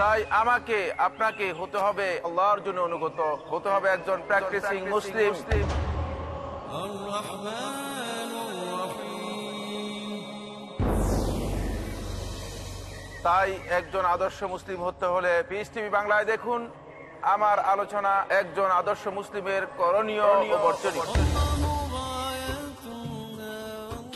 তাই আমাকে, আপনাকে হতে হবে আল্লাহর জন্য অনুগত, হতে হবে একজন প্র্যাকটিসিং মুসলিম তাই একজন আদর্শ মুসলিম হতে হলে পিস টিভি বাংলায় দেখুন, আমার আলোচনা একজন আদর্শ মুসলিমের করণীয় বর্জনীয়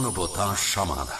মানবতা সমাধান।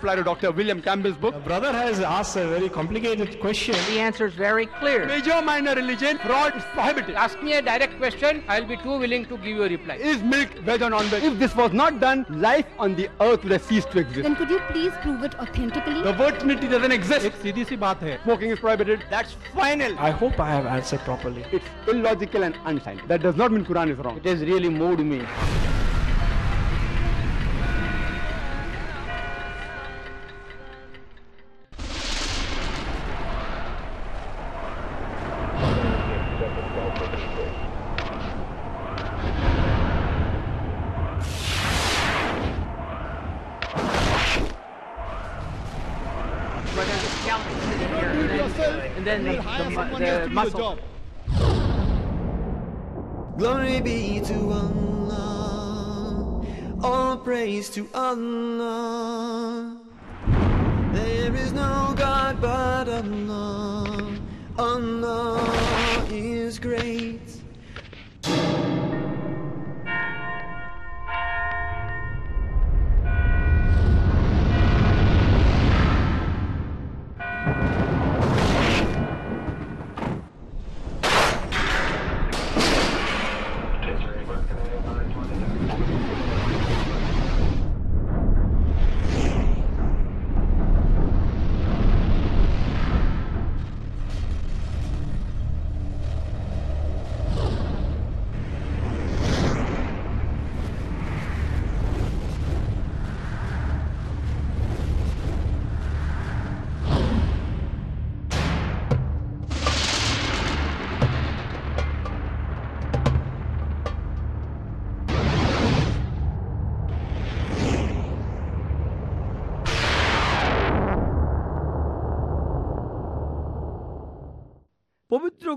reply to Dr. William Campbell's book. brother has asked a very complicated question. The answer is very clear. Major minor religion, fraud is prohibited. Ask me a direct question. I'll be too willing to give you a reply. Is milk veg or non-veg? If this was not done, life on the earth would have ceased to exist. Then could you please prove it authentically? The word Trinity doesn't exist. सीधी सी बात है Smoking is prohibited. That's final. I hope I have answered properly. It's illogical and unscientific. That does not mean Quran is wrong. It has really moved me. Praise to Allah.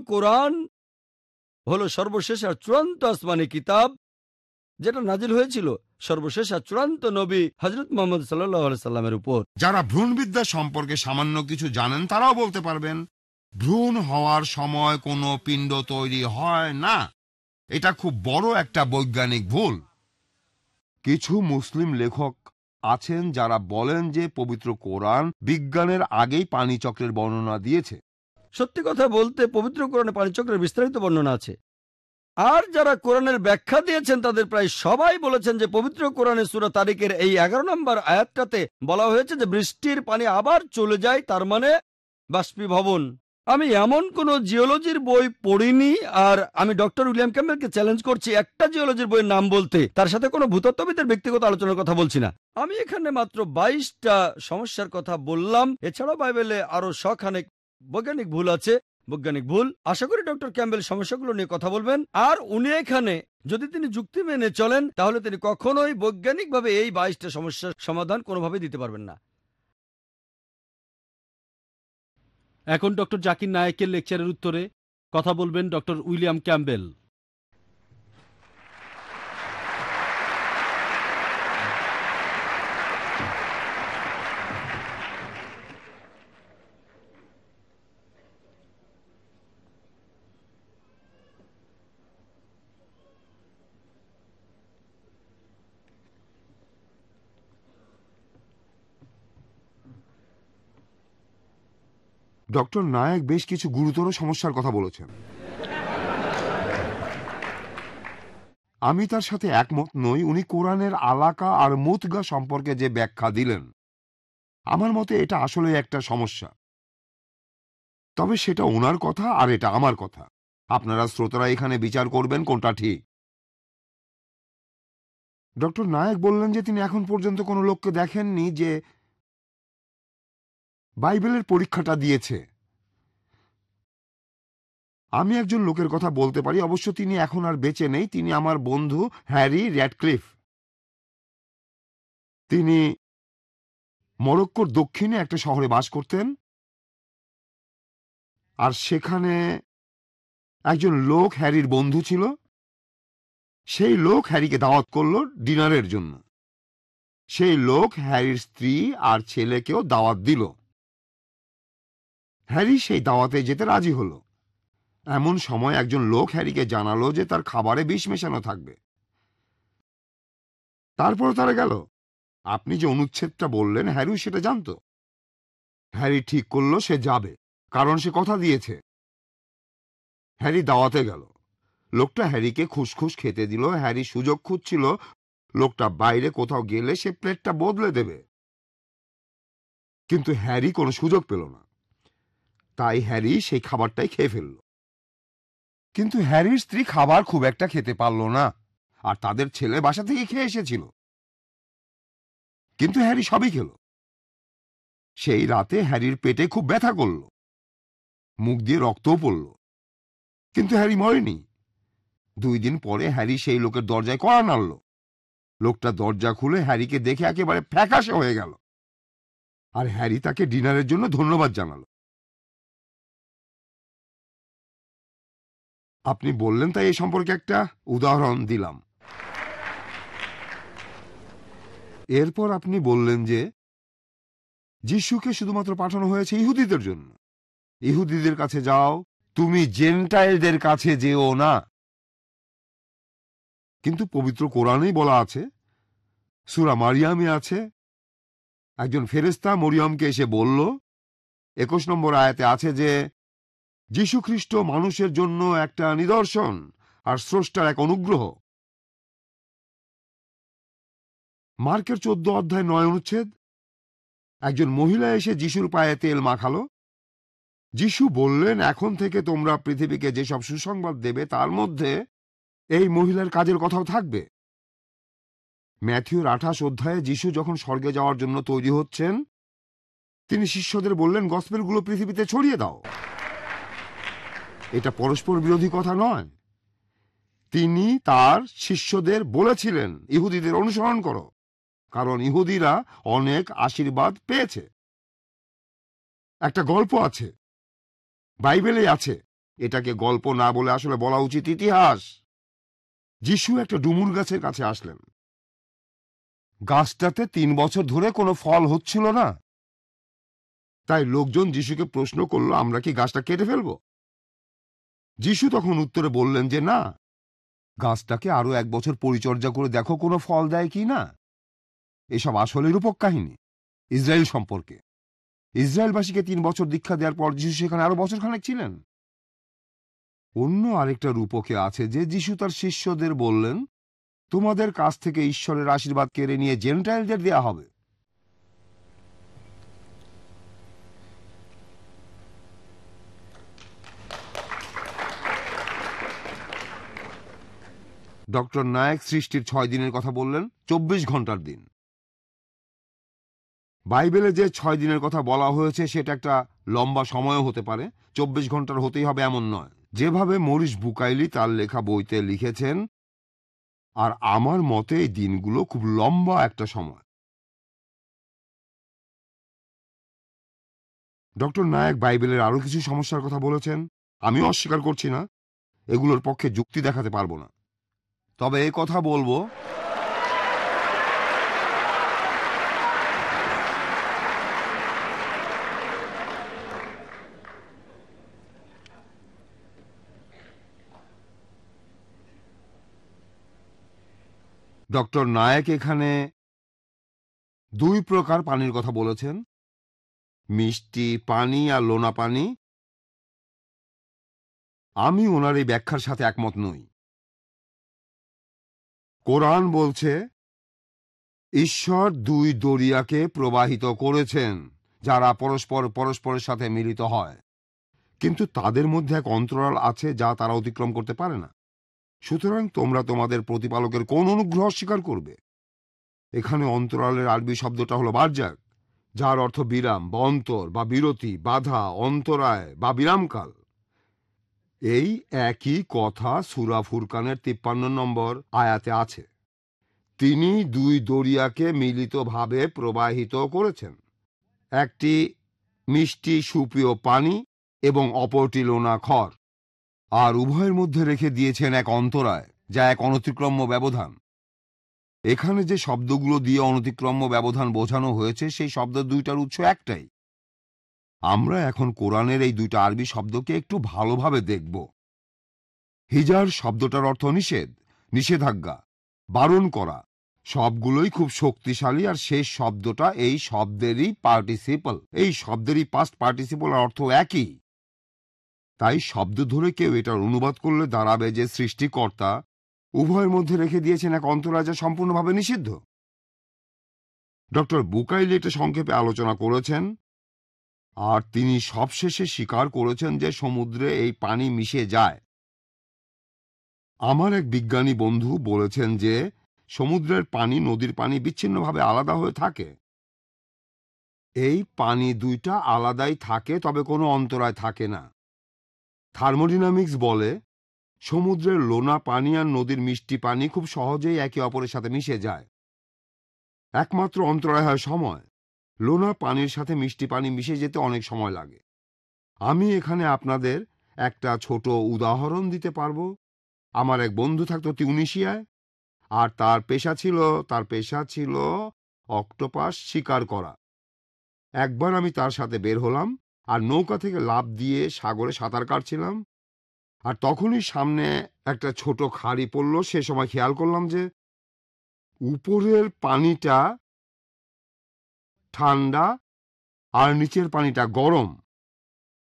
কোরআন হলো সর্বশেষ আর চূড়ান্ত আসমানি কিতাব, যেটা নাজিল হয়েছিল সর্বশেষ আর চূড়ান্ত নবী হজরত মোহাম্মদ সাল্লাহ সাল্লামের উপর। যারা ভ্রূণবিদ্যা সম্পর্কে সামান্য কিছু জানেন, তারাও বলতে পারবেন, ভ্রূণ হওয়ার সময় কোনো পিণ্ড তৈরি হয় না। এটা খুব বড় একটা বৈজ্ঞানিক ভুল। কিছু মুসলিম লেখক আছেন যারা বলেন যে পবিত্র কোরআন বিজ্ঞানের আগেই পানি চক্রের বর্ণনা দিয়েছে। সত্যি কথা বলতে পবিত্র কোরআনে পানিচক্রের বিস্তারিত বর্ণনা আছে। আর যারা কোরআনের ব্যাখ্যা দিয়েছেন, তাদের প্রায় সবাই বলেছেন যে পবিত্র কোরআনে সুরা তারিখের এই এগারো নম্বর আয়াতটাতে বলা হয়েছে যে বৃষ্টির পানি আবার চলে যায়, তার মানে বাষ্পীভবন। আমি এমন কোন জিওলজির বই পড়িনি, আর আমি ডক্টর উইলিয়াম ক্যাম্বেলকে চ্যালেঞ্জ করছি একটা জিওলজির বইয়ের নাম বলতে, তার সাথে কোনো ভূতত্ত্ববিদের ব্যক্তিগত আলোচনার কথা বলছি না। আমি এখানে মাত্র বাইশটা সমস্যার কথা বললাম, এছাড়াও বাইবেলে আরও শখানেক বৈজ্ঞানিক ভুল আছে, বৈজ্ঞানিক ভুল। আশা করি ডক্টর ক্যাম্বেল সমস্যাগুলো নিয়ে কথা বলবেন। আর উনি এখানে, যদি তিনি যুক্তি মেনে চলেন, তাহলে তিনি কখনোই বৈজ্ঞানিকভাবে এই বাইশটা সমস্যার সমাধান কোনোভাবে দিতে পারবেন না। এখন ডক্টর জাকির নায়েকের লেকচারের উত্তরে কথা বলবেন doctor William Campbell. Doctor Naik বেশ কিছু গুরুতর সমস্যার কথা বলেছেন। আমি তার সাথে একমত নই, উনি কোরআনের আলাকা আর মুতগা সম্পর্কে যে ব্যাখ্যা দিলেন। আমার মতে এটা আসলে একটা সমস্যা। তবে সেটা ওনার কথা আর এটা আমার কথা। আপনারা শ্রোতারা এখানে বিচার করবেন কোনটা ঠিক। ডক্টর নায়ক বললেন যে তিনি এখন পর্যন্ত কোনো লোককে দেখেননি যে বাইবেলের পরীক্ষাটা দিয়েছে। আমি একজন লোকের কথা বলতে পারি, অবশ্য তিনি এখন আর বেঁচে নেই। তিনি আমার বন্ধু হ্যারি র্যাডক্লিফ। তিনি মরক্কোর দক্ষিণে একটা শহরে বাস করতেন। আর সেখানে একজন লোক হ্যারির বন্ধু ছিল। সেই লোক হ্যারিকে দাওয়াত করল ডিনারের জন্য। সেই লোক হ্যারির স্ত্রী আর ছেলেকেও দাওয়াত দিল। হ্যারি সেই দাওয়াতে যেতে রাজি হলো। এমন সময় একজন লোক হ্যারিকে জানালো যে তার খাবারে বিষ মেশানো থাকবে। তারপর তারা গেল। আপনি যে অনুচ্ছেদটা বললেন হ্যারিও সেটা জানতো। হ্যারি ঠিক করল, সে যাবে, কারণ সে কথা দিয়েছে। হ্যারি দাওয়াতে গেল। লোকটা হ্যারিকে খুসখুস খেতে দিল। হ্যারি সুযোগ খুঁজছিল, লোকটা বাইরে কোথাও গেলে সে প্লেটটা বদলে দেবে। কিন্তু হ্যারি কোনো সুযোগ পেল না। তাই হ্যারি সেই খাবারটাই খেয়ে ফেলল। কিন্তু হ্যারির স্ত্রী খাবার খুব একটা খেতে পারল না। আর তাদের ছেলে বাসা থেকে খেয়ে এসেছিল। কিন্তু হ্যারি সবই খেল। সেই রাতে হ্যারির পেটে খুব ব্যথা করল। মুখ দিয়ে রক্তও পড়ল। কিন্তু হ্যারি মরেনি। দুই দিন পরে হ্যারি সেই লোকের দরজায় কড়া নাড়ল। লোকটা দরজা খুলে হ্যারিকে দেখে একেবারে ফ্যাকাশে হয়ে গেল। আর হ্যারি তাকে ডিনারের জন্য ধন্যবাদ জানালো। আপনি বললেন তাই এই সম্পর্কে একটা উদাহরণ দিলাম। এরপর আপনি বললেন যে, যিশুকে শুধুমাত্র পাঠানো হয়েছে ইহুদিদের জন্য। ইহুদিদের কাছে যাও, তুমি জেন্টাইলদের কাছে যেও না। কিন্তু পবিত্র কোরআনেই বলা আছে, সুরা মারিয়ামে আছে, একজন ফেরেস্তা মরিয়মকে এসে বলল, একুশ নম্বর আয়াতে আছে যে যীশু খ্রিস্ট মানুষের জন্য একটা নিদর্শন আর স্রষ্টার এক অনুগ্রহ। মার্কের চোদ্দ অধ্যায় নয় অনুচ্ছেদ, একজন মহিলা এসে যিশুর পায়ে তেল মাখালো। যিশু বললেন, এখন থেকে তোমরা পৃথিবীকে যেসব সুসংবাদ দেবে, তার মধ্যে এই মহিলার কাজের কথাও থাকবে। ম্যাথিউর আঠাশ অধ্যায়ে যিশু যখন স্বর্গে যাওয়ার জন্য তৈরি হচ্ছেন, তিনি শিষ্যদের বললেন, গসপেলগুলো পৃথিবীতে ছড়িয়ে দাও। এটা পরস্পর বিরোধী কথা নয়। তিনি তার শিষ্যদের বলেছিলেন, ইহুদিদের অনুসরণ করো, কারণ ইহুদিরা অনেক আশীর্বাদ পেয়েছে। একটা গল্প আছে, বাইবেলে আছে, এটাকে গল্প না বলে আসলে বলা উচিত ইতিহাস। যিশু একটা ডুমুর গাছের কাছে আসলেন। গাছটাতে তিন বছর ধরে কোনো ফল হচ্ছিল না। তাই লোকজন যিশুকে প্রশ্ন করল, আমরা কি গাছটা কেটে ফেলব? যিশু তখন উত্তরে বললেন যে, না, গাছটাকে আরও এক বছর পরিচর্যা করে দেখো কোনো ফল দেয় কি না। এসব আসলে রূপক কাহিনী, ইসরায়েল সম্পর্কে। ইসরায়েলবাসীকে তিন বছর দীক্ষা দেওয়ার পর যিশু সেখানে আরও বছর খানেক ছিলেন। অন্য আরেকটা রূপকে আছে যে যিশু তার শিষ্যদের বললেন, তোমাদের কাছ থেকে ঈশ্বরের আশীর্বাদ কেড়ে নিয়ে জেন্টাইলদের দেয়া হবে। ডক্টর নায়ক সৃষ্টির ছয় দিনের কথা বললেন, চব্বিশ ঘণ্টার দিন। বাইবেলে যে ছয় দিনের কথা বলা হয়েছে, সেটা একটা লম্বা সময়ও হতে পারে। চব্বিশ ঘণ্টার হতেই হবে এমন নয়। যেভাবে মরিস বুকাইলি তার লেখা বইতে লিখেছেন, আর আমার মতে এই দিনগুলো খুব লম্বা একটা সময়। ডক্টর নায়ক বাইবেলের আরও কিছু সমস্যার কথা বলেছেন, আমিও অস্বীকার করছি না। এগুলোর পক্ষে যুক্তি দেখাতে পারব না। তবে এই কথা বলব। ডক্টর নায়ক এখানে দুই প্রকার পানির কথা বলেছেন। মিষ্টি পানি আর লোনা পানি। আমি ওনার এই ব্যাখ্যার সাথে একমত নই। কোরআন বলছে, ঈশ্বর দুই দরিয়াকে প্রবাহিত করেছেন, যারা পরস্পর পরস্পরের সাথে মিলিত হয়। কিন্তু তাদের মধ্যে এক অন্তরাল আছে যা তারা অতিক্রম করতে পারে না। সুতরাং তোমরা তোমাদের প্রতিপালকের কোন অনুগ্রহ স্বীকার করবে? এখানে অন্তরালের আরবি শব্দটা হলো বারজাক, যার অর্থ বিরাম বা অন্তর বা বিরতি, বাধা, অন্তরায় বা বিরামকাল। এই একই কথা সুরা ফুরকানের তিপ্পান্ন নম্বর আয়াতে আছে। তিনি দুই দরিয়াকে মিলিতভাবে প্রবাহিত করেছেন। একটি মিষ্টি সুপ্রিয় পানি এবং অপরটি লোনা খড়। আর উভয়ের মধ্যে রেখে দিয়েছেন এক অন্তরায়, যা এক অনতিক্রম্য ব্যবধান। এখানে যে শব্দগুলো দিয়ে অনতিক্রম্য ব্যবধান বোঝানো হয়েছে, সেই শব্দ দুইটার উৎস একটাই। আমরা এখন কোরআনের এই দুইটা আরবি শব্দকে একটু ভালোভাবে দেখব। হিজার শব্দটার অর্থ নিষেধ, নিষেধাজ্ঞা, বারণ করা। সবগুলোই খুব শক্তিশালী আর শেষ শব্দটা এই শব্দেরই পার্টিসিপল এই শব্দেরই পাস্ট পার্টিসিপল অর্থ একই। তাই শব্দ ধরে কেউ এটার অনুবাদ করলে দাঁড়াবে যে সৃষ্টিকর্তা উভয়ের মধ্যে রেখে দিয়েছেন এক অন্তরাজা সম্পূর্ণভাবে নিষিদ্ধ। ডক্টর বুকাইল এটা সংক্ষেপে আলোচনা করেছেন। আর তিনি সবশেষে স্বীকার করেছেন যে সমুদ্রে এই পানি মিশে যায়। আমার এক বিজ্ঞানী বন্ধু বলেছেন যে, সমুদ্রের পানি নদীর পানি বিচ্ছিন্নভাবে আলাদা হয়ে থাকে। এই পানি দুইটা আলাদাই থাকে, তবে কোনো অন্তরায় থাকে না। থার্মোডিনামিক্স বলে, সমুদ্রের লোনা পানি আর নদীর মিষ্টি পানি খুব সহজেই একে অপরের সাথে মিশে যায়। একমাত্র অন্তরায় হয় সময়। লোনা পানির সাথে মিষ্টি পানি মিশে যেতে অনেক সময় লাগে। আমি এখানে আপনাদের একটা ছোট উদাহরণ দিতে পারব। আমার এক বন্ধু থাকতো তিউনিশিয়ায়, আর তার পেশা ছিল, তার পেশা ছিল অক্টোপাস শিকার করা। একবার আমি তার সাথে বের হলাম, আর নৌকা থেকে লাফ দিয়ে সাগরে সাঁতার কাটছিলাম, আর তখনই সামনে একটা ছোট খাড়ি পড়ল। সে সময় খেয়াল করলাম যে, উপরের পানিটা ঠান্ডা আর নিচের পানিটা গরম।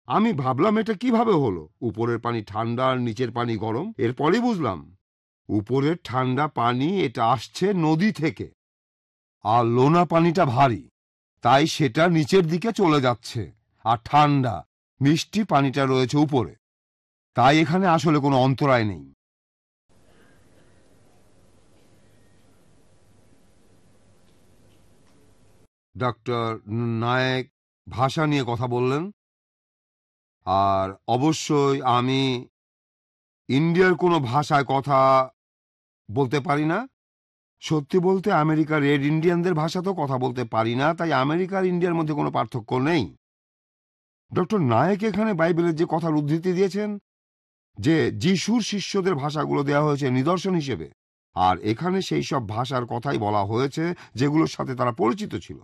আমি ভাবলাম এটা কীভাবে হলো? উপরের পানি ঠান্ডা আর নিচের পানি গরম? এরপরই বুঝলাম, উপরের ঠান্ডা পানি এটা আসছে নদী থেকে আর লোনা পানিটা ভারী, তাই সেটা নিচের দিকে চলে যাচ্ছে আর ঠান্ডা, মিষ্টি পানিটা রয়েছে উপরে। তাই এখানে আসলে কোনো অন্তরায় নেই। ডক্টর নায়েক ভাষা নিয়ে কথা বললেন। আর অবশ্যই আমি ইন্ডিয়ার কোনো ভাষায় কথা বলতে পারি না। সত্যি বলতে আমেরিকার রেড ইন্ডিয়ানদের ভাষাতেও কথা বলতে পারি না, তাই আমেরিকার ইন্ডিয়ার মধ্যে কোনো পার্থক্য নেই। ডক্টর নায়েক এখানে বাইবেলের যে কথার উদ্ধৃতি দিয়েছেন, যে যিশুর শিষ্যদের ভাষাগুলো দেওয়া হয়েছে নিদর্শন হিসেবে, আর এখানে সেই সব ভাষার কথাই বলা হয়েছে, যেগুলোর সাথে তারা পরিচিত ছিল।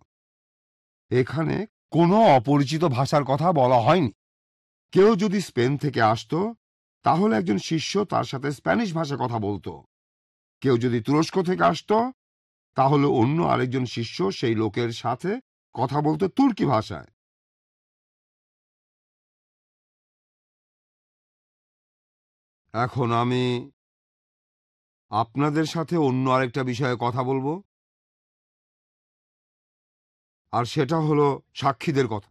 এখানে কোনো অপরিচিত ভাষার কথা বলা হয়নি। কেউ যদি স্পেন থেকে আসতো, তাহলে একজন শিষ্য তার সাথে স্প্যানিশ ভাষায় কথা বলতো। কেউ যদি তুরস্ক থেকে আসতো, তাহলে অন্য আরেকজন শিষ্য সেই লোকের সাথে কথা বলতে তুর্কি ভাষায়। এখন আমি আপনাদের সাথে অন্য আরেকটা বিষয়ে কথা বলব। আর সেটা হলো সাক্ষীদের কথা।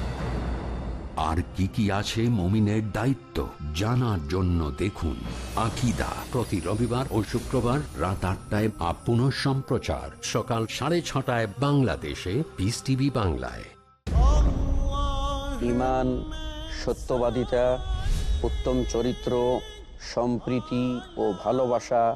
আর কি কি আছে মমিনের দায়িত্ব জানার জন্য দেখুন আকিদা। প্রতি রবিবার ও শুক্রবার রাত আটটায় আপ পুনঃ সম্প্রচার সকাল সাড়ে ছটায় বাংলাদেশে পিস টিভি বাংলায়। ইমান, সত্যবাদিতা, উত্তম চরিত্র, সম্প্রীতি ও ভালোবাসা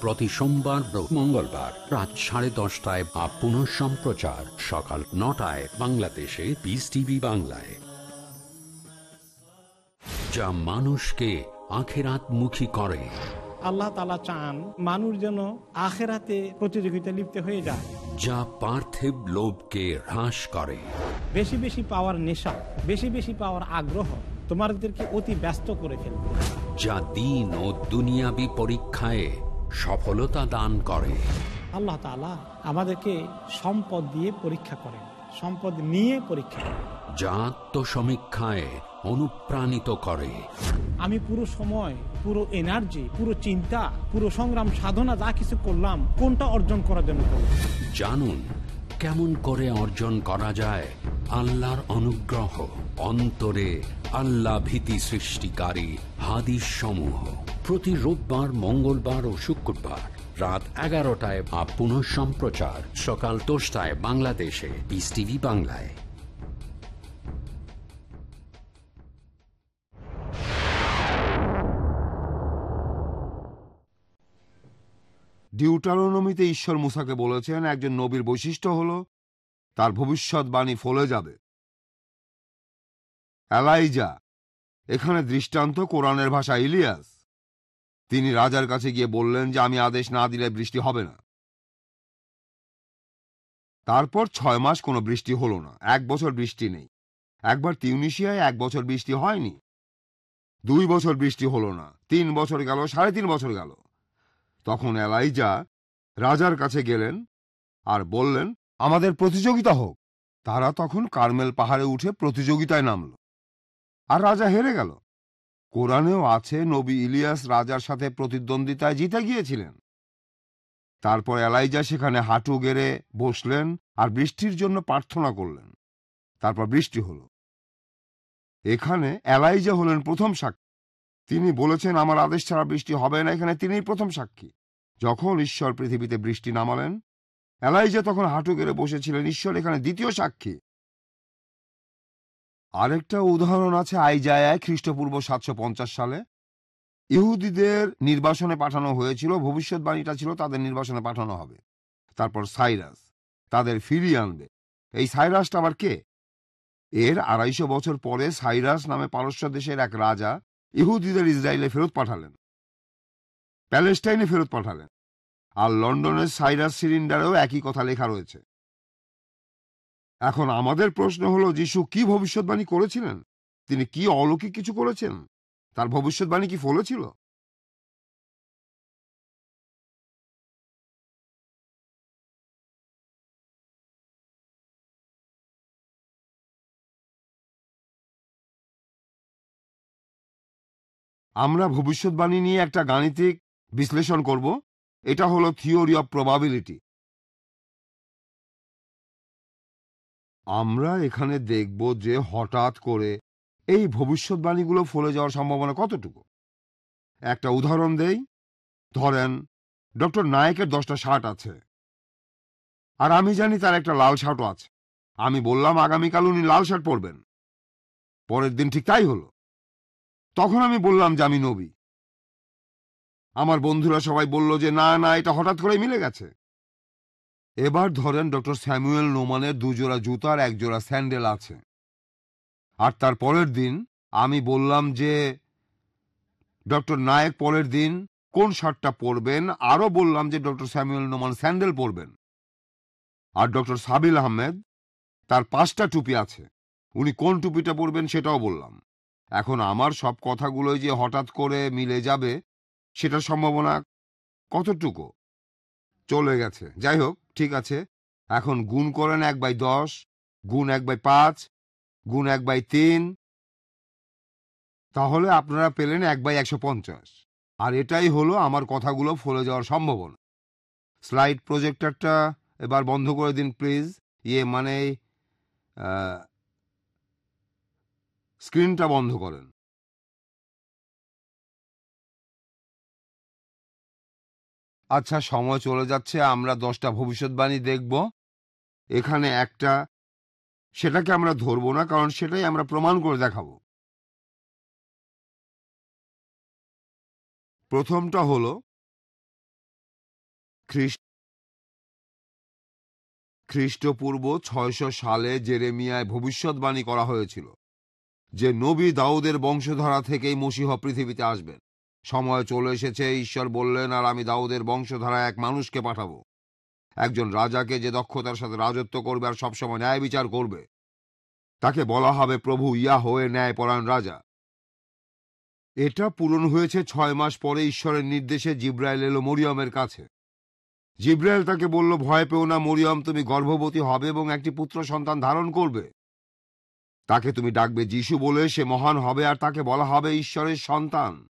প্রতি সোমবার মঙ্গলবার রাত সাড়ে দশটায় বা পুনঃ সম্প্রচার সকাল নটায় বাংলাদেশে পিস টিভি বাংলায়। যা মানুষকে আখেরাত মুখী করে। আল্লাহ তালা চান মানুষ যেন আখেরাতে প্রতিযোগিতা লিপ্ত হয়ে যায়। যা পার্থিব লোভকে হ্রাস করে। বেশি বেশি পাওয়ার নেশা বেশি বেশি পাওয়ার আগ্রহ তোমাদেরকে অতি ব্যস্ত করে ফেলবে। যা দিন ও দুনিয়াবি পরীক্ষায় সফলতা দান করে। আল্লাহ তালা আমাদেরকে সম্পদ দিয়ে পরীক্ষা করেন সম্পদ নিয়ে পরীক্ষা করেন। যা আত্মসমীক্ষায় অনুপ্রাণিত করে। আমি পুরো সময় পুরো এনার্জি পুরো চিন্তা পুরো সংগ্রাম সাধনা যা কিছু করলাম কোনটা অর্জন করার জন্য করলাম? জানুন কেমন করে অর্জন করা যায়? আল্লাহর অনুগ্রহ, অন্তরে আল্লাহ ভীতি সৃষ্টিকারী হাদিস সমূহ প্রতি রোববার, মঙ্গলবার ও শুক্রবার রাত এগারোটায় বা পুনঃ সম্প্রচার সকাল দশটায় বাংলাদেশে বিস টিভি বাংলায়। ডিউটারোনমিতে ঈশ্বর মুসাকে বলেছেন, একজন নবীর বৈশিষ্ট্য হল, তার ভবিষ্যৎবাণী ফলে যাবে। অ্যালাইজা এখানে দৃষ্টান্ত কোরআনের ভাষা ইলিয়াস। তিনি রাজার কাছে গিয়ে বললেন যে, আমি আদেশ না দিলে বৃষ্টি হবে না। তারপর ছয় মাস কোনো বৃষ্টি হলো না। এক বছর বৃষ্টি নেই। একবার তিউনিশিয়ায় এক বছর বৃষ্টি হয়নি। দুই বছর বৃষ্টি হলো না। তিন বছর গেল, সাড়ে তিন বছর গেল। তখন এলাইজা রাজার কাছে গেলেন আর বললেন, আমাদের প্রতিযোগিতা হোক। তারা তখন কার্মেল পাহাড়ে উঠে প্রতিযোগিতায় নামল। আর রাজা হেরে গেল। কোরআনেও আছে, নবী ইলিয়াস রাজার সাথে প্রতিদ্বন্দ্বিতায় জিতে গিয়েছিলেন। তারপর এলাইজা সেখানে হাঁটু গেড়ে বসলেন আর বৃষ্টির জন্য প্রার্থনা করলেন। তারপর বৃষ্টি হল। এখানে এলাইজা হলেন প্রথম সাক্ষী। তিনি বলেছেন, আমার আদেশ ছাড়া বৃষ্টি হবে না। এখানে তিনিই প্রথম সাক্ষী। যখন ঈশ্বর পৃথিবীতে বৃষ্টি নামালেন, এলাইজা তখন হাঁটু গেড়ে বসেছিলেন। ঈশ্বর এখানে দ্বিতীয় সাক্ষী। আরেকটা উদাহরণ আছে আইজায়ায়, খ্রিস্টপূর্ব সাতশো পঞ্চাশ সালে। ইহুদিদের নির্বাসনে পাঠানো হয়েছিল, ভবিষ্যৎবাণীটা ছিল তাদের নির্বাসনে পাঠানো হবে। তারপর সাইরাস, তাদের ফিরিয়ে আনবে। এই সাইরাসটা আবার কে? এর আড়াইশো বছর পরে সাইরাস নামে পারস্য দেশের এক রাজা ইহুদিদের ইসরায়েলে ফেরত পাঠালেন। প্যালেস্টাইনে ফেরত পাঠালেন। আর লন্ডনের সাইরাস সিলিন্ডারেও একই কথা লেখা রয়েছে। এখন আমাদের প্রশ্ন হলো, যিশু কি ভবিষ্যৎবাণী করেছিলেন? তিনি কি অলৌকিক কিছু করেছেন? তার ভবিষ্যৎবাণী কি ফলেছিল আমরা ভবিষ্যৎবাণী নিয়ে একটা গাণিতিক বিশ্লেষণ করব। এটা হলো থিওরি অফ প্রবাবিলিটি। আমরা এখানে দেখব যে হঠাৎ করে এই ভবিষ্যৎবাণীগুলো ফলে যাওয়ার সম্ভাবনা কতটুকু? একটা উদাহরণ দেই। ধরেন, ডক্টর নায়কের দশটা শার্ট আছে। আর আমি জানি তার একটা লাল শার্টও আছে। আমি বললাম, আগামীকাল উনি লাল শার্ট পরবেন। পরের দিন ঠিক তাই হলো। তখন আমি বললাম যে আমি নবী। আমার বন্ধুরা সবাই বলল যে, না না, এটা হঠাৎ করে মিলে গেছে। এবার ধরেন ডক্টর স্যামুয়েল নোমানের দুজোড়া জুতার এক জোড়া স্যান্ডেল আছে। আর তার পরের দিন আমি বললাম যে, ডক্টর নায়েক, পরের দিন কোন শার্টটা পরবেন? আরও বললাম যে, ডক্টর স্যামুয়েল নোমান স্যান্ডেল পরবেন। আর ডক্টর সাবিল আহমেদ তার পাঁচটা টুপি আছে। উনি কোন টুপিটা পরবেন সেটাও বললাম। এখন আমার সব কথাগুলোই যে হঠাৎ করে মিলে যাবে, সেটার সম্ভাবনা কতটুকু? চলে গেছে। যাই হোক, ঠিক আছে। এখন গুণ করেন এক বাই দশ, গুণ এক বাই পাঁচ, গুণ এক বাই তিন, তাহলে আপনারা পেলেন এক বাই একশো পঞ্চাশ। আর এটাই হলো আমার কথাগুলো ফলে যাওয়ার সম্ভাবনা। স্লাইড প্রজেক্টরটা এবার বন্ধ করে দিন প্লিজ। ইয়ে মানে স্ক্রিনটা বন্ধ করেন। আচ্ছা সময় চলে যাচ্ছে, আমরা দশটা ভবিষ্যৎবাণী দেখব। এখানে একটা, সেটাকে আমরা ধরবো না, কারণ সেটাই আমরা প্রমাণ করে দেখাবো। প্রথমটা হলো খ্রিস্ট খ্রিস্টপূর্ব ছয়শো সালে জেরেমিয়ায় ভবিষ্যৎবাণী করা হয়েছিল। যে নবী দাউদের বংশধারা থেকেই মসিহ পৃথিবীতে আসবেন। সময় চলে এসেছে, ঈশ্বর বললেন, আর আমি দাউদের বংশধারা এক মানুষকে পাঠাবো। একজন রাজাকে যে দক্ষতার সাথে রাজত্ব করবে আর সবসময় ন্যায় বিচার করবে। তাকে বলা হবে প্রভু ইয়া হয়ে ন্যায় পরায়ণ রাজা। এটা পূরণ হয়েছে ছয় মাস পরে ঈশ্বরের নির্দেশে জিব্রাইল এলো মরিয়মের কাছে। জিব্রাইল তাকে বলল, ভয় পেও না মরিয়ম, তুমি গর্ভবতী হবে এবং একটি পুত্র সন্তান ধারণ করবে। তাকে তুমি ডাকবে যিশু বলে সে মহান হবে আর তাকে বলা হবে ঈশ্বরের সন্তান।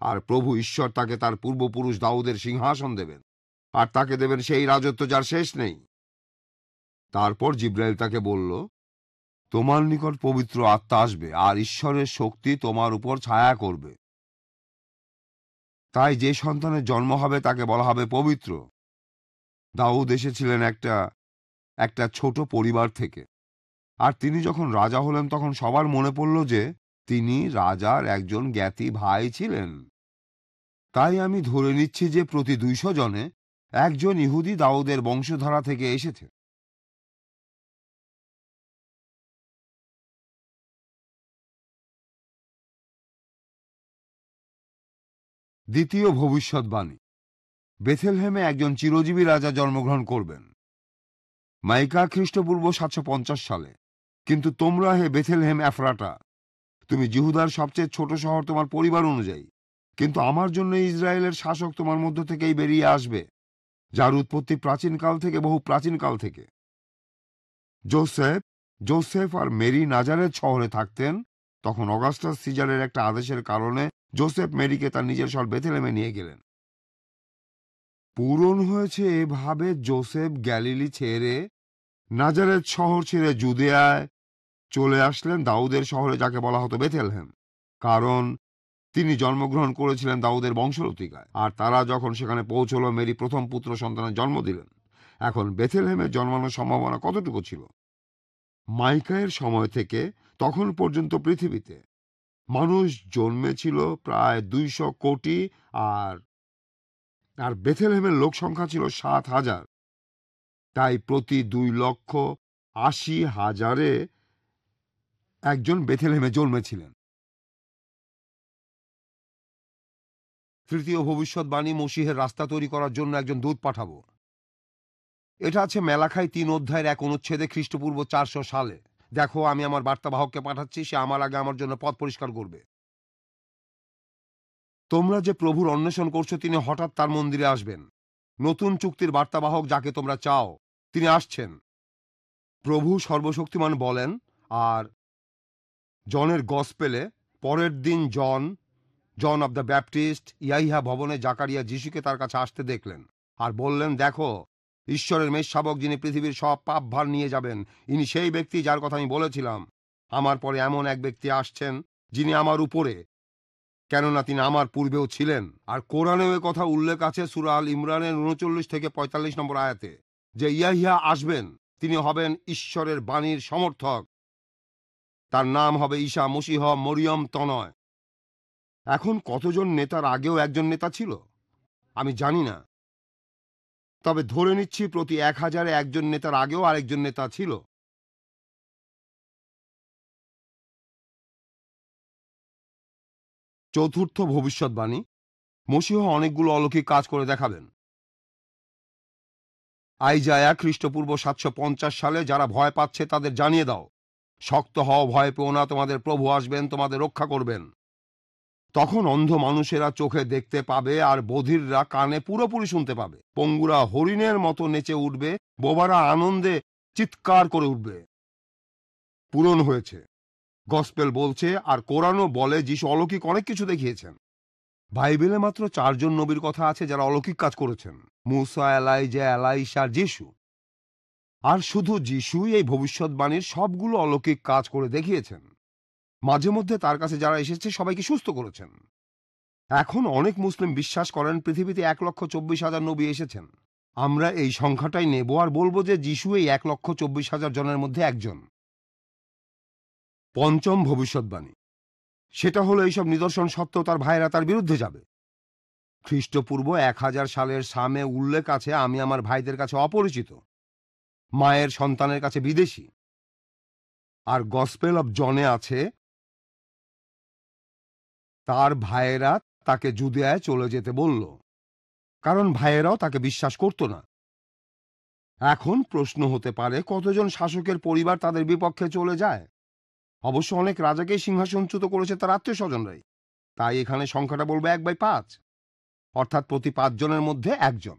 আর প্রভু ঈশ্বর তাকে তার পূর্বপুরুষ দাউদের সিংহাসন দেবেন। আর তাকে দেবেন সেই রাজত্ব যার শেষ নেই। তারপর জিব্রাইল তাকে বলল, তোমার নিকট পবিত্র আত্মা আসবে আর ঈশ্বরের শক্তি তোমার উপর ছায়া করবে। তাই যে সন্তানের জন্ম হবে তাকে বলা হবে পবিত্র। দাউদ এসেছিলেন একটা একটা ছোট পরিবার থেকে। আর তিনি যখন রাজা হলেন, তখন সবার মনে পড়ল যে তিনি রাজার একজন জ্ঞাতি ভাই ছিলেন। তাই আমি ধরে নিচ্ছি যে প্রতি দুইশো জনে একজন ইহুদি দাউদের বংশধারা থেকে এসেছে। দ্বিতীয় ভবিষ্যৎবাণী। বেথেলহেমে একজন চিরজীবী রাজা জন্মগ্রহণ করবেন। মাইকা খ্রিস্টপূর্ব সাতশো পঞ্চাশ সালে। কিন্তু তোমরা হে বেথেলহেম এফরাটা, তুমি জিহুদার সবচেয়ে ছোট শহর তোমার পরিবার অনুযায়ী, কিন্তু আমার জন্য ইসরায়েলের শাসক তোমার মধ্য থেকেই বেরিয়ে আসবে, যার উৎপত্তি প্রাচীনকাল থেকে, বহু প্রাচীনকাল থেকে। জোসেফ জোসেফ আর মেরি নাজারের শহরে থাকতেন, তখন অগাস্টাস সিজারের একটা আদেশের কারণে জোসেফ মেরিকে তার নিজের শহর বেথেলেমে নিয়ে গেলেন। পূরণ হয়েছে এভাবে জোসেফ গ্যালিলি ছেড়ে নাজারের শহর ছেড়ে জুদেয়ায় চলে আসলেন দাউদের শহরে, যাকে বলা হতো বেথেলহেম। কারণ তিনি জন্মগ্রহণ করেছিলেন দাউদের বংশলতিকায় আর তারা যখন সেখানে পৌঁছল, মেরি প্রথম পুত্র সন্তানের জন্ম দিলেন। এখন বেথেলহেমের জন্মানোর সম্ভাবনা কতটুকু ছিল? মাইকায়ের সময় থেকে তখন পর্যন্ত পৃথিবীতে মানুষ জন্মেছিল প্রায় দুইশো কোটি আর আর বেথেলহেমের লোক সংখ্যা ছিল সাত হাজার। তাই প্রতি দুই লক্ষ আশি হাজারে একজন বেথেলহেমে জন্মেছিলেন। তৃতীয় ভবিষ্যৎবাণী মসিহের রাস্তা তৈরি করার জন্য একজন দূত পাঠাবো। এটা আছে মেলাখাই তিন অধ্যায়ের এক অনুচ্ছেদে খ্রিস্টপূর্ব চারশো সালে। দেখো, আমি আমার বার্তাবাহককে পাঠাচ্ছি, সে আমার আগে আমার জন্য পথ পরিষ্কার করবে। তোমরা যে প্রভুর অন্বেষণ করছ, তিনি হঠাৎ তার মন্দিরে আসবেন। নতুন চুক্তির বার্তাবাহক যাকে তোমরা চাও, তিনি আসছেন। প্রভু সর্বশক্তিমান বলেন, আর জনের গসপেলে পরের দিন John John of the Baptist Yahya ভবনে জাকারিয়া যিশুকে তার কাছে আসতে দেখলেন আর বললেন, দেখো, ঈশ্বরের মেষ শাবক যিনি পৃথিবীর সব পাপ ভার নিয়ে যাবেন, ইনি সেই ব্যক্তি যার কথা আমি বলেছিলাম। আমার পরে এমন এক ব্যক্তি আসছেন যিনি আমার উপরে, কেননা তিনি আমার পূর্বেও ছিলেন। আর কোরআনেও এ কথা উল্লেখ আছে সুরাল ইমরানের উনচল্লিশ থেকে পঁয়তাল্লিশ নম্বর আয়াতে, যে ইয়াহিয়া আসবেন, তিনি হবেন ঈশ্বরের বাণীর সমর্থক। তার নাম হবে ঈশা মসিহ মরিয়ম তনয়। এখন কতজন নেতার আগেও একজন নেতা ছিল? আমি জানি না। তবে ধরে নিচ্ছি প্রতি এক হাজারে একজন নেতার আগেও আরেকজন নেতা ছিল। চতুর্থ ভবিষ্যৎবাণী। মসিহ অনেকগুলো অলৌকিক কাজ করে দেখাবেন। আইজায়া খ্রিস্টপূর্ব সাতশো পঞ্চাশ সালে যারা ভয় পাচ্ছে তাদের জানিয়ে দাও। শক্ত হও, ভয় পেও না, তোমাদের প্রভু আসবেন, তোমাদের রক্ষা করবেন। তখন অন্ধ মানুষেরা চোখে দেখতে পাবে আর বধিররা কানে পুরোপুরি শুনতে পাবে। পঙ্গুরা হরিণের মতো নেচে উঠবে, বোবারা আনন্দে চিৎকার করে উঠবে। পূরণ হয়েছে। গসপেল বলছে, আর কোরআনও বলে, যিশু অলৌকিক অনেক কিছু দেখিয়েছেন। বাইবেলে মাত্র চারজন নবীর কথা আছে যারা অলৌকিক কাজ করেছেন। মুসা, এলাইজা এলাইশা যিশু। আর শুধু যিশুই এই ভবিষ্যৎবাণীর সবগুলো অলৌকিক কাজ করে দেখিয়েছেন। মাঝে মধ্যে তার কাছে যারা এসেছে, সবাইকে সুস্থ করেছেন। এখন অনেক মুসলিম বিশ্বাস করেন, পৃথিবীতে এক লক্ষ চব্বিশ হাজার নবী এসেছেন। আমরা এই সংখ্যাটাই নেব আর বলব যে যিশু এই এক লক্ষ চব্বিশ হাজার জনের মধ্যে একজন। পঞ্চম ভবিষ্যৎবাণী। সেটা হলো এইসব নিদর্শন সত্ত্বেও তার ভাইরা তার বিরুদ্ধে যাবে। খ্রিস্টপূর্ব এক হাজার সালের সামে উল্লেখ আছে, আমি আমার ভাইদের কাছে অপরিচিত। মায়ের সন্তানের কাছে বিদেশি। আর গসপেল অব জনে আছে, তার ভাইয়েরা তাকে জুদেয়ায় চলে যেতে বলল, কারণ ভাইয়েরাও তাকে বিশ্বাস করত না। এখন প্রশ্ন হতে পারে, কতজন শাসকের পরিবার তাদের বিপক্ষে চলে যায়? অবশ্য অনেক রাজাকেই সিংহাসনচ্যুত করেছে তার আত্মীয় স্বজনরাই তাই এখানে সংখ্যাটা বলবে এক বাই পাঁচ। অর্থাৎ প্রতি পাঁচজনের মধ্যে একজন।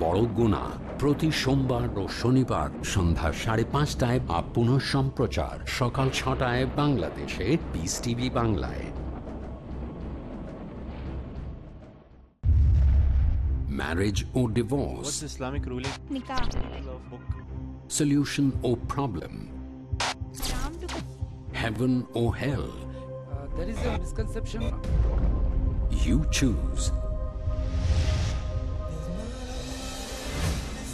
বড় গুণা প্রতি সোমবার ও শনিবার সন্ধ্যা সাড়ে পাঁচটায় বা পুনঃ সম্প্রচার সকাল ছটায় বাংলাদেশে পিস টিভি বাংলায় marriage O divorce What's Islamic ruling? Nikah. solution or problem heaven or hell there is a misconception. you choose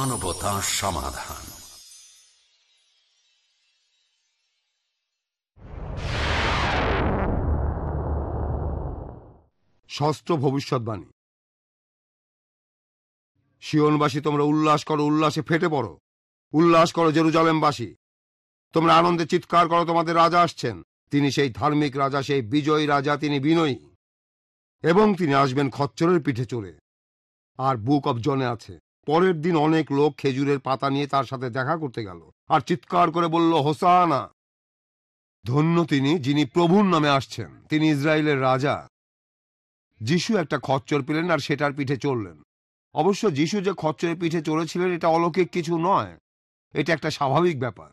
মানবতা সমাধান। ষষ্ঠ ভবিষ্যৎবাণী। শিয়নবাসী তোমরা উল্লাস করো, উল্লাসে ফেটে পড়ো। উল্লাস করো, জেরুজালেমবাসী। তোমরা আনন্দে চিৎকার করো, তোমাদের রাজা আসছেন। তিনি সেই ধার্মিক রাজা, সেই বিজয়ী রাজা, তিনি বিনয়ী। এবং তিনি আসবেন খচ্চরের পিঠে চড়ে। আর বুক অব জনে আছে। পরের দিন অনেক লোক খেজুরের পাতা নিয়ে তার সাথে দেখা করতে গেল আর চিৎকার করে বলল, হোসানা! ধন্য তিনি, যিনি প্রভুর নামে আসছেন। তিনি ইসরায়েলের রাজা। যিশু একটা খচ্চর পেলেন আর সেটার পিঠে চড়লেন। অবশ্য যিশু যে খচ্চরের পিঠে চড়েছিলেন, এটা অলৌকিক কিছু নয়। এটা একটা স্বাভাবিক ব্যাপার।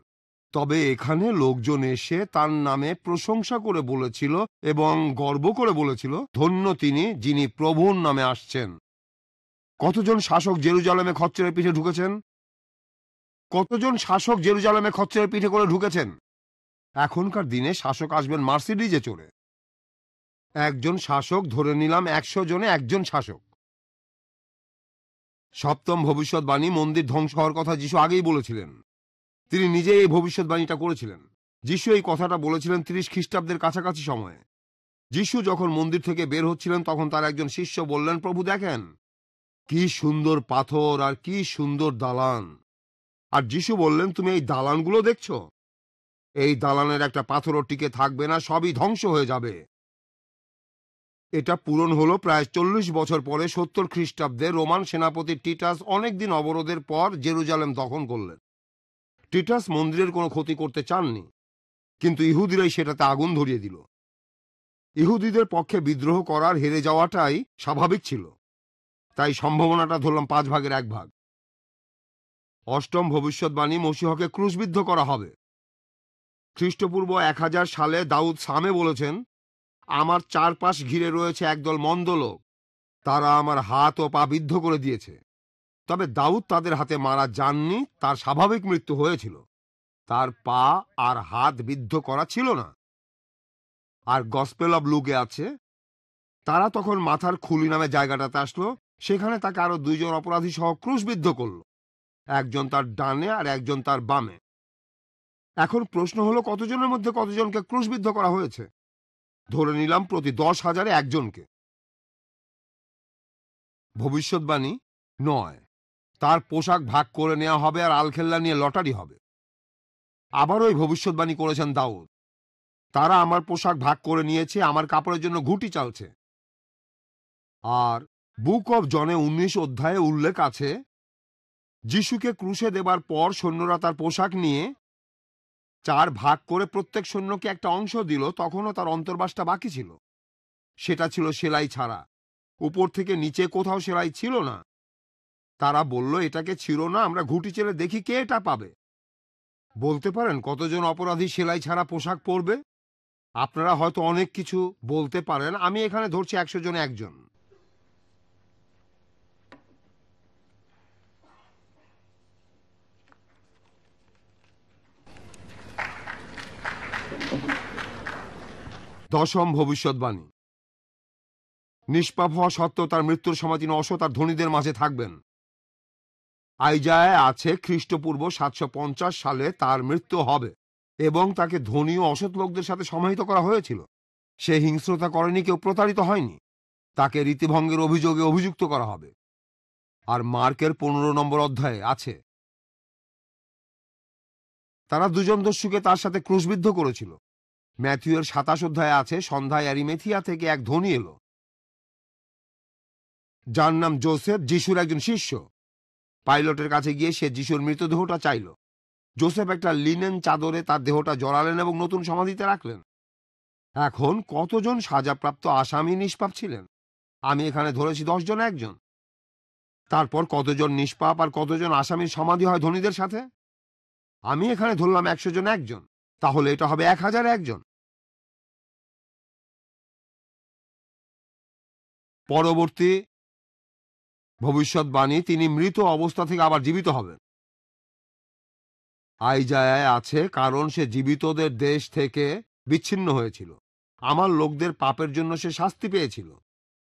তবে এখানে লোকজন এসে তার নামে প্রশংসা করে বলেছিল এবং গর্ব করে বলেছিল, ধন্য তিনি, যিনি প্রভুর নামে আসছেন। কতজন শাসক জেরুজালেমে খচ্চরের পিঠে ঢুকেছেন? কতজন শাসক জেরুজালেমে খচ্চরের পিঠে করে ঢুকেছেন? এখনকার দিনে শাসক আসবেন মার্সিডিজে চড়ে। একজন শাসক ধরে নিলাম একশো জনে একজন শাসক। সপ্তম ভবিষ্যৎবাণী মন্দির ধ্বংস হওয়ার কথা যিশু আগেই বলেছিলেন। তিনি নিজেই এই ভবিষ্যৎবাণীটা করেছিলেন। যিশু এই কথাটা বলেছিলেন তিরিশ খ্রিস্টাব্দের কাছাকাছি সময়ে। যিশু যখন মন্দির থেকে বের হচ্ছিলেন তখন তার একজন শিষ্য বললেন, প্রভু, দেখেন কি সুন্দর পাথর আর কি সুন্দর দালান। আর যিশু বললেন, তুমি এই দালানগুলো দেখছ? এই দালানের একটা পাথরও টিকে থাকবে না, সবই ধ্বংস হয়ে যাবে। এটা পূরণ হলো প্রায় চল্লিশ বছর পরে সত্তর খ্রিস্টাব্দে রোমান সেনাপতি টিটাস অনেকদিন অবরোধের পর জেরুজালেম দখল করলেন। টিটাস মন্দিরের কোনো ক্ষতি করতে চাননি, কিন্তু ইহুদিরাই সেটাতে আগুন ধরিয়ে দিল। ইহুদিদের পক্ষে বিদ্রোহ করার হেরে যাওয়াটাই স্বাভাবিক ছিল। তাই সম্ভাবনাটা ধরলাম পাঁচ ভাগের এক ভাগ। অষ্টম ভবিষ্যৎবাণী মসিহকে ক্রুশবিদ্ধ করা হবে। খ্রিস্টপূর্ব এক হাজার সালে দাউদ সামে বলেছেন, আমার চারপাশ ঘিরে রয়েছে একদল মন্দ লোক। তারা আমার হাত ও পা বিদ্ধ করে দিয়েছে। তবে দাউদ তাদের হাতে মারা যাননি, তার স্বাভাবিক মৃত্যু হয়েছিল। তার পা আর হাত বিদ্ধ করা ছিল না। আর গসপেল অব লুকে আছে, তারা তখন মাথার খুলি নামে জায়গাটাতে আসলো সেখানে তাকে আরও দুইজন অপরাধী সহ ক্রুশবিদ্ধ করল। একজন তার ডানে আর একজন তার বামে। এখন প্রশ্ন হলো, কতজনের মধ্যে কতজনকে ক্রুশবিদ্ধ করা হয়েছে? ধরে নিলাম প্রতি দশ হাজারে একজনকে। ভবিষ্যৎবাণী নয়। তার পোশাক ভাগ করে নেওয়া হবে আর আলখেল্লা নিয়ে লটারি হবে। আবার ওই ভবিষ্যৎবাণী করেছেন দাউদ। তারা আমার পোশাক ভাগ করে নিয়েছে, আমার কাপড়ের জন্য ঘুটি চালছে। আর বুক অব জনে উনিশ অধ্যায়ে উল্লেখ আছে, যিশুকে ক্রুশে দেবার পর সৈন্যরা তার পোশাক নিয়ে চার ভাগ করে প্রত্যেক সৈন্যকে একটা অংশ দিল, তখনও তার অন্তর্বাসটা বাকি ছিল। সেটা ছিল সেলাই ছাড়া। উপর থেকে নিচে কোথাও সেলাই ছিল না। তারা বলল, এটাকে ছিল না, আমরা ঘুটি চেলে দেখি কে এটা পাবে। বলতে পারেন, কতজন অপরাধী সেলাই ছাড়া পোশাক পরবে? আপনারা হয়তো অনেক কিছু বলতে পারেন। আমি এখানে ধরছি একশো জন একজন। দশম ভবিষ্যৎবাণী। নিষ্পাপ হওয়া সত্ত্বেও তার মৃত্যুর সময় তিনি অসৎ আর ধনীদের মাঝে থাকবেন। আইজায় আছে খ্রিস্টপূর্ব সাতশো পঞ্চাশ সালে তার মৃত্যু হবে এবং তাকে ধনী ও অসৎ লোকদের সাথে সমাহিত করা হয়েছিল। সে হিংস্রতা করেনি, কেউ প্রতারিত হয়নি। তাকে রীতিভঙ্গের অভিযোগে অভিযুক্ত করা হবে। আর মার্কের পনেরো নম্বর অধ্যায়ে আছে। তারা দুজন দস্যুকে তার সাথে ক্রুশবিদ্ধ করেছিল। ম্যাথিউয়ের সাতাশ অধ্যায়ে আছে, সন্ধ্যায় অ্যারিমেথিয়া থেকে এক ধনী এলো। যার নাম জোসেফ, যিশুর একজন শিষ্য। পাইলটের কাছে গিয়ে সে যিশুর মৃতদেহটা চাইল। জোসেফ একটা লিনেন চাদরে তার দেহটা জড়ালেন এবং নতুন সমাধিতে রাখলেন। এখন কতজন সাজাপ্রাপ্ত আসামি নিষ্পাপ ছিলেন? আমি এখানে ধরেছি দশজন, একজন। তারপর কতজন নিষ্পাপ আর কতজন আসামির সমাধি হয় ধনীদের সাথে? আমি এখানে ধরলাম একশো জন, একজন। তাহলে এটা হবে এক হাজার একজন। পরবর্তী ভবিষ্যৎবাণী, তিনি মৃত অবস্থা থেকে আবার জীবিত হবেন। আইজায় আছে কারণ সে জীবিতদের দেশ থেকে বিচ্ছিন্ন হয়েছিল। আমার লোকদের পাপের জন্য সে শাস্তি পেয়েছিল।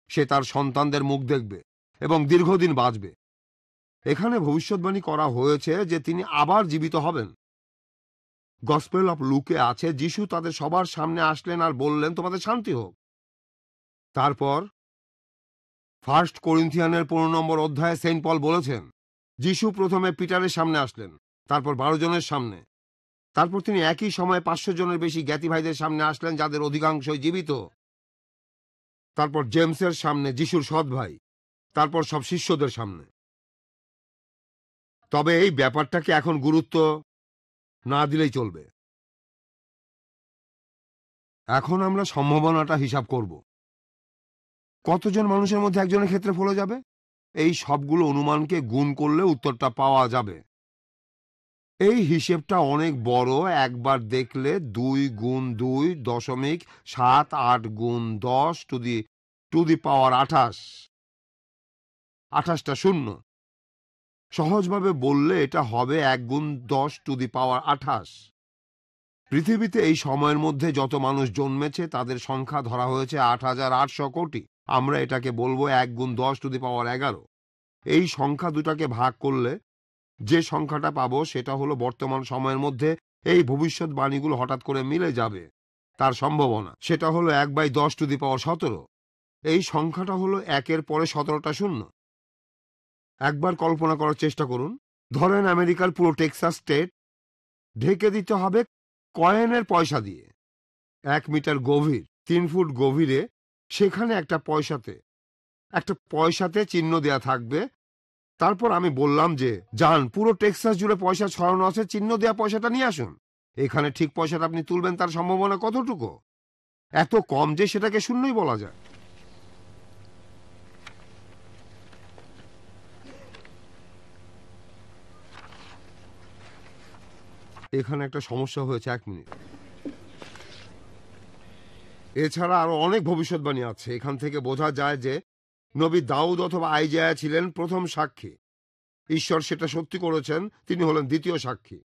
সে তার সন্তানদের মুখ দেখবে এবং দীর্ঘদিন বাঁচবে। এখানে ভবিষ্যৎবাণী করা হয়েছে যে তিনি আবার জীবিত হবেন। গসপেল অফ লুকে আছে, যিশু তাদের সবার সামনে আসলেন আর বললেন, তোমাদের শান্তি হোক। তারপর ফার্স্ট করিন্থিয়ানের পনেরো নম্বর অধ্যায়ে সেন্ট পল বলেছেন, যিশু প্রথমে পিটারের সামনে আসলেন, তারপর বারো জনের সামনে। তারপর তিনি একই সময়ে পাঁচশো জনের বেশি জ্ঞাতি ভাইদের সামনে আসলেন, যাদের অধিকাংশই জীবিত। তারপর জেমসের সামনে, যিশুর সৎ ভাই। তারপর সব শিষ্যদের সামনে। তবে এই ব্যাপারটাকে এখন গুরুত্ব না দিলেই চলবে। এখন আমরা সম্ভাবনাটা হিসাব করব। কতজন মানুষের মধ্যে একজনের ক্ষেত্রে ফলে যাবে? এই সবগুলো অনুমানকে গুণ করলে উত্তরটা পাওয়া যাবে। এই হিসেবটা অনেক বড়, একবার দেখলে দুই গুণ দুই দশমিক সাত আট গুণ দশ টু দি টু দি পাওয়ার আঠাশ। আঠাশটা শূন্য। সহজভাবে বললে এটা হবে এক গুণ দশ টু দি পাওয়ার আঠাশ। পৃথিবীতে এই সময়ের মধ্যে যত মানুষ জন্মেছে, তাদের সংখ্যা ধরা হয়েছে আট হাজার আটশো কোটি। আমরা এটাকে বলব এক গুণ দশ টু দি পাওয়ার এগারো। এই সংখ্যা দুটাকে ভাগ করলে যে সংখ্যাটা পাবো, সেটা হলো বর্তমান সময়ের মধ্যে এই ভবিষ্যৎবাণীগুলো হঠাৎ করে মিলে যাবে। তার সম্ভাবনা, সেটা হলো এক বাই দশ টু দি পাওয়ার সতেরো। এই সংখ্যাটা হলো একের পরে সতেরোটা শূন্য। একবার কল্পনা করার চেষ্টা করুন। ধরেন আমেরিকার পুরো টেক্সাস স্টেট ঢেকে দিতে হবে কয়েনের পয়সা দিয়ে। এক মিটার গভীর, তিন ফুট গভীরে সেখানে একটা পয়সাতে একটা পয়সাতে চিহ্ন দেয়া থাকবে। তারপর আমি বললাম যে যান পুরো টেক্সাস জুড়ে পয়সা ছড়ানো আছে, চিহ্ন দেয়া পয়সাটা নিয়ে আসুন। এখানে ঠিক পয়সাটা আপনি তুলবেন তার সম্ভাবনা কতটুকু? এত কম যে সেটাকে শূন্যই বলা যায়। এখানে একটা সমস্যা হয়েছে এক মিনিট। এছাড়া আরও অনেক ভবিষ্যৎবাণী আছে। এখান থেকে বোঝা যায় যে নবী দাউদ অথবা আইজায়া ছিলেন প্রথম সাক্ষী। ঈশ্বর সেটা সত্যি করেছেন, তিনি হলেন দ্বিতীয় সাক্ষী।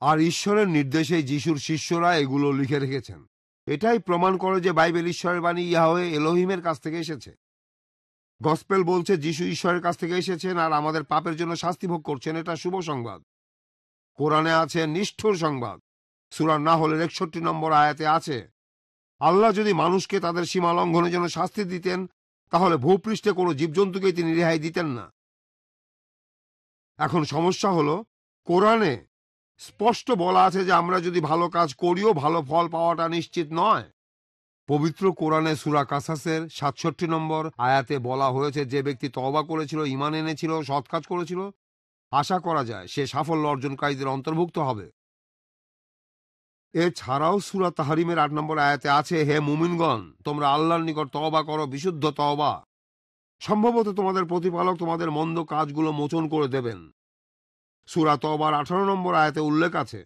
আর ঈশ্বরের নির্দেশে যিশুর শিষ্যরা এগুলো লিখে রেখেছেন। এটাই প্রমাণ করে যে বাইবেল ঈশ্বরের বাণী ইয়াহওয়ে এলোহিমের কাছ থেকে এসেছে। গসপেল বলছে, যিশু ঈশ্বরের কাছ থেকে এসেছেন আর আমাদের পাপের জন্য শাস্তি ভোগ করছেন। এটা শুভ সংবাদ। কোরআনে আছে নিষ্ঠুর সংবাদ। সুরার না হলে একষট্টি নম্বর আয়াতে আছে, আল্লাহ যদি মানুষকে তাদের সীমা লঙ্ঘনের জন্য শাস্তি দিতেন, তাহলে ভূপৃষ্ঠে কোনো জীবজন্তুকে তিনি রেহাই দিতেন না। এখন সমস্যা হলো, কোরআনে স্পষ্ট বলা আছে যে আমরা যদি ভালো কাজ করিও, ভালো ফল পাওয়াটা নিশ্চিত নয়। পবিত্র কোরআনে সুরা কাসাসের সাতষট্টি নম্বর আয়াতে বলা হয়েছে, যে ব্যক্তি তওবা করেছিল ইমান এনেছিল, সৎ কাজ করেছিল আশা করা যায় সে সাফল্য অর্জনকারীদের অন্তর্ভুক্ত হবে। এছাড়াও সুরা তাহারিমের আট নম্বর আয়াতে আছে, হে মুমিনগণ, তোমরা আল্লাহর নিকট তওবা করো, বিশুদ্ধ তওবা। সম্ভবত তোমাদের প্রতিপালক তোমাদের মন্দ কাজগুলো মোচন করে দেবেন। সুরা তওবার আঠারো নম্বর আয়াতে উল্লেখ আছে,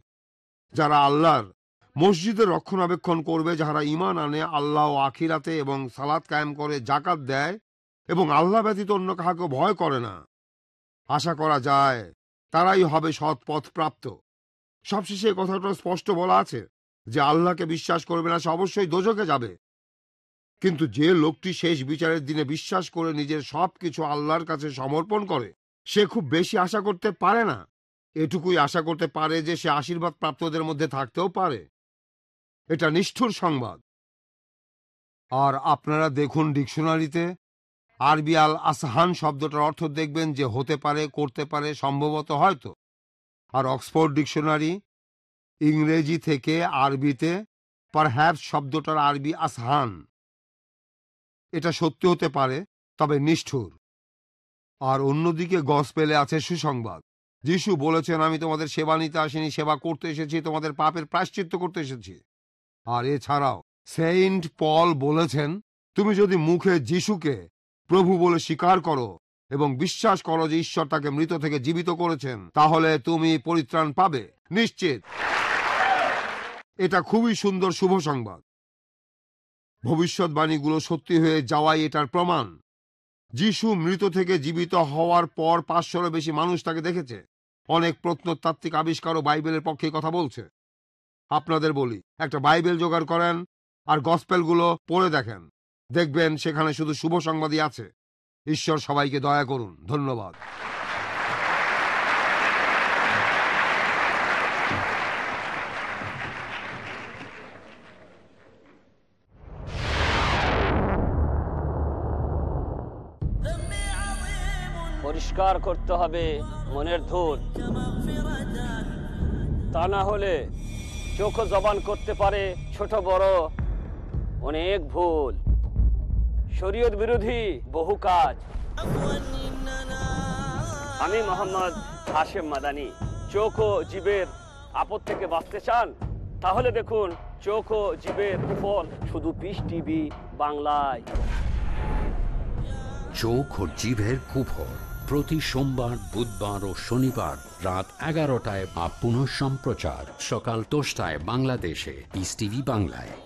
যারা আল্লাহর মসজিদের রক্ষণাবেক্ষণ করবে যারা ইমান আনে, আল্লাহ আখিরাতে এবং সালাত কায়েম করে জাকাত দেয় এবং আল্লাহ ব্যতীত অন্য কাহাকে ভয় করে না। আশা করা যায় তারাই হবে সৎ পথ প্রাপ্ত সবশেষে কথাটা স্পষ্ট বলা আছে যে আল্লাহকে বিশ্বাস করবে না, সে অবশ্যই দোজকে যাবে। কিন্তু যে লোকটি শেষ বিচারের দিনে বিশ্বাস করে নিজের সব কিছু আল্লাহর কাছে সমর্পণ করে, সে খুব বেশি আশা করতে পারে না। এটুকুই আশা করতে পারে যে সে আশীর্বাদ প্রাপ্তদের মধ্যে থাকতেও পারে। এটা নিষ্ঠুর সংবাদ। আর আপনারা দেখুন ডিকশনারিতে আরবি আল আসহান শব্দটার অর্থ দেখবেন যে হতে পারে, করতে পারে, সম্ভবত হয়তো। আর অক্সফোর্ড ডিকশনারি ইংরেজি থেকে আরবিতে পারহ্যাপস শব্দটার আরবি আসহান। এটা সত্যি হতে পারে, তবে নিষ্ঠুর। আর অন্যদিকে গসপেলে আছে সুসংবাদ। যিশু বলেছেন, আমি তোমাদের সেবা নিতে আসিনি, সেবা করতে এসেছি, তোমাদের পাপের প্রায়শ্চিত্ত করতে এসেছি। আর এছাড়াও সেইন্ট পল বলেছেন, তুমি যদি মুখে যিশুকে প্রভু বলে স্বীকার করো এবং বিশ্বাস করো যে ঈশ্বর তাকে মৃত থেকে জীবিত করেছেন, তাহলে তুমি পরিত্রাণ পাবে। নিশ্চিত। এটা খুবই সুন্দর শুভ সংবাদ। ভবিষ্যৎবাণীগুলো সত্যি হয়ে যাওয়াই এটার প্রমাণ। যিশু মৃত থেকে জীবিত হওয়ার পর পাঁচশোরও বেশি মানুষ তাকে দেখেছে। অনেক প্রত্নতাত্ত্বিক আবিষ্কারও বাইবেলের পক্ষে কথা বলছে। আপনাদের বলি, একটা বাইবেল জোগাড় করেন আর গসপেলগুলো পড়ে দেখেন। দেখবেন সেখানে শুধু শুভ সংবাদই আছে। ঈশ্বর সবাইকে দয়া করুন। ধন্যবাদ। পরিষ্কার করতে হবে মনের ধূল। তা না হলে চোখ জবান করতে পারে ছোট বড় অনেক ভুল। শরীয়ত বিরোধী বহু কাজ। আমি মোহাম্মদ হাশেম মাদানি। চোখ ও জীবের আপদ থেকে বাঁচতে চান? তাহলে দেখুন, চোখ ও জীবের ফল শুধু পিস টিভি বাংলায়। চোখ ও জিভের কুফর প্রতি সোমবার, বুধবার ও শনিবার রাত এগারোটায় বা পুনঃ সম্প্রচার সকাল দশটায় বাংলাদেশে, পিস টিভি বাংলায়।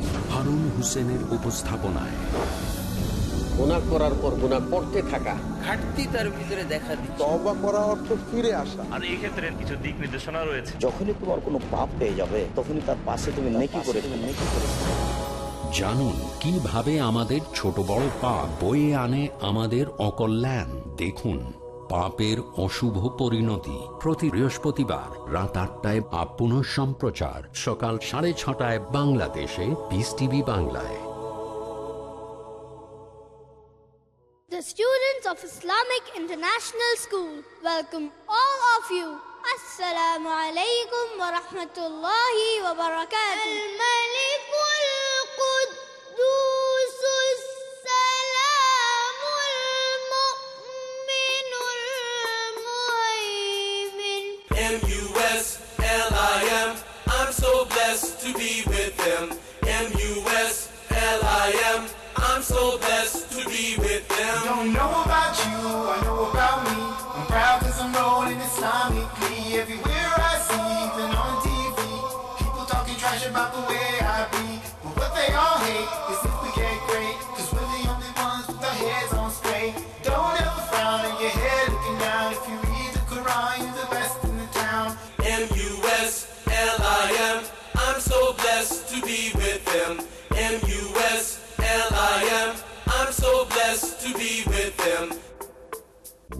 হারুন হোসেনের উপস্থাপনায়। গুণা করার পর গুণা করতে থাকা। ঘাটতি তার ভিতরে দেখা দিচ্ছে। তবা করা অর্থ ফিরে আসা। আর এই ক্ষেত্রে কিছু দিক নির্দেশনা রয়েছে। যখনই তোমার কোনো পাপ পেয়ে যাবে তখনই তার পাশে তুমি নেকি করে তুমি নেকি করে জানুন কীভাবে আমাদের ছোট বড় পাপ বয়ে আনে আমাদের অকল্যাণ? দেখুন। পাপের অশুভ পরিণতি প্রতি বৃহস্পতিবার রাত আটটায় আপ সম্প্রচার সকাল সাড়ে ছটায় বাংলাদেশে পিস টিভি বাংলায় The students of Islamic International School welcome all of you. Assalamu alaikum wa rahmatullahi wa barakatuh.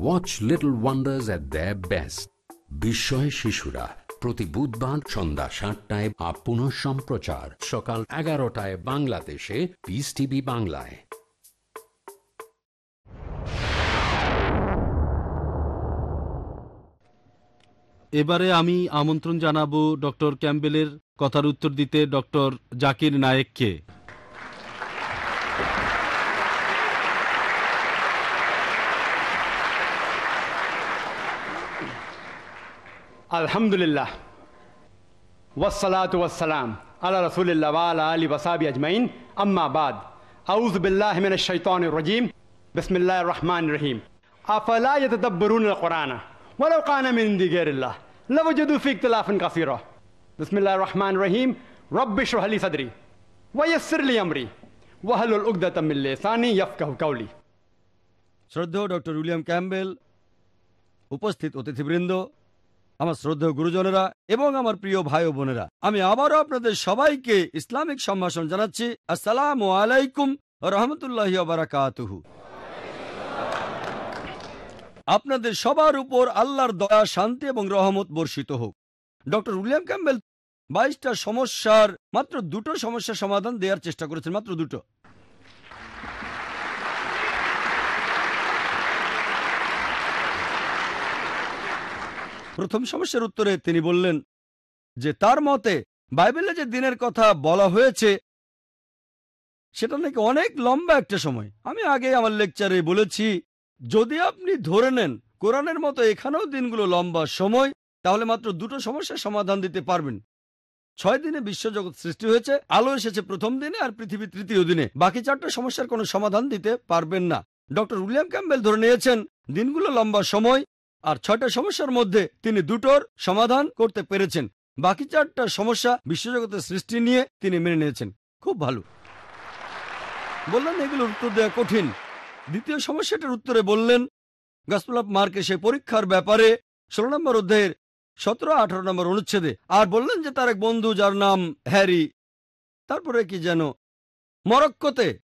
Watch little wonders at the best বিস্ময় শিশুরা, প্রতি বুধবার সন্ধ্যা সাতটায় আপ পুনঃ সম্প্রচার, সকাল এগারোটায় বাংলাদেশে পিস টিভি বাংলায়। এবারে আমি আমন্ত্রণ জানাব ডক্টর ক্যাম্বেলের কথার উত্তর দিতে ডক্টর জাকির নায়েককে। Alhamdulillah. والصلاة والسلام على رسول الله وعلى آله وصحبه أجمعين أما بعد أعوذ بالله من الشيطان الرجيم بسم الله الرحمن الرحيم أفلا يتدبرون القرآن ولو كان من عند غير الله لوجدوا فيه اختلافا كثيرا بسم الله الرحمن الرحيم رب اشرح لي صدري ويسر لي أمري واحلل عقدة من لساني يفقهوا قولي শ্রদ্ধেয় ডক্টর উইলিয়াম ক্যাম্বেল উপস্থিত অতিথিবৃন্দ আমার শ্রদ্ধেয় গুরুজনেরা এবং আমার প্রিয় ভাই বোনেরা, আমি আবারও আপনাদের সবাইকে ইসলামিক সম্ভাষণ জানাচ্ছি। আসসালামু আলাইকুম রহমতুল্লাহ বারাকাতুহু। আপনাদের সবার উপর আল্লাহর দয়া, শান্তি এবং রহমত বর্ষিত হোক। ডক্টর উইলিয়াম ক্যাম্বেল বাইশটা সমস্যার মাত্র দুটো সমস্যার সমাধান দেওয়ার চেষ্টা করেছেন, মাত্র দুটো। প্রথম সমস্যার উত্তরে তিনি বললেন যে, তার মতে বাইবেলে যে দিনের কথা বলা হয়েছে, সেটা নাকি অনেক লম্বা একটা সময়। আমি আগে আমার লেকচারে বলেছি, যদি আপনি ধরে নেন কোরআনের মতো এখানেও দিনগুলো লম্বা সময়, তাহলে মাত্র দুটো সমস্যার সমাধান দিতে পারবেন। ছয় দিনে বিশ্বজগৎ সৃষ্টি হয়েছে, আলো এসেছে প্রথম দিনে আর পৃথিবী তৃতীয় দিনে। বাকি চারটা সমস্যার কোনো সমাধান দিতে পারবেন না। ডক্টর উইলিয়াম ক্যাম্বেল ধরে নিয়েছেন, দিনগুলো লম্বা সময় আর ছয়টা সমস্যার মধ্যে তিনি দুটোর সমাধান করতে পেরেছেন। বাকি চারটা সমস্যা বিশ্বজগতের সৃষ্টি নিয়ে তিনি মেনে নিয়েছেন। খুব ভালো। বললেন, এগুলোর উত্তর দেওয়া কঠিন। দ্বিতীয় সমস্যাটার উত্তরে বললেন গসপেল অফ মার্কে সেই পরীক্ষার ব্যাপারে ষোলো নম্বর অধ্যায়ের সতেরো, আঠারো নম্বর অনুচ্ছেদে। আর বললেন যে, তার এক বন্ধু, যার নাম হ্যারি। তারপরে কি যেন, মরক্কোতে।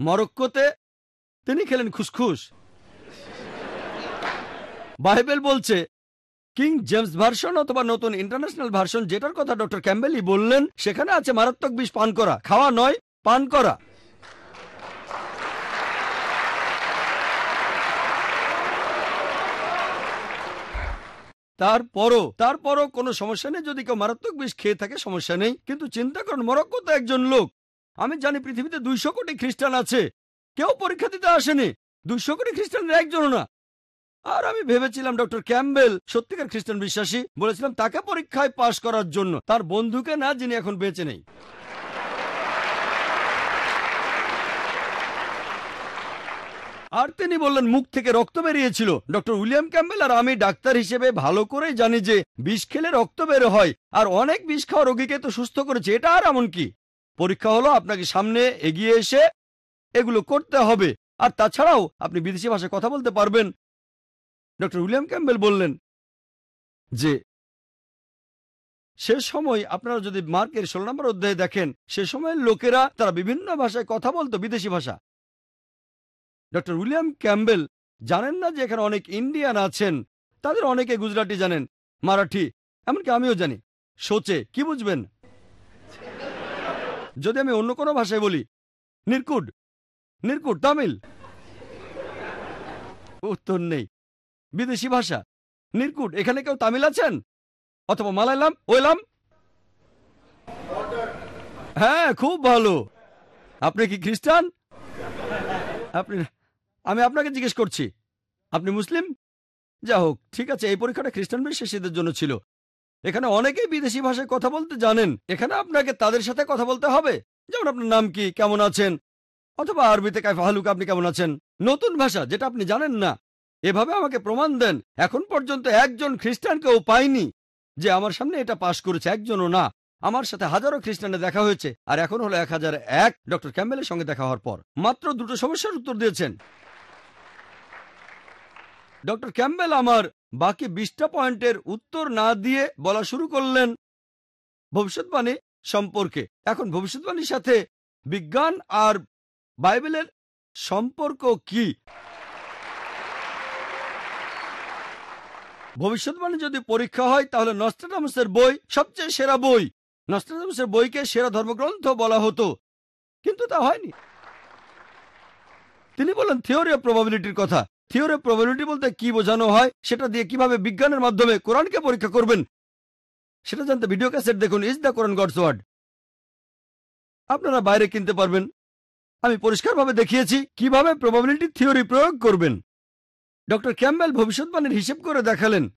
মরক্কোতে? তিনি খেলেন খুসখুস। বাইবেল বলছে, কিং জেমস ভার্সন অথবা নতুন ইন্টারন্যাশনাল ভার্সন যেটার কথা ডক্টর ক্যাম্বেলি বললেন, সেখানে আছে মারাত্মক বিষ পান করা। খাওয়া নয়, পান করা। তারপরও তারপরও কোনো সমস্যা নেই, যদি কেউ মারাত্মক বিষ খেয়ে থাকে, সমস্যা নেই। কিন্তু চিন্তা করুন, মরক্কো তো একজন লোক। আমি জানি পৃথিবীতে দুইশো কোটি খ্রিস্টান আছে। কেউ পরীক্ষা দিতে আসেনি। দুইশো কোটি খ্রিস্টানের একজনও না। আর আমি ভেবেছিলাম ডক্টর ক্যাম্বেল সত্যিকার খ্রিস্টান বিশ্বাসী, বলেছিলাম তাকে পরীক্ষায় পাশ করার জন্য। তার বন্ধুকে না, যিনি এখন বেঁচে নেই। আর তিনি বললেন, মুখ থেকে রক্ত বেরিয়েছিল। ডক্টর উইলিয়াম ক্যাম্বেল আর আমি ডাক্তার হিসেবে ভালো করেই জানি যে, বিষ খেলে রক্ত বের হয়, আর অনেক বিষ খাওয়া রোগীকে তো সুস্থ করেছে। এটা আর এমন কি? পরীক্ষা হলো, আপনাকে সামনে এগিয়ে এসে এগুলো করতে হবে। আর তাছাড়াও, আপনি বিদেশি ভাষায় কথা বলতে পারবেন। ডক্টর উইলিয়াম ক্যাম্বেল বললেন যে, সে সময় আপনারা যদি মার্কের ষোলো নম্বর অধ্যায়ে দেখেন, সে সময়ের লোকেরা, তারা বিভিন্ন ভাষায় কথা বলতো বিদেশি ভাষা। ডক্টর উইলিয়াম ক্যাম্বেল জানেন না যে এখানে অনেক ইন্ডিয়ান আছেন? তাদের অনেকে গুজরাটি জানেন, মারাঠি, এমনকি আমিও জানি। সোচে, কি বুঝবেন? যদি আমি অন্য কোনো ভাষায় বলি, নির্কুট নির্কুট, তামিল। উত্তর নেই। বিদেশি ভাষা। নির্কুট, এখানে কেউ তামিল আছেন? অথবা মালায়ালাম, ওয়েলাম? হ্যাঁ খুব ভালো। আপনি কি খ্রিস্টান? আপনি, আমি আপনাকে জিজ্ঞেস করছি। আপনি মুসলিম? যা হোক, ঠিক আছে, এই পরীক্ষাটা খ্রিস্টান বিশ্বাসীদের জন্য ছিল। এখানে অনেকেই বিদেশি ভাষায় কথা বলতে জানেন। এখানে আপনাকে তাদের সাথে কথা বলতে হবে। যেমন আপনার নাম কি, কেমন আছেন? অথবা আরবিতে কাইফা হালুক, আপনি কেমন আছেন? নতুন ভাষা, যেটা আপনি জানেন না। এভাবে আমাকে প্রমাণ দেন। এখন পর্যন্ত একজন খ্রিস্টানকেও পাইনি। যে আমার সামনে এটা পাশ করেছে, একজনও না। আমার সাথে হাজারো খ্রিস্টানে দেখা হয়েছে, আর এখন হলো এক হাজার এক। ডক্টর ক্যাম্বেলের সঙ্গে দেখা হওয়ার পর। মাত্র দুটো সমস্যার উত্তর দিয়েছেন। ডক্টর ক্যাম্বেল আমার বাকি বিশটা পয়েন্টের উত্তর না দিয়ে বলা শুরু করলেন ভবিষ্যৎবাণী সম্পর্কে। এখন ভবিষ্যৎবাণীর সাথে বিজ্ঞান আর বাইবেলের সম্পর্ক কি? ভবিষ্যৎবাণী যদি পরীক্ষা হয়, তাহলে নস্ট্রাডামসের বই সবচেয়ে সেরা বই। নস্ট্রাডামসের বইকে সেরা ধর্মগ্রন্থ বলা হতো। কিন্তু তা হয়নি। তিনি বলেন, থিওরি অফ প্রবাবিলিটির কথা। থিওরি অফ প্রবাবিলিটি বলতে কি বোঝানো হয়, সেটা দিয়ে কীভাবে বিজ্ঞানের মাধ্যমে কোরআনকে পরীক্ষা করবেন, সেটা জানতে ভিডিও ক্যাসেট দেখুন, is the Quran God's word. আপনারা বাইরে কিনতে পারবেন। আমি পরিষ্কারভাবে দেখিয়েছি কীভাবে প্রবাবিলিটি থিওরি প্রয়োগ করবেন। ডক্টর ক্যাম্বেল ভবিষ্যৎবাণীর হিসেব করে দেখালেন।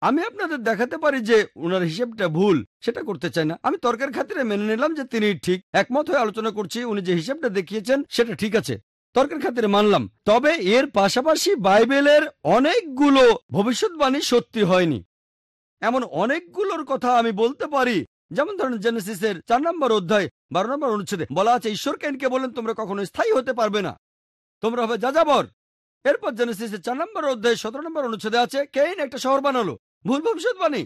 আমি আপনাদের দেখাতে পারি যে ওনার হিসেবটা ভুল, সেটা করতে চাই না। আমি তর্কের খাতিরে মেনে নিলাম যে তিনি ঠিক একমত হয়ে আলোচনা করছি, উনি যে হিসেবটা দেখিয়েছেন সেটা ঠিক আছে। তর্কের খাতিরে মানলাম, তবে এর পাশাপাশি বাইবেলের অনেকগুলো ভবিষ্যৎবাণী সত্যি হয়নি। এমন অনেকগুলোর কথা আমি বলতে পারি, যেমন ধরেন জেনেসিসের চার নম্বর অধ্যায়, বারো নম্বর অনুচ্ছেদে বলা আছে ঈশ্বর কেনকে বলেন, তোমরা কখনো স্থায়ী হতে পারবে না। তোমরা হবে যাযাবর। এরপর জেনেসিসের চার নম্বর অধ্যায় সতেরো নম্বর অনুচ্ছেদে আছে, কেইন একটা শহর বানালো। ভুল ভবিষ্যৎবাণী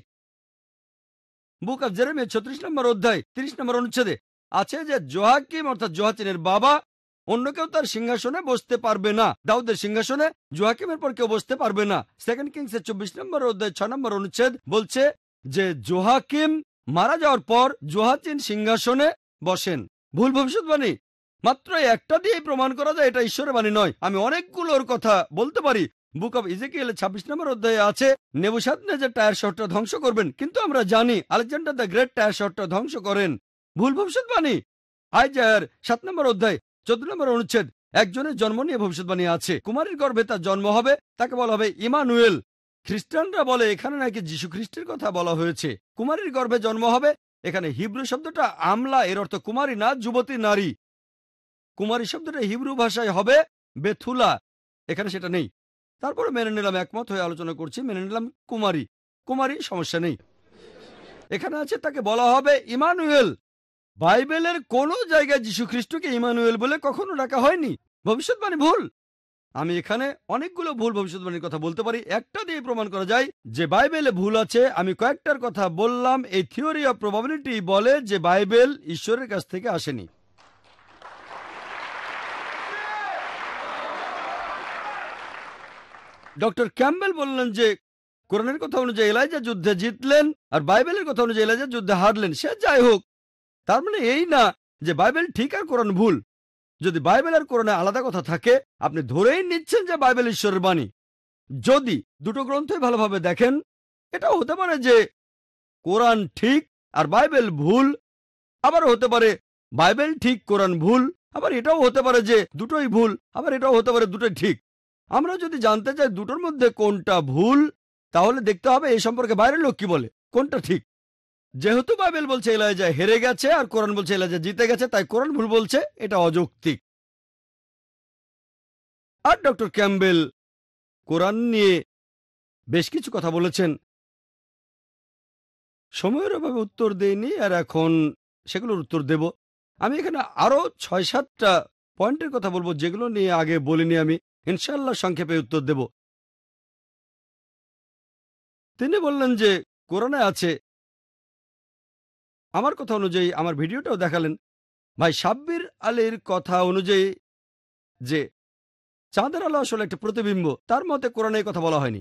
বুক অফ জেরেমিয়া ছত্রিশ নম্বর অধ্যায় তিরিশ নম্বর অনুচ্ছেদে আছে যে, জোহাকিম অর্থাৎ জোহাচিনের বাবা অন্য কেউ তার সিংহাসনে বসতে পারবে না। দাউদের সিংহাসনে জোহাকিমের পর কেউ বসতে পারবে না। সেকেন্ড কিংস এর চব্বিশ নম্বর অধ্যায় ছ নম্বর অনুচ্ছেদ বলছে যে, জোহাকিম মারা যাওয়ার পর জোহাচিন সিংহাসনে বসেন। ভুল ভবিষ্যৎবাণী মাত্র একটা দিয়েই প্রমাণ করা যায়, এটা ঈশ্বরের বাণী নয়। আমি অনেকগুলোর কথা বলতে পারি। বুক অব ইজেকিয়েলের ছাব্বিশ নম্বর অধ্যায়ে আছে নেবুসাদ যে টায়ার শহরটা ধ্বংস করবেন, কিন্তু আমরা জানি আলেকজান্ডার দ্য গ্রেট টায়ার শহরটা ধ্বংস করেন। ভুল ভবিষ্যৎবাণী আইজায়ার সাত নম্বর অধ্যায়, চোদ্দ নম্বর অনুচ্ছেদ, একজনের জন্ম নিয়ে ভবিষ্যৎবাণী আছে। কুমারীর গর্ভে তার জন্ম হবে, তাকে বলা হবে ইমানুয়েল। খ্রিস্টানরা বলে, এখানে নাকি যীশু খ্রিস্টের কথা বলা হয়েছে। কুমারীর গর্ভে জন্ম হবে, এখানে হিব্রু শব্দটা আমলা, এর অর্থ কুমারী না, যুবতী নারী। কুমারী শব্দটা হিব্রু ভাষায় হবে বেথুলা। এখানে সেটা নেই। তারপরে মেনে নিলাম, একমত হয়ে আলোচনা করছি। মেনে নিলাম কুমারী। কুমারী, সমস্যা নেই। এখানে আছে, তাকে বলা হবে ইমানুয়েল। বাইবেলের কোনো জায়গায় যীশু খ্রিস্টকে ইমানুয়েল বলে কখনো ডাকা হয়নি। ভবিষ্যৎবাণী ভুল। আমি এখানে অনেকগুলো ভুল ভবিষ্যৎবাণীর কথা বলতে পারি। একটা দিয়ে প্রমাণ করা যায় যে বাইবেলে ভুল আছে। আমি কয়েকটার কথা বললাম। এই থিওরি অফ প্রবাবিলিটি বলে যে বাইবেল ঈশ্বরের কাছ থেকে আসেনি। ডক্টর ক্যাম্বেল বললেন যে, কোরআনের কথা অনুযায়ী এলাইজা যুদ্ধে জিতলেন আর বাইবেলের কথা অনুযায়ী এলাইজা যুদ্ধে হারলেন। সে যাই হোক, তার মানে এই না যে বাইবেল ঠিক আর কোরআন ভুল। যদি বাইবেল আর কোরআনে আলাদা কথা থাকে, আপনি ধরেই নিচ্ছেন যে বাইবেল ঈশ্বরের বাণী। যদি দুটো গ্রন্থই ভালোভাবে দেখেন, এটাও হতে পারে যে কোরআন ঠিক আর বাইবেল ভুল, আবার হতে পারে বাইবেল ঠিক, কোরআন ভুল, আবার এটাও হতে পারে যে দুটোই ভুল, আবার এটাও হতে পারে দুটোই ঠিক। আমরা যদি জানতে চাই দুটোর মধ্যে কোনটা ভুল, তাহলে দেখতে হবে এই সম্পর্কে বাইরের লোক কি বলে, কোনটা ঠিক। যেহেতু বাইবেল বলছে এলাজা হেরে গেছে আর কোরআন বলছে এলাজা জিতে গেছে, তাই কোরআন ভুল বলছে, এটা অযৌক্তিক। আর ডক্টর ক্যাম্বেল কোরআন নিয়ে বেশ কিছু কথা বলেছেন। সময়ের অভাবে উত্তর দেয়নি আর এখন সেগুলোর উত্তর দেব। আমি এখানে আরও ছয় সাতটা পয়েন্টের কথা বলব, যেগুলো নিয়ে আগে বলিনি আমি। ইনশাল্লাহ সংক্ষেপে উত্তর দেব। তিনি বললেন যে, কোরআনে আছে, আমার কথা অনুযায়ী, আমার ভিডিওটাও দেখালেন। ভাই, সাব্বির আলীর কথা অনুযায়ী যে, চাঁদের আলো আসলে একটা প্রতিবিম্ব, তার মতে কোরআনে কথা বলা হয়নি।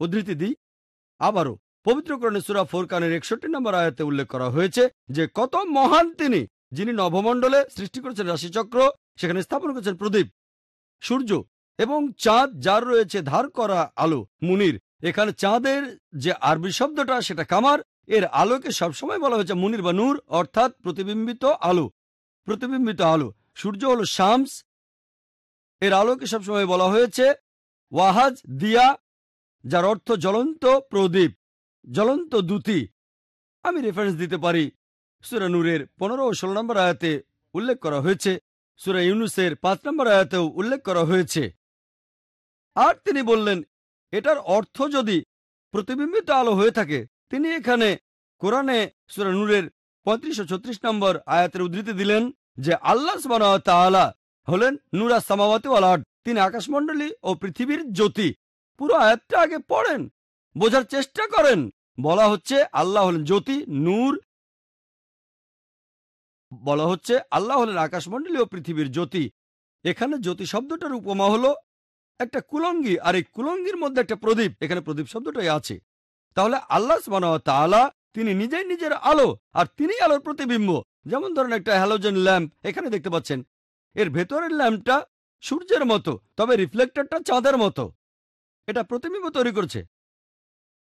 উদ্ধৃতি দিই, আবারও, পবিত্র কোরআনে সুরা ফোরকানের একষট্টি নম্বর আয়াতে উল্লেখ করা হয়েছে যে, কত মহান তিনি, যিনি নভমণ্ডলে সৃষ্টি করেছেন রাশিচক্র, সেখানে স্থাপন করেছেন প্রদীপ। সূর্য এবং চাঁদ যার রয়েছে ধার করা আলো, মুনির। এখানে চাঁদের যে আরবি শব্দটা, সেটা কামার। এর আলোকে সবসময় বলা হয়েছে মুনির বা নূর, অর্থাৎ প্রতিবিম্বিত আলো। প্রতিবিম্বিত আলো। সূর্য হল শামস। এর আলোকে সবসময় বলা হয়েছে ওয়াহাজ, দিয়া, যার অর্থ জ্বলন্ত প্রদীপ, জ্বলন্ত দূতি। আমি রেফারেন্স দিতে পারি। সুরা নূরের পনেরো ও ষোলো নম্বর আয়াতে উল্লেখ করা হয়েছে সুরা ইউনুসের পাঁচ নম্বর আয়াতেও উল্লেখ করা হয়েছে। আর তিনি বললেন, এটার অর্থ যদি প্রতিবিম্বিত আলো হয়ে থাকে, তিনি এখানে কোরআনে সুরা নূরের পঁয়ত্রিশ ও ছত্রিশ নম্বর আয়াতের উদ্ধৃতি দিলেন যে আল্লাহ তাআলা হলেন নুরা সামাওয়াতি ওয়ালাড তিনি আকাশমণ্ডলী ও পৃথিবীর জ্যোতি। পুরো আয়াতটা আগে পড়েন, বোঝার চেষ্টা করেন। বলা হচ্ছে আল্লাহ হলেন জ্যোতি, নূর বলা হচ্ছে, আল্লাহ হলেন আকাশমণ্ডলী ও পৃথিবীর জ্যোতি। এখানে জ্যোতি শব্দটার উপমা হলো একটা কুলঙ্গি, আর এই কুলঙ্গির মধ্যে একটা প্রদীপ। এখানে প্রদীপ শব্দটাই আছে। তাহলে আল্লাহ তাআলা তিনি নিজেই নিজের আলো, আর তিনি আলোর প্রতিবিম্ব। যেমন ধরেন একটা হ্যালোজেন ল্যাম্প, এখানে দেখতে পাচ্ছেন, এর ভেতরের ল্যাম্পটা সূর্যের মতো, তবে রিফ্লেক্টরটা চাঁদের মতো। এটা প্রতিবিম্ব তৈরি করছে।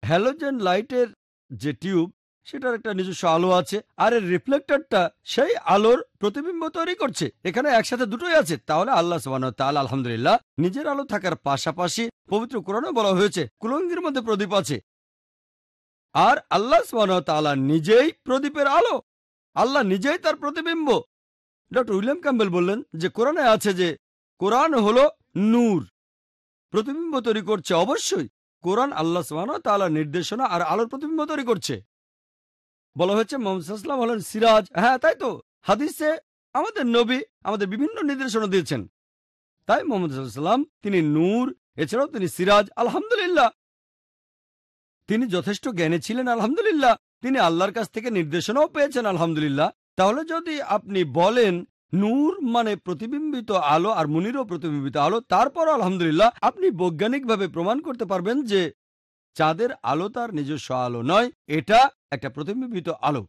হ্যালোজেন লাইটের যে টিউব সেটার একটা নিজস্ব আলো আছে। আর এর রিফ্লেক্টরটা সেই আলোর প্রতিবিম্ব তৈরি করছে। এখানে একসাথে দুটোই আছে। তাহলে আল্লাহ তাল আলহামদুলিল্লাহ নিজের আলো থাকার পাশাপাশি পবিত্র কোরআনে বলা হয়েছে, কুলঙ্গির মধ্যে প্রদীপ আছে। আর আল্লাহ তালা নিজেই প্রদীপের আলো। আল্লাহ নিজেই তার প্রতিবিম্ব। ডক্টর উইলিয়াম ক্যাম্বেল বললেন যে, কোরআনে আছে যে, কোরআন হলো নূর। প্রতিবিম্ব তৈরি করছে অবশ্যই। কোরআন আল্লাহ তালা নির্দেশনা আর আলোর প্রতিবিম্ব তৈরি করছে। বলা হয়েছে মোহাম্মদাম হলেন সিরাজ। হ্যাঁ তাই তো। হাদিসে আমাদের নবী আমাদের বিভিন্ন নির্দেশনা দিয়েছেন। তাই মোহাম্মদ তিনি নূর, এছাড়াও তিনি সিরাজ, আলহামদুলিল্লাহ। তিনি যথেষ্ট জ্ঞানী ছিলেন, আলহামদুলিল্লাহ। তিনি আল্লাহর কাছ থেকে নির্দেশনাও পেয়েছেন, আলহামদুলিল্লাহ। তাহলে যদি আপনি বলেন নূর মানে প্রতিবিম্বিত আলো আর মুনিরও প্রতিবিম্বিত আলো তারপর আলহামদুলিল্লাহ আপনি বৈজ্ঞানিকভাবে প্রমাণ করতে পারবেন যে চাঁদের আলো তার নিজস্ব আলো নয়। এটা একটা প্রতিবিম্বিত আলো।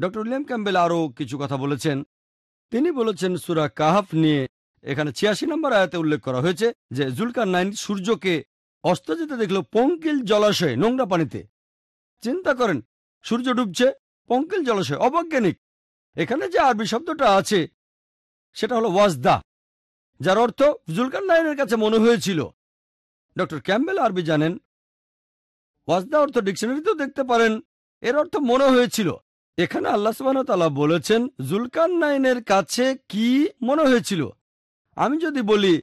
ডক্টর উইলিয়াম ক্যাম্বেল আরও কিছু কথা বলেছেন। তিনি বলেছেন, সুরা কাহাফ নিয়ে এখানে ছিয়াশি নম্বর আয়াতে উল্লেখ করা হয়েছে যে, জুলকার নাইন সূর্যকে অস্ত যেতে দেখল পঙ্কিল জলাশয়ে, নোংরা পানিতে। চিন্তা করেন, সূর্য ডুবছে, পঙ্কিল জলাশয়, অবৈজ্ঞানিক। এখানে যে আরবি শব্দটা আছে, সেটা হলো ওয়াজদা, যার অর্থ জুলকার নাইনের কাছে মনে হয়েছিল। ডক্টর ক্যাম্বেল আরবি জানেন ওয়াজদা অর্থ ডিকশনারিতেও দেখতে পারেন। এর অর্থ মনে হয়েছিল। এখানে আল্লাহ সুবাহ বলেছেন জুলকান নাইনের কাছে কি মনে হয়েছিল? আমি যদি বলি,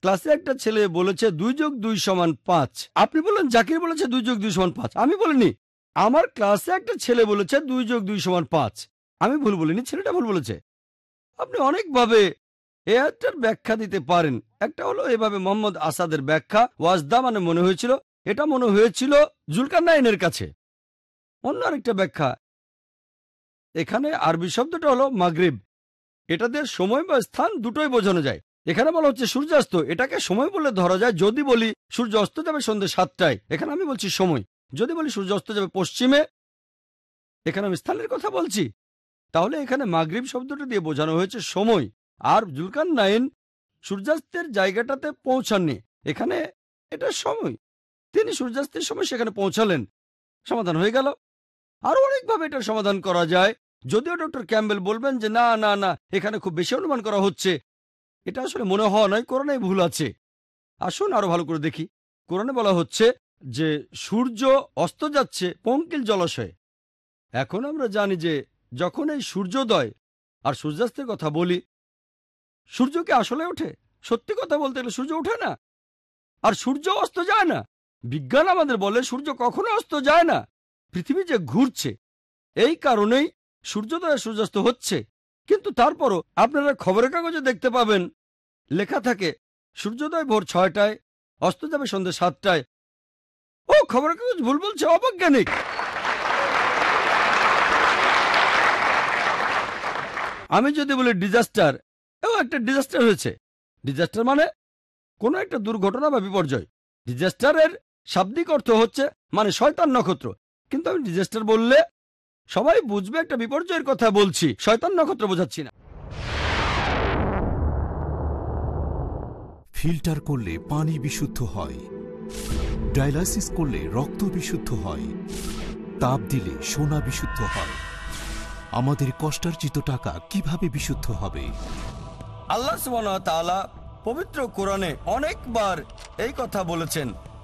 ক্লাসে একটা ছেলে বলেছে, দুই যোগ দুই সমান পাঁচ। আপনি বললেন, জাকির বলেছে দুই যোগ দুই সমান পাঁচ। আমি বলিনি, আমার ক্লাসে একটা ছেলে বলেছে, দুই যোগ দুই সমান পাঁচ। আমি ভুল বলিনি, ছেলেটা ভুল বলেছে। আপনি অনেকভাবে এ আয়াতটার ব্যাখ্যা দিতে পারেন। একটা হলো এভাবে মোহাম্মদ আসাদের ব্যাখ্যা, ওয়াজদা মানে মনে হয়েছিল এটা মনে হয়েছিল জুলকান নাইনের কাছে। অন্য আরেকটা ব্যাখ্যা। এখানে আরবি শব্দটা হলো মাগরিব। এটা দিয়ে সময় বা স্থান দুটোই বোঝানো যায়। এখানে বলা হচ্ছে সূর্যাস্ত। এটাকে সময় বলে ধরা যায়। যদি বলি সূর্য অস্ত যাবে সন্ধ্যে সাতটায়, এখানে আমি বলছি সময়। যদি বলি সূর্য অস্ত যাবে পশ্চিমে, এখানে আমি স্থানের কথা বলছি। তাহলে এখানে মাগরিব শব্দটা দিয়ে বোঝানো হয়েছে সময়। আর জুলকান নাইন সূর্যাস্তের জায়গাটাতে পৌঁছাননি। এখানে এটা সময়। তিনি সূর্যাস্তের সময় সেখানে পৌঁছালেন। সমাধান হয়ে গেল। আরও অনেকভাবে এটার সমাধান করা যায়। যদিও ডক্টর ক্যাম্বেল বলবেন যে, না না না, এখানে খুব বেশি অনুমান করা হচ্ছে। এটা আসলে মনে হওয়া নয় কোরআনে ভুল আছে। আসুন আরও ভালো করে দেখি। কোরআনে বলা হচ্ছে যে, সূর্য অস্ত যাচ্ছে, পঙ্কিল জলাশয়ে। এখন আমরা জানি যে, যখন এই সূর্যোদয়, আর সূর্যাস্তের কথা বলি, সূর্য কি আসলে ওঠে? সত্যি কথা বলতে গেলে সূর্য ওঠে না? আর সূর্য অস্ত যায় না? বিজ্ঞান আমাদের বলে সূর্য কখনো অস্ত যায় না, পৃথিবী যে ঘুরছে। এই কারণেই সূর্যোদয় সূর্যাস্ত হচ্ছে। কিন্তু তারপরও আপনারা খবরের কাগজে দেখতে পাবেন। লেখা থাকে, সূর্যোদয় ভোর ছয়টায়, অস্ত যাবে সন্ধ্যে সাতটায়। ও, খবরের কাগজ ভুল বলছে, অবৈজ্ঞানিক। আমি যদি বলি ডিজাস্টার এও একটা ডিজাস্টার হয়েছে। ডিজাস্টার মানে কোনো একটা দুর্ঘটনা বা বিপর্যয়। ডিজাস্টারের শাব্দিক অর্থ হচ্ছে মানে শয়তান নক্ষত্র। কিন্তু আমি ডিজাস্টার বললে সবাই বুঝবে একটা বিপর্যয়ের কথা বলছি শয়তান নক্ষত্র বোঝাচ্ছি না। ফিল্টার করলে পানি বিশুদ্ধ হয় ডায়ালাইসিস করলে রক্ত বিশুদ্ধ হয় তাপ দিলে সোনা বিশুদ্ধ হয়। আমাদের কষ্টার্জিত টাকা কীভাবে বিশুদ্ধ হবে? আল্লাহ সুবহানাহু ওয়া তাআলা পবিত্র কোরআনে অনেকবার এই কথা বলেছেন।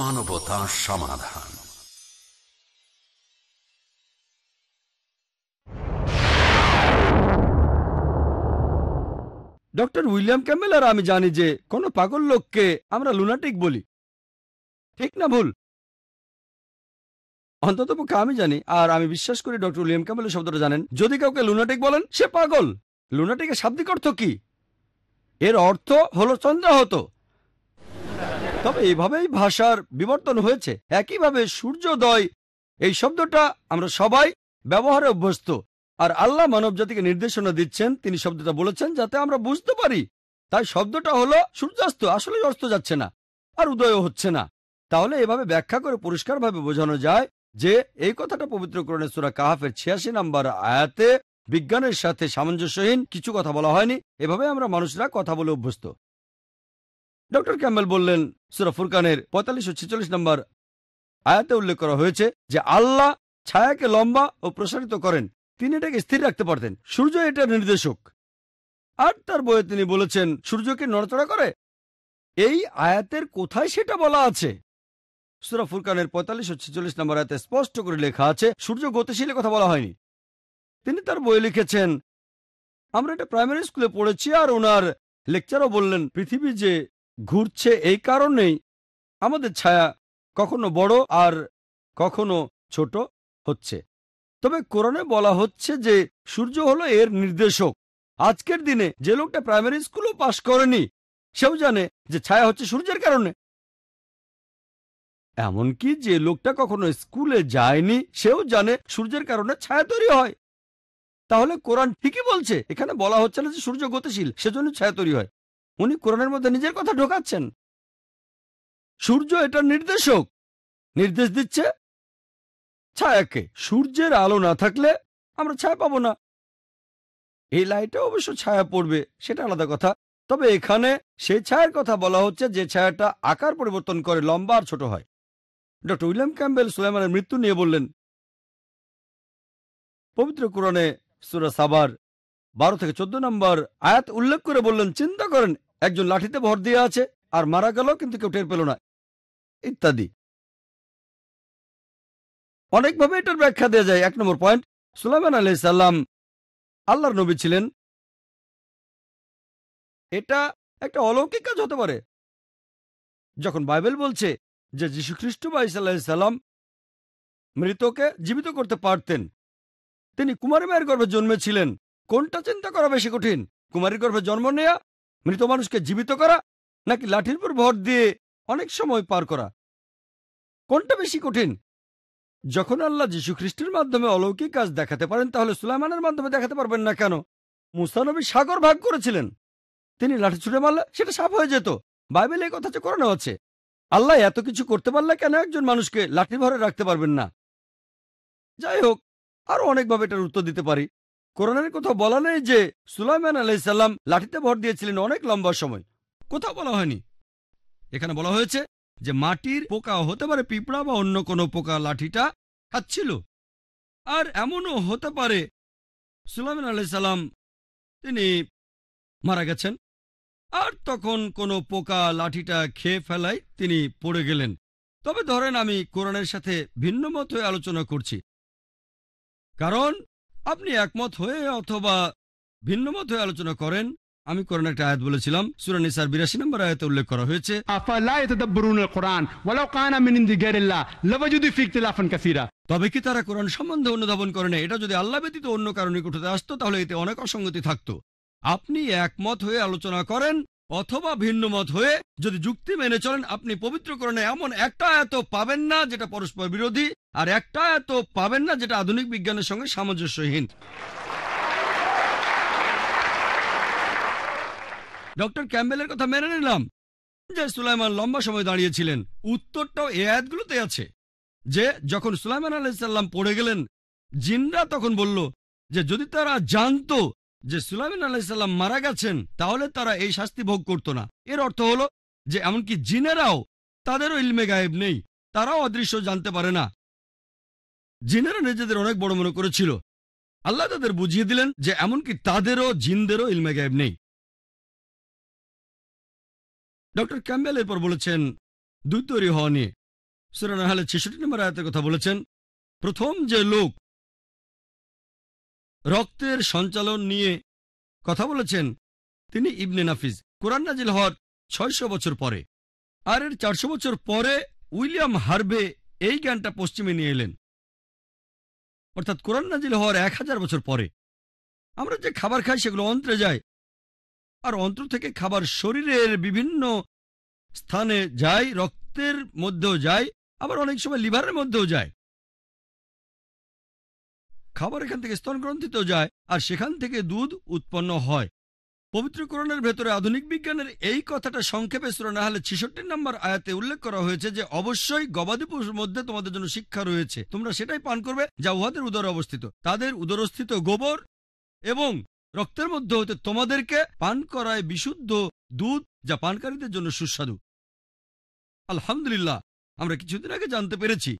মানবতা সমাধান। ডক্টর উইলিয়াম ক্যাম্বেল আর আমি জানি যে কোনো পাগল লোককে আমরা লুনাটিক বলি। ঠিক না ভুল? অন্তত পক্ষে আমি জানি, আর আমি বিশ্বাস করি ডক্টর উইলিয়াম ক্যাম্বেল শব্দটা জানেন। যদি কাউকে লুনাটিক বলেন, সে পাগল। লুনাটিকের শাব্দিক অর্থ কি? এর অর্থ হলো চন্দ্রাহত। তবে এইভাবেই ভাষার বিবর্তন হয়েছে। একইভাবে সূর্যোদয়, এই শব্দটা আমরা সবাই ব্যবহারে অভ্যস্ত। আর আল্লাহ মানব জাতিকে নির্দেশনা দিচ্ছেন, তিনি শব্দটা বলেছেন যাতে আমরা বুঝতে পারি। তাই শব্দটা হলো সূর্যাস্ত আসলে অস্ত যাচ্ছে না, আর উদয়ও হচ্ছে না। তাহলে এভাবে ব্যাখ্যা করে পরিষ্কারভাবে বোঝানো যায় যে, এই কথাটা পবিত্র করণে সুরা কাহাফের ছিয়াশি নাম্বার আয়াতে বিজ্ঞানের সাথে সামঞ্জস্যহীন কিছু কথা বলা হয়নি। এভাবে আমরা মানুষরা কথা বলে অভ্যস্ত। ডক্টর ক্যাম্বেল বললেন, সুরা ফুরকানের পঁয়তাল্লিশ ও ছেচল্লিশ নম্বর আয়াতে উল্লেখ করা হয়েছে যে, আল্লাহ ছায়াকে লম্বা ও প্রসারিত করেন। তিনি এটাকে স্থির রাখতে পারতেন। সূর্য এটার নির্দেশক। আর তার বইয়ে তিনি বলেছেন, সূর্যকে নড়াচড়া করে? এই আয়াতের কোথায় সেটা বলা আছে? সুরা ফুরকানের পঁয়তাল্লিশ ও ছেচল্লিশ নম্বর আয়াতে স্পষ্ট করে লেখা আছে, সূর্য গতিশীলের কথা বলা হয়নি। তিনি তার বই লিখেছেন, আমরা এটা প্রাইমারি স্কুলে পড়েছি আর ওনার লেকচারও বললেন, পৃথিবী যে ঘুরছে এই কারণেই আমাদের ছায়া কখনো বড় আর কখনো ছোট হচ্ছে। তবে কোরআনে বলা হচ্ছে যে সূর্য হলো এর নির্দেশক। আজকের দিনে যে লোকটা প্রাইমারি স্কুলও পাশ করেনি, সেও জানে যে ছায়া হচ্ছে সূর্যের কারণে। এমনকি যে লোকটা কখনো স্কুলে যায়নি, সেও জানে সূর্যের কারণে ছায়া তৈরি হয়। তাহলে কোরআন ঠিকই বলছে, এখানে বলা হচ্ছে না যে সূর্য গতিশীল, সেজন্য ছায়া তৈরি হয়। উনি কোরআনের মধ্যে নিজের কথা ঢোকাচ্ছেন। সূর্য এটা নির্দেশক। নির্দেশ দিচ্ছে, ছায়াকে। সূর্যের আলো না থাকলে আমরা ছায়া পাবো না। এই লাইটে অবশ্য ছায়া পড়বে, সেটা আলাদা কথা। তবে এখানে সেই ছায়ার কথা বলা হচ্ছে, যে ছায়াটা আকার পরিবর্তন করে লম্বা আর ছোট হয়। ডক্টর উইলিয়াম ক্যাম্বেল সুলাইমানের মৃত্যু নিয়ে বললেন, পবিত্র কোরআনে সুরা সাবার বারো থেকে চোদ্দ নম্বর আয়াত উল্লেখ করে বললেন, চিন্তা করেন একজন লাঠিতে ভর দিয়ে আছে, আর মারা গেল কিন্তু কেউ টের পেল না। ইত্যাদি। অনেকভাবে এটার ব্যাখ্যা দেওয়া যায়। এক নম্বর পয়েন্ট, সুলাইমান আলি সাল্লাম আল্লাহর নবী ছিলেন। এটা একটা অলৌকিক কাজ হতে পারে। যখন বাইবেল বলছে যে যীশু খ্রিস্ট বা ইসাল্লাম মৃতকে জীবিত করতে পারতেন, তিনি কুমারী মায়ের গর্ভে জন্মেছিলেন। কোনটা চিন্তা করা বেশি কঠিন? কুমারীর গর্ভে জন্ম নেয়া মৃত মানুষকে জীবিত করা নাকি লাঠির উপর ভর দিয়ে অনেক সময় পার করা? কোনটা বেশি কঠিন? যখন আল্লাহ যীশু খ্রিস্টের মাধ্যমে অলৌকিক কাজ দেখাতে পারেন, তাহলে সুলাইমানের মাধ্যমে দেখাতে পারবেন না কেন? মুস্তানবী সাগর ভাগ করেছিলেন। তিনি লাঠি ছুড়ে মারলে সেটা সাফ হয়ে যেত। বাইবেল এই কথা করানো আছে, আল্লাহ এত কিছু করতে পারলে কেন একজন মানুষকে লাঠির ভরে রাখতে পারবেন না? যাই হোক, আরও অনেকভাবে এটার উত্তর দিতে পারি। কোরআনের কোথাও বলা নেই যে সুলাইমান আলাইসাল্লাম লাঠিতে ভর দিয়েছিলেন অনেক লম্বা সময়। কোথাও বলা হয়নি। এখানে বলা হয়েছে যে মাটির পোকা হতে পারে পিঁপড়া বা অন্য কোনো পোকা লাঠিটা খাচ্ছিল। আর এমনও হতে পারে সুলাইমান আলাইসাল্লাম তিনি মারা গেছেন। আর তখন কোনো পোকা লাঠিটা খেয়ে ফেলায় তিনি পড়ে গেলেন। তবে ধরেন আমি কোরআনের সাথে ভিন্ন হয়ে আলোচনা করছি। কারণ আপনি একমত হয়ে অথবা ভিন্নমত হয়ে আলোচনা করেন আমি করেন একটা আয়াত বলেছিলাম সুরানিসার বিরাশি নম্বর আয়াতে উল্লেখ করা হয়েছে তবে কি তারা কোরআন সম্বন্ধে অনুধাবন করে না এটা যদি আল্লাহ ব্যতীত অন্য কারণে কোঠাতে আসতো তাহলে এতে অনেক অসঙ্গতি থাকতো। আপনি একমত হয়ে আলোচনা করেন অথবা ভিন্নমত হয়ে যদি যুক্তি মেনে চলেন আপনি পবিত্র কোরআনে এমন একটা আয়াত পাবেন না যেটা পরস্পর বিরোধী আর একটা এত পাবেন না, যেটা আধুনিক বিজ্ঞানের সঙ্গে সামঞ্জস্যহীন। ডক্টর ক্যাম্বেলের কথা মেনে নিলাম যে সুলাইমান লম্বা সময় দাঁড়িয়েছিলেন। উত্তরটাও এ আয়াতগুলোতে আছে যে যখন সুলাইমান আলাইসাল্লাম পড়ে গেলেন, জিনরা তখন বলল যে যদি তারা জানতো যে সুলাইমান আলাইসাল্লাম মারা গেছেন, তাহলে তারা এই শাস্তি ভোগ করত না। এর অর্থ হলো যে এমনকি জিনেরাও তাদেরও ইলমে গায়েব নেই, তারাও অদৃশ্য জানতে পারে না। জিনেরা নিজেদের অনেক বড় মনে করেছিল। আল্লাহ তাদের বুঝিয়ে দিলেন যে এমনকি তাদেরও, জিনদেরও ইলমে গায়েব নেই। ডক্টর ক্যাম্বেল এরপর বলেছেন, দুই তৈরি হওয়া নিয়ে। সুরান হালে ছেষট্টি নম্বর আয়াতের কথা বলেছেন, প্রথম যে লোক রক্তের সঞ্চালন নিয়ে কথা বলেছেন, তিনি ইবনে নাফিজ কোরআন নাজিল হওয়ার ছয়শো বছর পরে। আর এর চারশো বছর পরে উইলিয়াম হার্বে এই জ্ঞানটা পশ্চিমে নিয়ে এলেন। অর্থাৎ কোরআন নাজিল হওয়ার এক হাজার বছর পরে, আমরা যে খাবার খাই সেগুলো অন্ত্রে যায়। আর অন্ত্র থেকে খাবার শরীরের বিভিন্ন স্থানে যায়, রক্তের মধ্যেও যায়, আবার অনেক সময় লিভারের মধ্যেও যায়। খাবার এখান থেকে স্তন গ্রন্থিতেও যায়, আর সেখান থেকে দুধ উৎপন্ন হয়। পবিত্রকরণের ভেতরে আধুনিক বিজ্ঞানের এই কথাটা সংক্ষেপে সুরানা হলে ছেষট্টি নম্বর আয়াতে উল্লেখ করা হয়েছে যে, অবশ্যই গবাদি পশুর মধ্যে তোমাদের জন্য শিক্ষা রয়েছে। তোমরা সেটাই পান করবে যা উহাদের উদরে অবস্থিত। তাদের উদরস্থিত গোবর এবং রক্তের মধ্যে হতে তোমাদেরকে পান করায় বিশুদ্ধ দুধ যা পানকারীদের জন্য সুস্বাদু। আলহামদুলিল্লাহ, আমরা কিছুদিন আগে জানতে পেরেছি।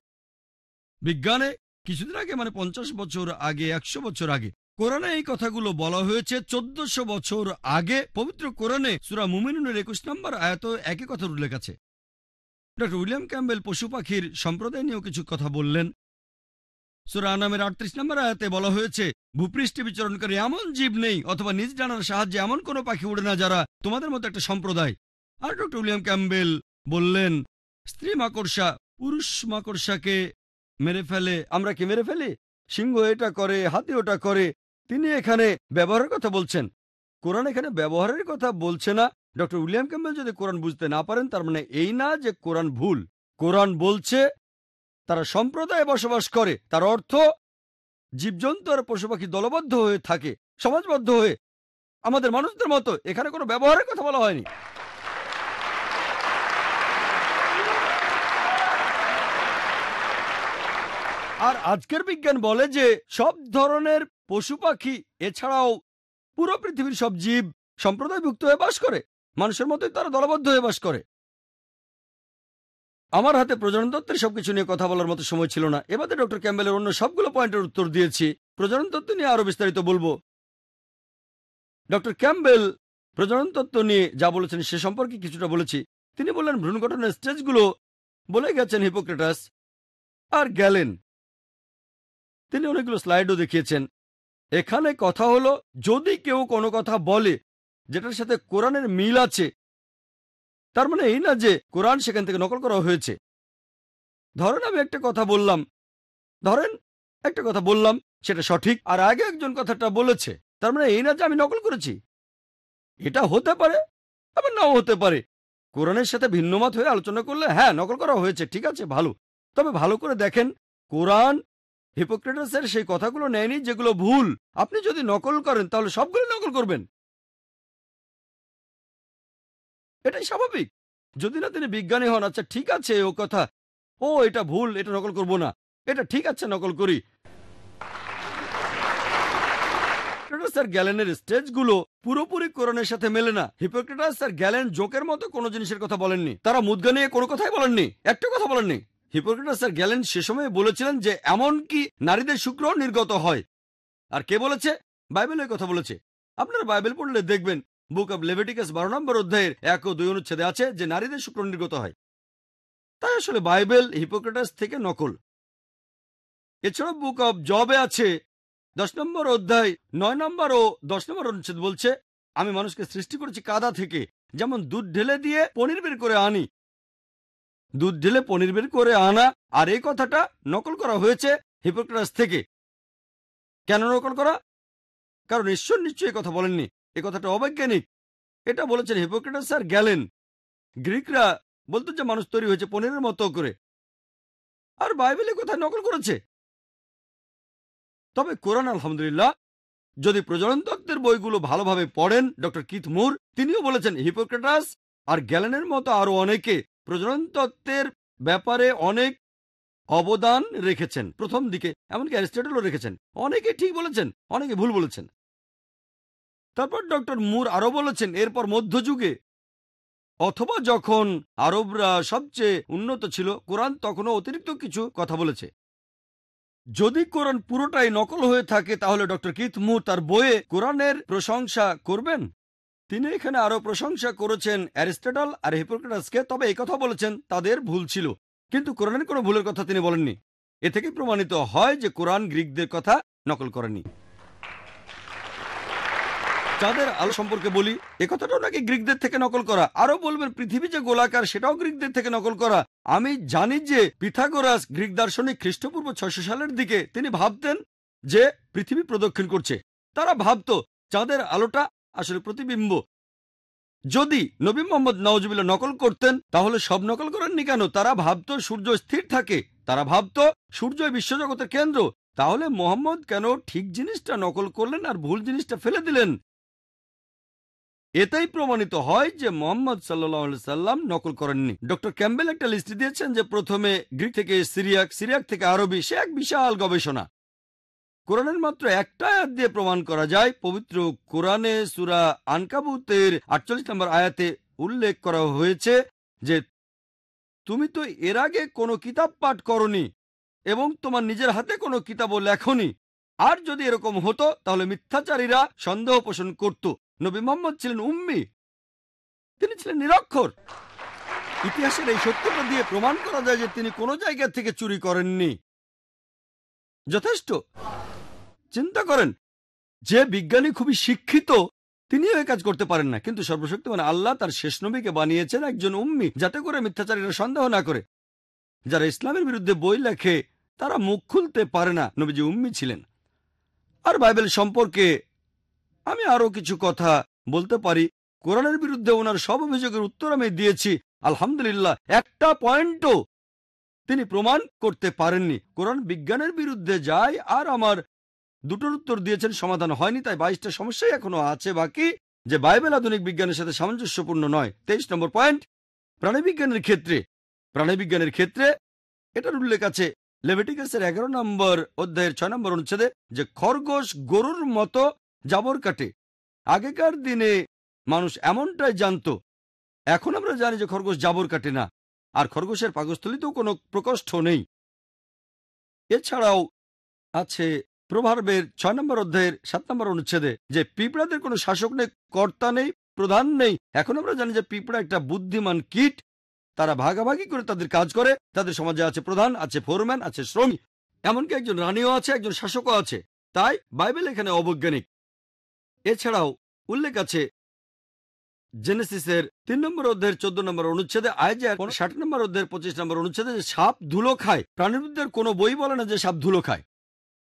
বিজ্ঞানে কিছুদিন আগে মানে পঞ্চাশ বছর আগে, একশো বছর আগে কোরআনে এই কথাগুলো বলা হয়েছে চোদ্দশো বছর আগে। পবিত্র কোরআনে সুরা মুমিনুনের একুশ নম্বর আয়াত একই কথার উল্লেখ আছে। ডক্টর উইলিয়াম ক্যাম্বেল পশু পাখির সম্প্রদায় নিয়েও কিছু কথা বললেন। সুরা নামের আটত্রিশ নম্বর আয়াতে বলা হয়েছে, ভূপৃষ্ঠে বিচরণকারী এমন জীব নেই অথবা নিজ ডানার সাহায্যে এমন কোনো পাখি উড়ে না যারা তোমাদের মতো একটা সম্প্রদায়। আর ডক্টর উইলিয়াম ক্যাম্বেল বললেন, স্ত্রী মাকড়সা পুরুষ মাকড়সাকে মেরে ফেলে, আমরা কি মেরে ফেলি? সিংহ এটা করে, হাতি ওটা করে তিনি এখানে ব্যবহারের কথা বলছেন। কোরআন এখানে ব্যবহারের কথা বলছে না। ডক্টর উইলিয়াম ক্যাম্বেল যদি কোরআন বুঝতে না পারেন, তার মানে এই না যে কোরআন ভুল। কোরআন বলছে, তারা সম্প্রদায়ে বসবাস করে, তার অর্থ জীবজন্তু আর পশু পাখি দলবদ্ধ হয়ে থাকে, সমাজবদ্ধ হয়ে। আমাদের মানুষদের মতো এখানে কোনো ব্যবহারের কথা বলা হয়নি। আর আজকের বিজ্ঞান বলে যে সব ধরনের পশু পাখি, এছাড়াও পুরো পৃথিবীর সব জীব সম্প্রদায়ভুক্ত হয়ে বাস করে। মানুষের মতোই তারা দলবদ্ধ হয়ে বাস করে। আমার হাতে প্রজনন তত্ত্বের সবকিছু নিয়ে কথা বলার মতো সময় ছিল না। এবারে ডক্টর ক্যাম্বেলের অন্য সবগুলো পয়েন্টের উত্তর দিয়েছি। প্রজনন তত্ত্ব নিয়ে আরও বিস্তারিত বলব। ডক্টর ক্যাম্বেল প্রজনন তত্ত্ব নিয়ে যা বলেছেন সে সম্পর্কে কিছুটা বলেছি। তিনি বললেন ভ্রূণ গঠনের স্টেজগুলো বলে গেছেন হিপোক্রেটাস আর গেলেন তিনি অনেকগুলো স্লাইডও দেখিয়েছেন। এখানে কথা হলো, যদি কেউ কোনো কথা বলে, যেটার সাথে কোরআনের মিল আছে, তার মানে এই না যে কোরআন সেখান থেকে নকল করা হয়েছে। ধরেন আমি একটা কথা বললাম, ধরেন একটা কথা বললাম, সেটা সঠিক, আর আগে একজন কথাটা বলেছে, তার মানে এই না যে আমি নকল করেছি। এটা হতে পারে, আবার নাও হতে পারে। কোরআনের সাথে ভিন্নমত হয়ে আলোচনা করলে হ্যাঁ নকল করা হয়েছে, ঠিক আছে, ভালো। তবে ভালো করে দেখেন, কোরআন হিপোক্রেটাসের সেই কথাগুলো নেয়নি যেগুলো ভুল। আপনি যদি নকল করেন, তাহলে সবগুলো নকল করবেন। এটাই স্বাভাবিক। যদি না তিনি বিজ্ঞানী হন আচ্ছা ঠিক আছে, ও কথা, ও এটা ভুল, এটা নকল করব না। এটা ঠিক আছে, নকল করি। স্যার গ্যালেনের স্টেজগুলো পুরোপুরি কোরআনের সাথে মেলে না। হিপোক্রেটাস স্যার গ্যালেন জোকের মতো কোনো জিনিসের কথা বলেননি। তারা মুদগা নিয়ে কোনো কথাই বলেননি। একটা কথা বলেননি। হিপোক্রেটাস গ্যালেন সে সময় বলেছিলেন যে এমন কি নারীদের শুক্র নির্গত হয়। আর কে বলেছে? বাইবেল কথা বলেছে। আপনারা বাইবেল পড়লে দেখবেন বুক অব লেভেটিকাস বারো নম্বর অধ্যায়ের এক ও দুই অনুচ্ছেদে আছে যে নারীদের শুক্র নির্গত হয়। তাই আসলে বাইবেল হিপোক্রেটাস থেকে নকল। এছাড়া বুক অব জবে আছে, দশ নম্বর অধ্যায়, নয় নম্বর ও দশ নম্বর অনুচ্ছেদ বলছে, আমি মানুষকে সৃষ্টি করেছি কাদা থেকে, যেমন দুধ ঢেলে দিয়ে পনির বের করে আনি দুধ ঢেলে পনির বের করে আনা, আর এই কথাটা নকল করা হয়েছে হিপোক্রেটাস থেকে। কেন নকল করা? কারণ ঈশ্বর নিশ্চয়ই কথা বলেননি। এ কথাটা অবৈজ্ঞানিক। এটা বলেছেন হিপোক্রেটাস আর গ্যালেন। গ্রিকরা বলতো যে মানুষ তৈরি হয়েছে পনিরের মতো করে। আর বাইবেলে কোথায় নকল করেছে। তবে কোরআন, আলহামদুলিল্লাহ, যদি প্রজনন তত্ত্বের বইগুলো ভালোভাবে পড়েন ডক্টর কিথ মুর, তিনিও বলেছেন হিপোক্রেটাস আর গ্যালেনের মতো আরও অনেকে প্রজনন তত্ত্বের ব্যাপারে অনেক অবদান রেখেছেন। প্রথম দিকে, এমনকি অ্যারিস্টটলও রেখেছেন। অনেকে ঠিক বলেছেন অনেকে ভুল বলেছেন। তারপর ডক্টর মুর আরও বলেছেন, এরপর মধ্যযুগে অথবা যখন আরবরা সবচেয়ে উন্নত ছিল, কোরআন তখনও অতিরিক্ত কিছু কথা বলেছে। যদি কোরআন পুরোটাই নকল হয়ে থাকে, তাহলে ডক্টর কিথ মুর তার বইয়ে কোরআনের প্রশংসা করবেন? তিনি এখানে আরও প্রশংসা করেছেন অ্যারিস্টটল আর হিপোক্রেটাসকে, তবে এই কথা বলেছেন, তাদের ভুল ছিল। কিন্তু কোরআনের কোনো ভুলের কথা তিনি বলেননি। এ থেকে প্রমাণিত হয় যে কোরআন গ্রিকদের কথা নকল করেনি। যাদের আলো সম্পর্কে বলি, এ কথাটাও নাকি গ্রিকদের থেকে নকল করা। আরও বলবেন, পৃথিবী যে গোলাকার, সেটাও গ্রিকদের থেকে নকল করা। আমি জানি যে পিথাগোরাস গ্রিক দার্শনিক খ্রিস্টপূর্ব ছয়শো সালের দিকে তিনি ভাবতেন যে পৃথিবী প্রদক্ষিণ করছে। তারা ভাবত চাঁদের আলোটা আসলে প্রতিবিম্ব। যদি নবী মোহাম্মদ নওয়াজুবিল্লা নকল করতেন, তাহলে সব নকল করেননি কেন? তারা ভাবত সূর্য স্থির থাকে, তারা ভাবত সূর্য বিশ্বজগতের কেন্দ্র। তাহলে মোহাম্মদ কেন ঠিক জিনিসটা নকল করলেন আর ভুল জিনিসটা ফেলে দিলেন? এটাই প্রমাণিত হয় যে মোহাম্মদ সাল্লাম নকল করেননি। ডক্টর ক্যাম্বেল একটা লিস্ট দিয়েছেন যে প্রথমে গ্রিক থেকে সিরিয়াক সিরিয়াক থেকে আরবি, সে এক বিশাল গবেষণা। কোরআনের মাত্র একটা আয়াত দিয়ে প্রমাণ করা যায়। পবিত্র কোরআনে সুরা আনকাবুতের আটচল্লিশ নম্বর আয়াতে উল্লেখ করা হয়েছে যে, তুমি তো এর আগে কোনো কিতাব পাঠ করনি এবং তোমার নিজের হাতে কোনো কিতাবও লেখনি। আর যদি এরকম হতো, তাহলে মিথ্যাচারীরা সন্দেহ পোষণ করত। নবী মোহাম্মদ ছিলেন উম্মি। তিনি ছিলেন নিরক্ষর। ইতিহাসের এই সত্যটা দিয়ে প্রমাণ করা যায় যে তিনি কোনো জায়গা থেকে চুরি করেননি। যথেষ্ট। চিন্তা করেন, যে বিজ্ঞানী খুবই শিক্ষিত, তিনিও এই কাজ করতে পারেন না। কিন্তু সর্বশক্তি মানে আল্লাহ তার শেষ নবীকে বানিয়েছেন একজন উম্মি, যাতে করে মিথ্যাচারীরা সন্দেহ না করে। যারা ইসলামের বিরুদ্ধে বই লেখে, তারা মুখ খুলতে পারে না, নবীজি উম্মি ছিলেন। আর বাইবেল সম্পর্কে আমি আরও কিছু কথা বলতে পারি। কোরআনের বিরুদ্ধে ওনার সব অভিযোগের উত্তর আমি দিয়েছি। আলহামদুলিল্লাহ, একটা পয়েন্টও তিনি প্রমাণ করতে পারেননি। কোরআন বিজ্ঞানের বিরুদ্ধে যায় আর আমার দুটোর উত্তর দিয়েছেন, সমাধান হয়নি, তাই বাইশটা সমস্যাই এখনও আছে। বাকি যে বাইবেল আধুনিক বিজ্ঞানের সাথে সামঞ্জস্যপূর্ণ নয়, তেইশ নম্বর পয়েন্ট, প্রাণীবিজ্ঞানের ক্ষেত্রে প্রাণীবিজ্ঞানের ক্ষেত্রে এটার উল্লেখ আছে, লেভেটিকাসের এগারো নম্বর অধ্যায়ের ছয় নম্বর অনুচ্ছেদে যে খরগোশ গরুর মতো জাবর কাটে। আগেকার দিনে মানুষ এমনটাই জানত, এখন আমরা জানি যে খরগোশ জাবর কাটে না, আর খরগোশের পাকস্থলিতেও কোনো প্রকোষ্ঠ নেই। এছাড়াও আছে প্রভার্বের ছয় নম্বর অধ্যায়ের সাত নম্বর অনুচ্ছেদে যে পিঁপড়াদের কোনো শাসক নেই, কর্তা নেই, প্রধান নেই, এখন আমরা জানি যে পিঁপড়া একটা বুদ্ধিমান কীট। তারা ভাগাভাগি করে তাদের কাজ করে, তাদের সমাজে আছে প্রধান, আছে ফোরম্যান, আছে শ্রমিক। এমনকি একজন রানীও আছে, একজন শাসকও আছে। তাই বাইবেল এখানে অবৈজ্ঞানিক। এছাড়াও উল্লেখ আছে জেনেসিসের তিন নম্বর অধ্যায়ের চোদ্দ নম্বর অনুচ্ছেদে আয়জা ষাট নম্বর অধ্যায়ের পঁচিশ নম্বর অনুচ্ছেদে যে সাপ ধুলো খায় প্রাণীবিদ্যার কোনো বই বলে না যে সাপ ধুলো খায়।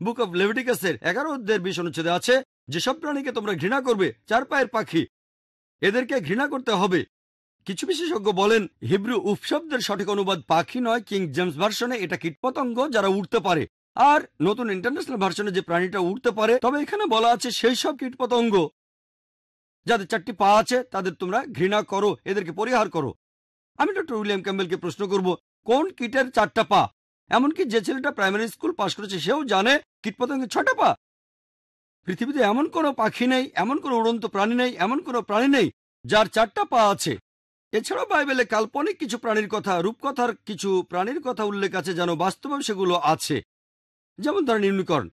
বুক অব লেভিটিকাসের এগারো অধ্যায়ের বিশ অনুচ্ছেদে আছে, যেসব প্রাণীকে তোমরা ঘৃণা করবে, চার পায়ের পাখি, এদেরকে ঘৃণা করতে হবে। কিছু বিশেষজ্ঞ বলেন, হিব্রু উপশব্দের সঠিক অনুবাদ পাখি নয়, কিং জেমস ভার্সনে এটা কীটপতঙ্গ যারা উঠতে পারে। আর নতুন ইন্টারন্যাশনাল ভার্সনে যে প্রাণীটা উঠতে পারে, তবে এখানে বলা আছে সেই সব কীটপতঙ্গ। যাদের চারটি পা আছে, তাদের তোমরা ঘৃণা করো, এদেরকে পরিহার করো। আমি ডক্টর উইলিয়াম ক্যাম্বেলকে প্রশ্ন করব, কোন কীটের চারটা পা? এমনকি যে ছেলেটা প্রাইমারি স্কুল পাশ করেছে, সেও জানে কীটপতঙ্গের ছটা পা। পৃথিবীতে এমন কোনো পাখি নেই, এমন কোনো উড়ন্ত প্রাণী নেই, এমন কোনো প্রাণী নেই যার চারটা পা আছে। এছাড়াও বাইবেলে কাল্পনিক কিছু প্রাণীর কথা, রূপকথার কিছু প্রাণীর কথা উল্লেখ আছে যেন বাস্তবে সেগুলো আছে। যেমন ধরেন ইউনিকর্ন,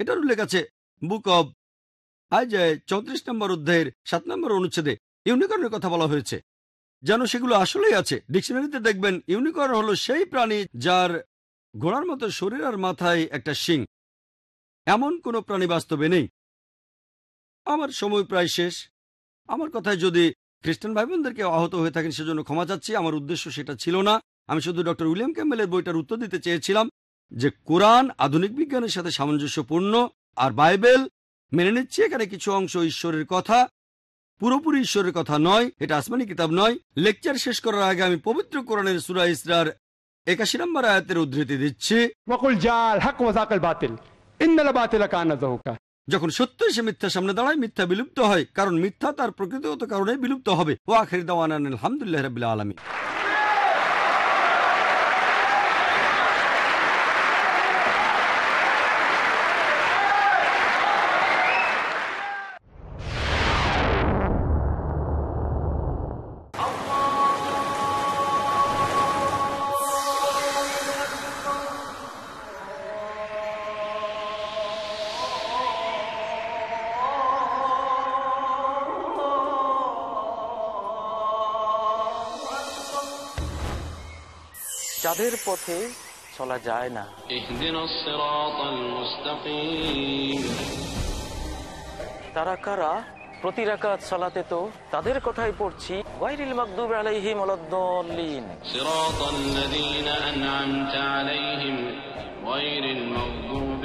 এটার উল্লেখ আছে বুক অব আয় চৌত্রিশ নম্বর অধ্যায়ের সাত নম্বর অনুচ্ছেদে ইউনিকর্নের কথা বলা হয়েছে। যেন সেগুলো আসলেই আছে। ডিকশনারিতে দেখবেন ইউনিকর্ন হলো সেই প্রাণী যার ঘোড়ার মতো শরীর আর মাথায় একটা শিং। এমন কোনো প্রাণী বাস্তবে নেই। আমার সময় প্রায় শেষ। আমার কথায় যদি খ্রিস্টান ভাই বোনদেরকে আহত হয়ে থাকেন সেজন্য ক্ষমা চাচ্ছি। আমার উদ্দেশ্য সেটা ছিল না। আমি শুধু ডক্টর উইলিয়াম ক্যাম্বেলের বইটার উত্তর দিতে চেয়েছিলাম যে কোরআন আধুনিক বিজ্ঞানের সাথে সামঞ্জস্যপূর্ণ আর বাইবেল মেনে নিচ্ছে এখানে কিছু অংশ ঈশ্বরের কথা। পুরোপুরি ঈশ্বরের কথা নয়, এটা আসমানি কিতাব নয়। লেকচার শেষ করার আগে আমি পবিত্র কোরআনের সুরা ইসরার একাশি নম্বর আয়াতের উদ্ধৃতি দিচ্ছি বকুল জাল হক বাতিল যখন সত্য সে মিথ্যা সামনে দাঁড়ায় মিথ্যা বিলুপ্ত হয় কারণ মিথ্যা তার প্রকৃতিগত কারণে বিলুপ্ত হবে ও আখের দাওয়ান আলহামদুলিল্লাহ রবিল্লা আলমী পথে চলা যায় না। তারা কারা? প্রতি চালাতে তো তাদের কথাই পড়ছি। গায়রিল মাগদুব আলাইহিম ওয়ালাদ-দাল্লিন সিরাতাল্লাযীনা আন'আমতা আলাইহিম গায়রিল মাগদুব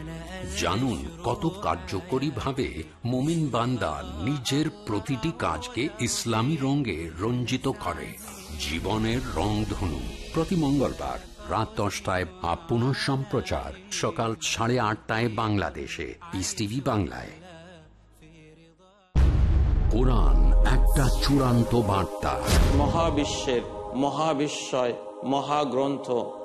জানুন কত কার্যকরীভাবে মোমিন বান্দা নিজের প্রতিটি কাজকে ইসলামী রঙে রঞ্জিত করে। জীবনের রংধনু প্রতি মঙ্গলবার রাত দশটায় বা সম্প্রচার। সকাল সাড়ে আটটায় বাংলাদেশে। পিস বাংলায়। কোরআন একটা চূড়ান্ত বার্তা। মহাবিশ্বের মহাবিশ্বয় মহাগ্রন্থ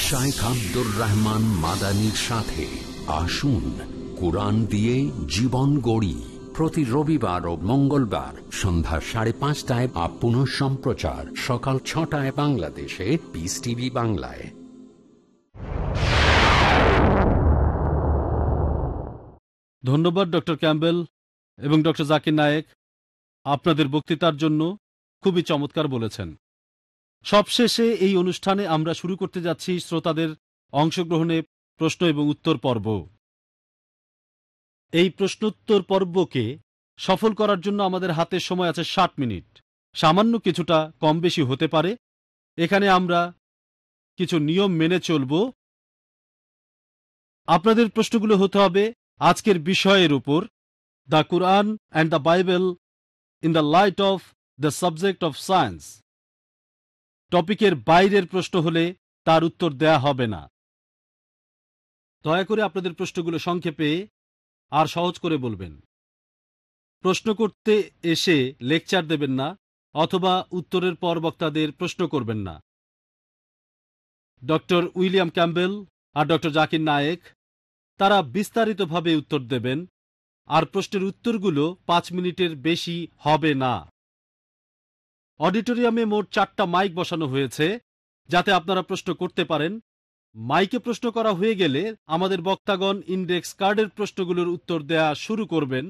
শাইখ আব্দুর রহমান মাদানির সাথে আসুন কোরআন দিয়ে জীবন গড়ি। প্রতি রবিবার ও মঙ্গলবার সন্ধ্যা সাড়ে পাঁচটায় বা পুনঃ সম্প্রচার, সকাল ছটায় বাংলাদেশে পিস টিভি বাংলায়। ধন্যবাদ ডক্টর ক্যাম্বেল এবং ডক্টর জাকির নায়েক। আপনাদের বক্তৃতার জন্য খুবই চমৎকার বলেছেন। সবশেষে এই অনুষ্ঠানে আমরা শুরু করতে যাচ্ছি শ্রোতাদের অংশগ্রহণে প্রশ্ন এবং উত্তর পর্ব। এই প্রশ্নোত্তর পর্বকে সফল করার জন্য আমাদের হাতে সময় আছে ষাট মিনিট। সামান্য কিছুটা কম বেশি হতে পারে। এখানে আমরা কিছু নিয়ম মেনে চলব। আপনাদের প্রশ্নগুলো হতে হবে, আজকের বিষয়ের উপর। The Quran and the Bible in the light of the subject of science. টপিকের বাইরের প্রশ্ন হলে তার উত্তর দেয়া হবে না। দয়া করে আপনাদের প্রশ্নগুলো সংক্ষেপে আর সহজ করে বলবেন। প্রশ্ন করতে এসে লেকচার দেবেন না, অথবা উত্তরের পর বক্তাদের প্রশ্ন করবেন না। ডক্টর উইলিয়াম ক্যাম্বেল আর ডক্টর জাকির নায়েক, তারা বিস্তারিতভাবে উত্তর দেবেন, আর প্রশ্নের উত্তরগুলো পাঁচ মিনিটের বেশি হবে না। অডিটোরিয়ামে মোট চারটা মাইক বসানো হয়েছে, যাতে আপনারা প্রশ্ন করতে পারেন। মাইকে প্রশ্ন করা হয়ে গেলে আমাদের বক্তাগণ ইন্ডেক্স কার্ডের প্রশ্নগুলোর উত্তর দেয়া শুরু করবেন।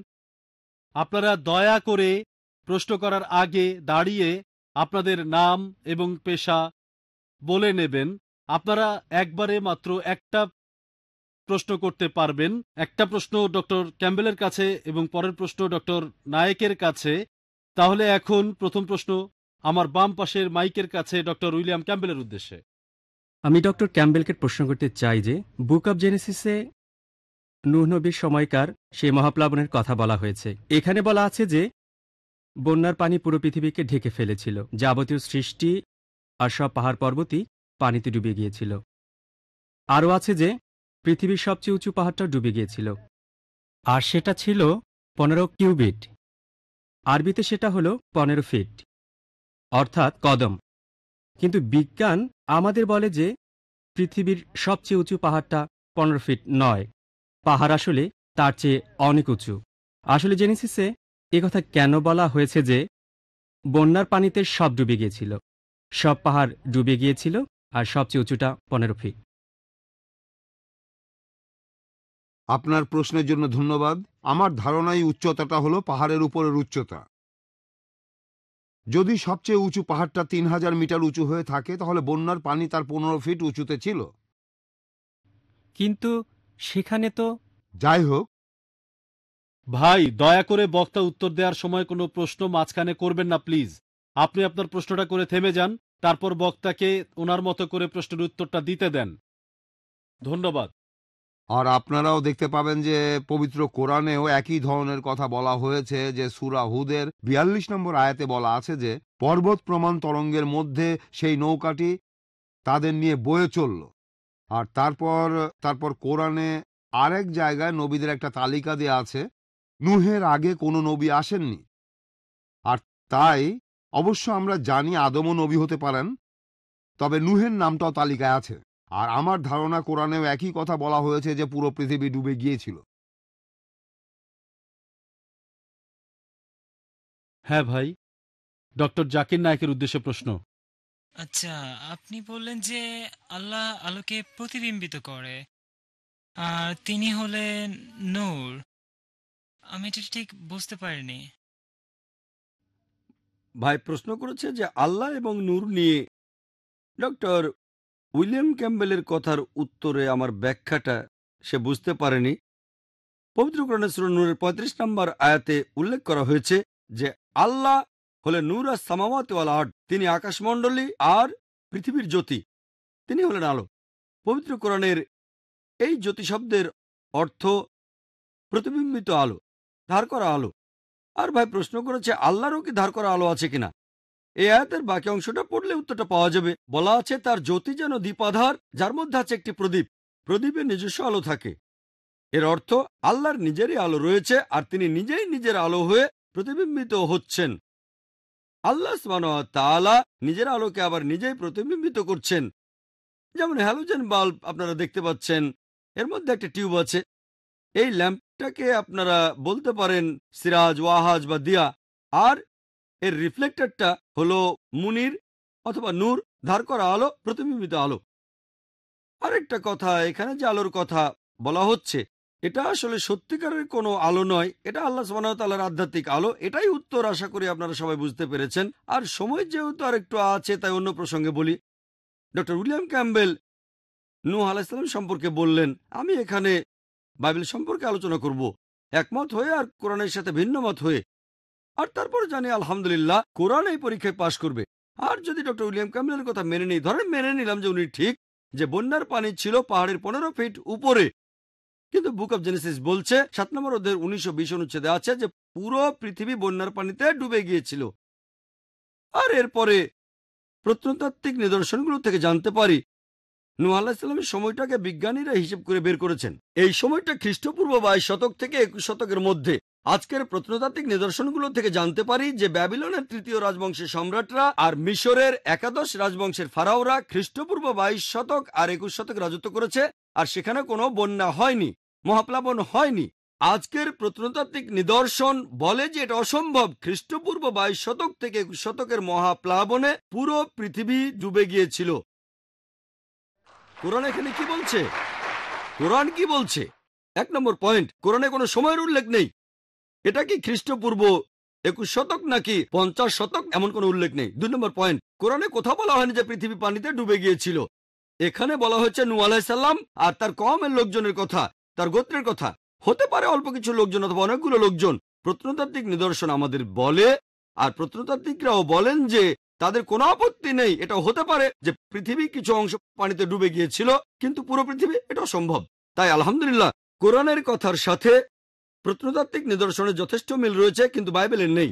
আপনারা দয়া করে প্রশ্ন করার আগে দাঁড়িয়ে আপনাদের নাম এবং পেশা বলে নেবেন। আপনারা একবারে মাত্র একটা প্রশ্ন করতে পারবেন। একটা প্রশ্ন ডক্টর ক্যাম্বেলের কাছে এবং পরের প্রশ্ন ডক্টর নায়েকের কাছে। তাহলে এখন প্রথম প্রশ্ন আমার বাম পাশের মাইকের কাছে ডক্টর উইলিয়াম ক্যাম্বেলের উদ্দেশ্যে। আমি ডক্টর ক্যাম্বেলকে প্রশ্ন করতে চাই যে, বুক অব জেনেসিসে নূহ নবীর সময়কার সেই মহাপ্লাবনের কথা বলা হয়েছে। এখানে বলা আছে যে, বন্যার পানি পুরো পৃথিবীকে ঢেকে ফেলেছিল। যাবতীয় সৃষ্টি আর সব পাহাড় পর্বতই পানিতে ডুবে গিয়েছিল। আরও আছে যে, পৃথিবীর সবচেয়ে উঁচু পাহাড়টা ডুবে গিয়েছিল। আর সেটা ছিল পনেরো কিউবিট। আরবিতে সেটা হলো পনেরো ফিট। অর্থাৎ কদম। কিন্তু বিজ্ঞান আমাদের বলে যে, পৃথিবীর সবচেয়ে উঁচু পাহাড়টা পনেরো ফিট নয়। পাহাড় আসলে তার চেয়ে অনেক উঁচু। আসলে জেনেসিসে কথা কেন বলা হয়েছে যে, বন্যার পানিতে সব ডুবে গিয়েছিল। সব পাহাড় ডুবে গিয়েছিল আর সবচেয়ে উঁচুটা পনেরো ফিট। আপনার প্রশ্নের জন্য ধন্যবাদ। আমার ধারণা এই উচ্চতাটা হলো পাহাড়ের উপরের উচ্চতা। যদি সবচেয়ে উঁচু পাহাড়টা তিন হাজার মিটার উঁচু হয়ে থাকে তাহলে বন্যার পানি তার পনেরো ফিট উঁচুতে ছিল। কিন্তু সেখানে তো যাই হোক। ভাই দয়া করে বক্তা উত্তর দেওয়ার সময় কোনো প্রশ্ন মাঝখানে করবেন না প্লিজ। আপনি আপনার প্রশ্নটা করে থেমে যান তারপর বক্তাকে ওনার মতো করে প্রশ্নের উত্তরটা দিতে দেন। ধন্যবাদ। আর আপনারাও দেখতে পাবেন যে পবিত্র কোরআনেও একই ধরনের কথা বলা হয়েছে যে সুরা হুদের বিয়াল্লিশ নম্বর আয়াতে বলা আছে যে, পর্বত প্রমাণ তরঙ্গের মধ্যে সেই নৌকাটি তাদের নিয়ে বয়ে চলল। আর তারপর তারপর কোরআনে আরেক জায়গায় নবীদের একটা তালিকা দেয়া আছে, নুহের আগে কোনো নবী আসেননি। আর তাই অবশ্য আমরা জানি আদমও নবী হতে পারেন, তবে নুহের নামটাও তালিকায় আছে। আর আমার ধারণা কোরআনেও একই কথা বলা হয়েছে যে পুরো পৃথিবী ডুবে গিয়েছিল। হ্যাঁ ভাই ডক্টর জাকির নায়কের উদ্দেশ্যে প্রশ্ন। আচ্ছা আপনি বললেন যে আল্লাহ আলোকে প্রতিবিম্বিত করে আর তিনি হলেন নূর। আমি এটা ঠিক বুঝতে পারিনি। ভাই প্রশ্ন করেছে যে আল্লাহ এবং নূর নিয়ে ডক্টর উইলিয়াম ক্যাম্বেলের কথার উত্তরে আমার ব্যাখ্যাটা সে বুঝতে পারেনি। পবিত্র নূরের পঁয়ত্রিশ নম্বর আয়াতে উল্লেখ করা হয়েছে যে, আল্লাহ হলেন নূর আর সামাওয়াত আট তিনি আকাশমণ্ডলী আর পৃথিবীর জ্যোতি, তিনি হলেন আলো। পবিত্র কোরআনের এই জ্যোতি শব্দের অর্থ প্রতিবিম্বিত আলো, ধার করা আলো। আর ভাই প্রশ্ন করেছে, আল্লাহরও কি ধার করা আলো আছে কিনা? এই আয়াতের বাকি অংশটা পড়লে উত্তরটা পাওয়া যাবে। বলা আছে, তার জ্যোতি যেন দ্বীপাধার, যার মধ্যে আছে একটি প্রদীপ। প্রদীপের নিজস্ব আলো থাকে। এর অর্থ, আল্লাহর নিজেরই আলো রয়েছে, আর তিনি নিজেই নিজের আলো হয়ে প্রতিবিম্বিত হচ্ছেন। আল্লাহ তাআলা নিজের আলোকে আবার নিজেই প্রতিবিম্বিত করছেন। যেমন হ্যালোজেন বাল্ব আপনারা দেখতে পাচ্ছেন, এর মধ্যে একটা টিউব আছে। এই ল্যাম্পটাকে আপনারা বলতে পারেন সিরাজ, ওয়াহাজ বা দিয়া। আর এর রিফ্লেক্টরটা হলো মুনির অথবা নূর ধার করা আলো, প্রতিবিম্বিত আলো। আরেকটা কথা, এখানে যে আলোর কথা বলা হচ্ছে, এটা আসলে সত্যিকারের কোনো আলো নয়, এটা আল্লাহ সুবাহতাল্লাহর আধ্যাত্মিক আলো, এটাই উত্তর আশা করি আপনারা সবাই বুঝতে পেরেছেন। আর সময় যেহেতু আর একটু আছে, তাই অন্য প্রসঙ্গে বলি। ডক্টর উইলিয়াম ক্যাম্বেল নূহ আলাইসালাম সম্পর্কে বললেন, আমি এখানে বাইবেল সম্পর্কে আলোচনা করব। একমত হয়ে আর কোরআনের সাথে ভিন্ন মত হয়ে আর তারপর জানি আলহামদুলিল্লাহ কোরআন এই পরীক্ষায় পাশ করবে। আর যদি ডক্টর উইলিয়াম ক্যাম্বেলের কথা মেনে নিই, ধরেন মেনে নিলাম যে উনি ঠিক যে বন্যার পানি ছিল পাহাড়ের পনেরো ফিট উপরে। কিন্তু বুক অব জেনেসিস বলছে, সাত নম্বর অধ্যায়ের উনিশশো বিশ অনুচ্ছেদে আছে যে পুরো পৃথিবী বন্যার পানিতে ডুবে গিয়েছিল। আর এরপরে প্রত্নতাত্ত্বিক নিদর্শনগুলো থেকে জানতে পারি, নূহ আলাহিসাল্লামের সময়টাকে বিজ্ঞানীরা হিসেব করে বের করেছেন। এই সময়টা খ্রিস্টপূর্ব বাইশ শতক থেকে একুশ শতকের মধ্যে। আজকের প্রত্নতাত্ত্বিক নিদর্শনগুলো থেকে জানতে পারি যে ব্যাবিলনের তৃতীয় রাজবংশের সম্রাটরা আর মিশরের একাদশ রাজবংশের ফারাওরা খ্রিস্টপূর্ব বাইশ শতক আর একুশ শতক রাজত্ব করেছে, আর সেখানে কোনো বন্যা হয়নি, মহাপ্লাবন হয়নি। আজকের প্রত্নতাত্ত্বিক নিদর্শন বলে যে এটা অসম্ভব, খ্রিস্টপূর্ব বাইশ শতক থেকে একুশ শতকের মহাপ্লাবনে পুরো পৃথিবী ডুবে গিয়েছিল। কোরআন এখানে কি বলছে? কোরআন কি বলছে? এক নম্বর পয়েন্ট, কোরআনে কোনো সময়ের উল্লেখ নেই। এটা কি খ্রিস্টপূর্ব একুশ শতক নাকি পঞ্চাশ শতক? এমন কোনো উল্লেখ নেই। দুই নম্বর পয়েন্ট। কোরআনে কোথাও বলা হয়নি যে পৃথিবী পানিতে ডুবে গিয়েছিল। এখানে বলা হচ্ছে নু আলাহিসাল্লাম আর তার কমের লোকজনের কথা, তার গোত্রের কথা। হতে পারে অল্প কিছু লোকজন অথবা অনেকগুলো লোকজন। প্রত্নতাত্ত্বিক নিদর্শন আমাদের বলে, আর প্রত্নতাত্ত্বিকরাও বলেন যে তাদের কোনো আপত্তি নেই। এটা হতে পারে যে পৃথিবী কিছু অংশ পানিতে ডুবে গিয়েছিল, কিন্তু পুরো পৃথিবী এটা সম্ভব। তাই আলহামদুলিল্লাহ, কোরআনের কথার সাথে প্রত্নতাত্ত্বিক নিদর্শনের যথেষ্ট মিল রয়েছে, কিন্তু বাইবেলের নেই।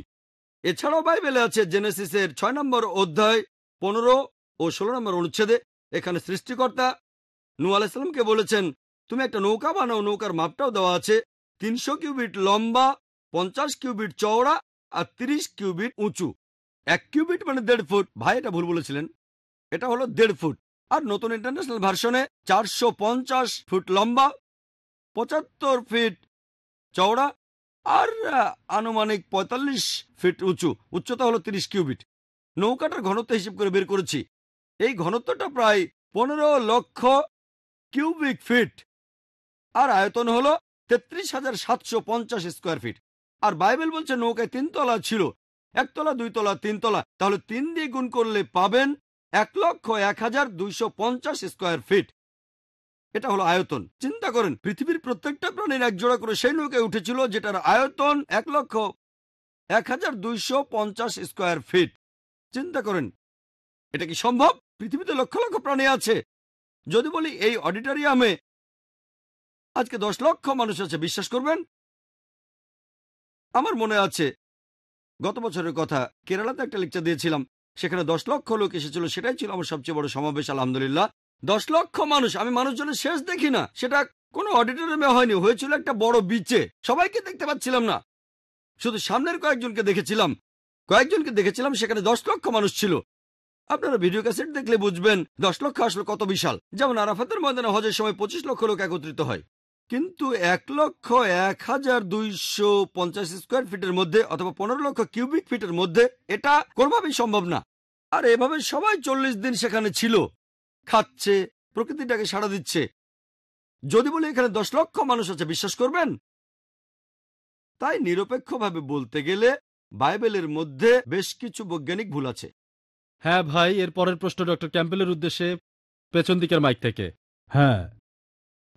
এছাড়াও বাইবেলে আছে জেনেসিসের ছয় নম্বর অধ্যায় পনেরো ও ষোলো নম্বর অনুচ্ছেদে, এখানে সৃষ্টিকর্তা নু আলাইসালামকে বলেছেন, তুমি একটা নৌকা বানাও, নৌকার মাপটাও দেওয়া আছে। তিনশো কিউবিট লম্বা, পঞ্চাশ কিউবিট চওড়া আর তিরিশ কিউবিট উঁচু। এক কিউবিট মানে দেড় ফুট। ভাই, এটা ভুল বলেছিলেন। এটা হলো দেড় ফুট। আর নতুন ইন্টারন্যাশনাল ভার্সনে চারশো পঞ্চাশ ফুট লম্বা, পঁচাত্তর ফিট চওড়া আর আনুমানিক পঁয়তাল্লিশ ফিট উঁচু। উচ্চতা হলো তিরিশ কিউবিট। নৌকাটার ঘনত্ব হিসেব করে বের করেছি। এই ঘনত্বটা প্রায় পনেরো লক্ষ কিউবিক ফিট। আর আয়তন হলো তেত্রিশ হাজার সাতশো পঞ্চাশ স্কোয়ার ফিট। আর বাইবেল বলছে নৌকায় তিনতলা ছিল। একতলা দুইতলা তিনতলা তাহলে তিন দিয়ে গুণ করলে পাবেন এক লক্ষ এক হাজার দুইশো পঞ্চাশ স্কোয়ার ফিট। এটা হলো আয়তন। চিন্তা করেন, পৃথিবীর প্রত্যেকটা প্রাণীর এক জোড়া করে সেই নৌকায় উঠেছিল যেটার আয়তন এক লক্ষ এক হাজার দুইশো পঞ্চাশ স্কোয়ার ফিট। চিন্তা করেন, এটা কি সম্ভব? পৃথিবীতে লক্ষ লক্ষ প্রাণী আছে। যদি বলি এই অডিটোরিয়ামে আজকে দশ লক্ষ মানুষ আছে, বিশ্বাস করবেন? আমার মনে আছে, গত বছরের কথা, কেরালাতে একটা লেকচার দিয়েছিলাম, সেখানে দশ লক্ষ লোক এসেছিল, সেটাই ছিল আমার সবচেয়ে বড় সমাবেশ, আলহামদুলিল্লাহ। দশ লক্ষ মানুষ। আমি মানুষজনের শেষ দেখি না। সেটা কোনো অডিটোরিয়ামে হয়নি। হয়েছিল একটা বড় বিচে সবাইকে দেখতে পাচ্ছিলাম না। শুধু সামনের কয়েকজনকে দেখেছিলাম। কয়েকজনকে দেখেছিলাম, সেখানে দশ লক্ষ মানুষ ছিল। আপনারা ভিডিও ক্যাসেট দেখলে বুঝবেন, দশ লক্ষ আসলে কত বিশাল। যেমন আরাফাতের ময়দানে হজের সময় পঁচিশ লক্ষ লোক একত্রিত হয়। কিন্তু এক লক্ষ এক হাজার দুইশো পঞ্চাশ স্কোয়ার ফিটের মধ্যে অথবা পনেরো লক্ষ কিউবিক ফিটের মধ্যে এটা কোনোভাবেই সম্ভব না। আর এভাবে সবাই চল্লিশ দিন সেখানে ছিল। খাচ্ছে, প্রকৃতিটাকে সাড়া দিচ্ছে। যদি বলি এখানে দশ লক্ষ মানুষ আছে, বিশ্বাস করবেন? তাই নিরপেক্ষভাবে বলতে গেলে বাইবেলের মধ্যে বেশ কিছু বৈজ্ঞানিক ভুল আছে। হ্যাঁ ভাই, এর পরের প্রশ্ন ডক্টর ক্যাম্পেলের উদ্দেশ্যে, পেছন দিকের মাইক থেকে। হ্যাঁ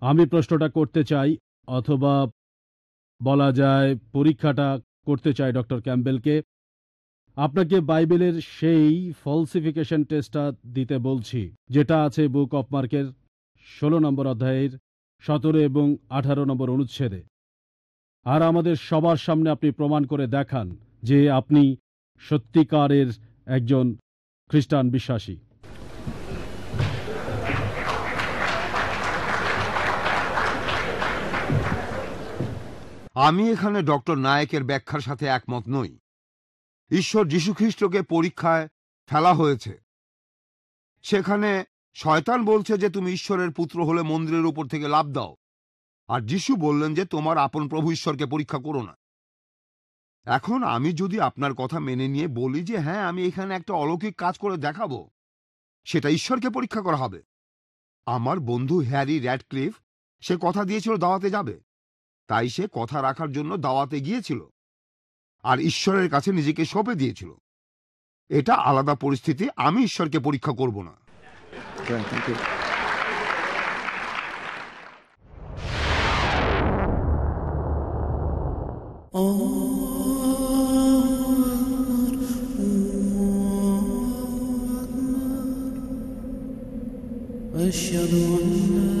আমি প্রশ্নটা করতে চাই অথবা বলা যায় পরীক্ষাটা করতে চাই ডক্টর ক্যাম্বেলকে আপনাকে বাইবেলের সেই ফলসিফিকেশন টেস্টটা দিতে বলছি, যেটা আছে বুক অফ মার্কের ষোলো নম্বর অধ্যায়ের সতেরো এবং আঠারো নম্বর অনুচ্ছেদে। আর আমাদের সবার সামনে আপনি প্রমাণ করে দেখান যে আপনি সত্যিকারের একজন খ্রিস্টান বিশ্বাসী। আমি এখানে ডক্টর নায়কের ব্যাখ্যার সাথে একমত নই। ঈশ্বর যীশুখ্রিস্টকে পরীক্ষায় ফেলা হয়েছে। সেখানে শয়তান বলছে যে, তুমি ঈশ্বরের পুত্র হলে মন্দিরের উপর থেকে লাভ দাও। আর যিশু বললেন যে, তোমার আপন প্রভু ঈশ্বরকে পরীক্ষা করো না। এখন আমি যদি আপনার কথা মেনে নিয়ে বলি যে হ্যাঁ আমি এখানে একটা অলৌকিক কাজ করে দেখাবো। সেটা ঈশ্বরকে পরীক্ষা করা হবে। আমার বন্ধু হ্যারি র্যাডক্লিফ সে কথা দিয়েছিল দাওয়াতে যাবে। তাই সে কথা রাখার জন্য দাওয়াতে গিয়েছিল। আর ঈশ্বরের কাছে নিজেকে সঁপে দিয়েছিল এটা আলাদা পরিস্থিতি আমি ঈশ্বরকে পরীক্ষা করব না أشهد أن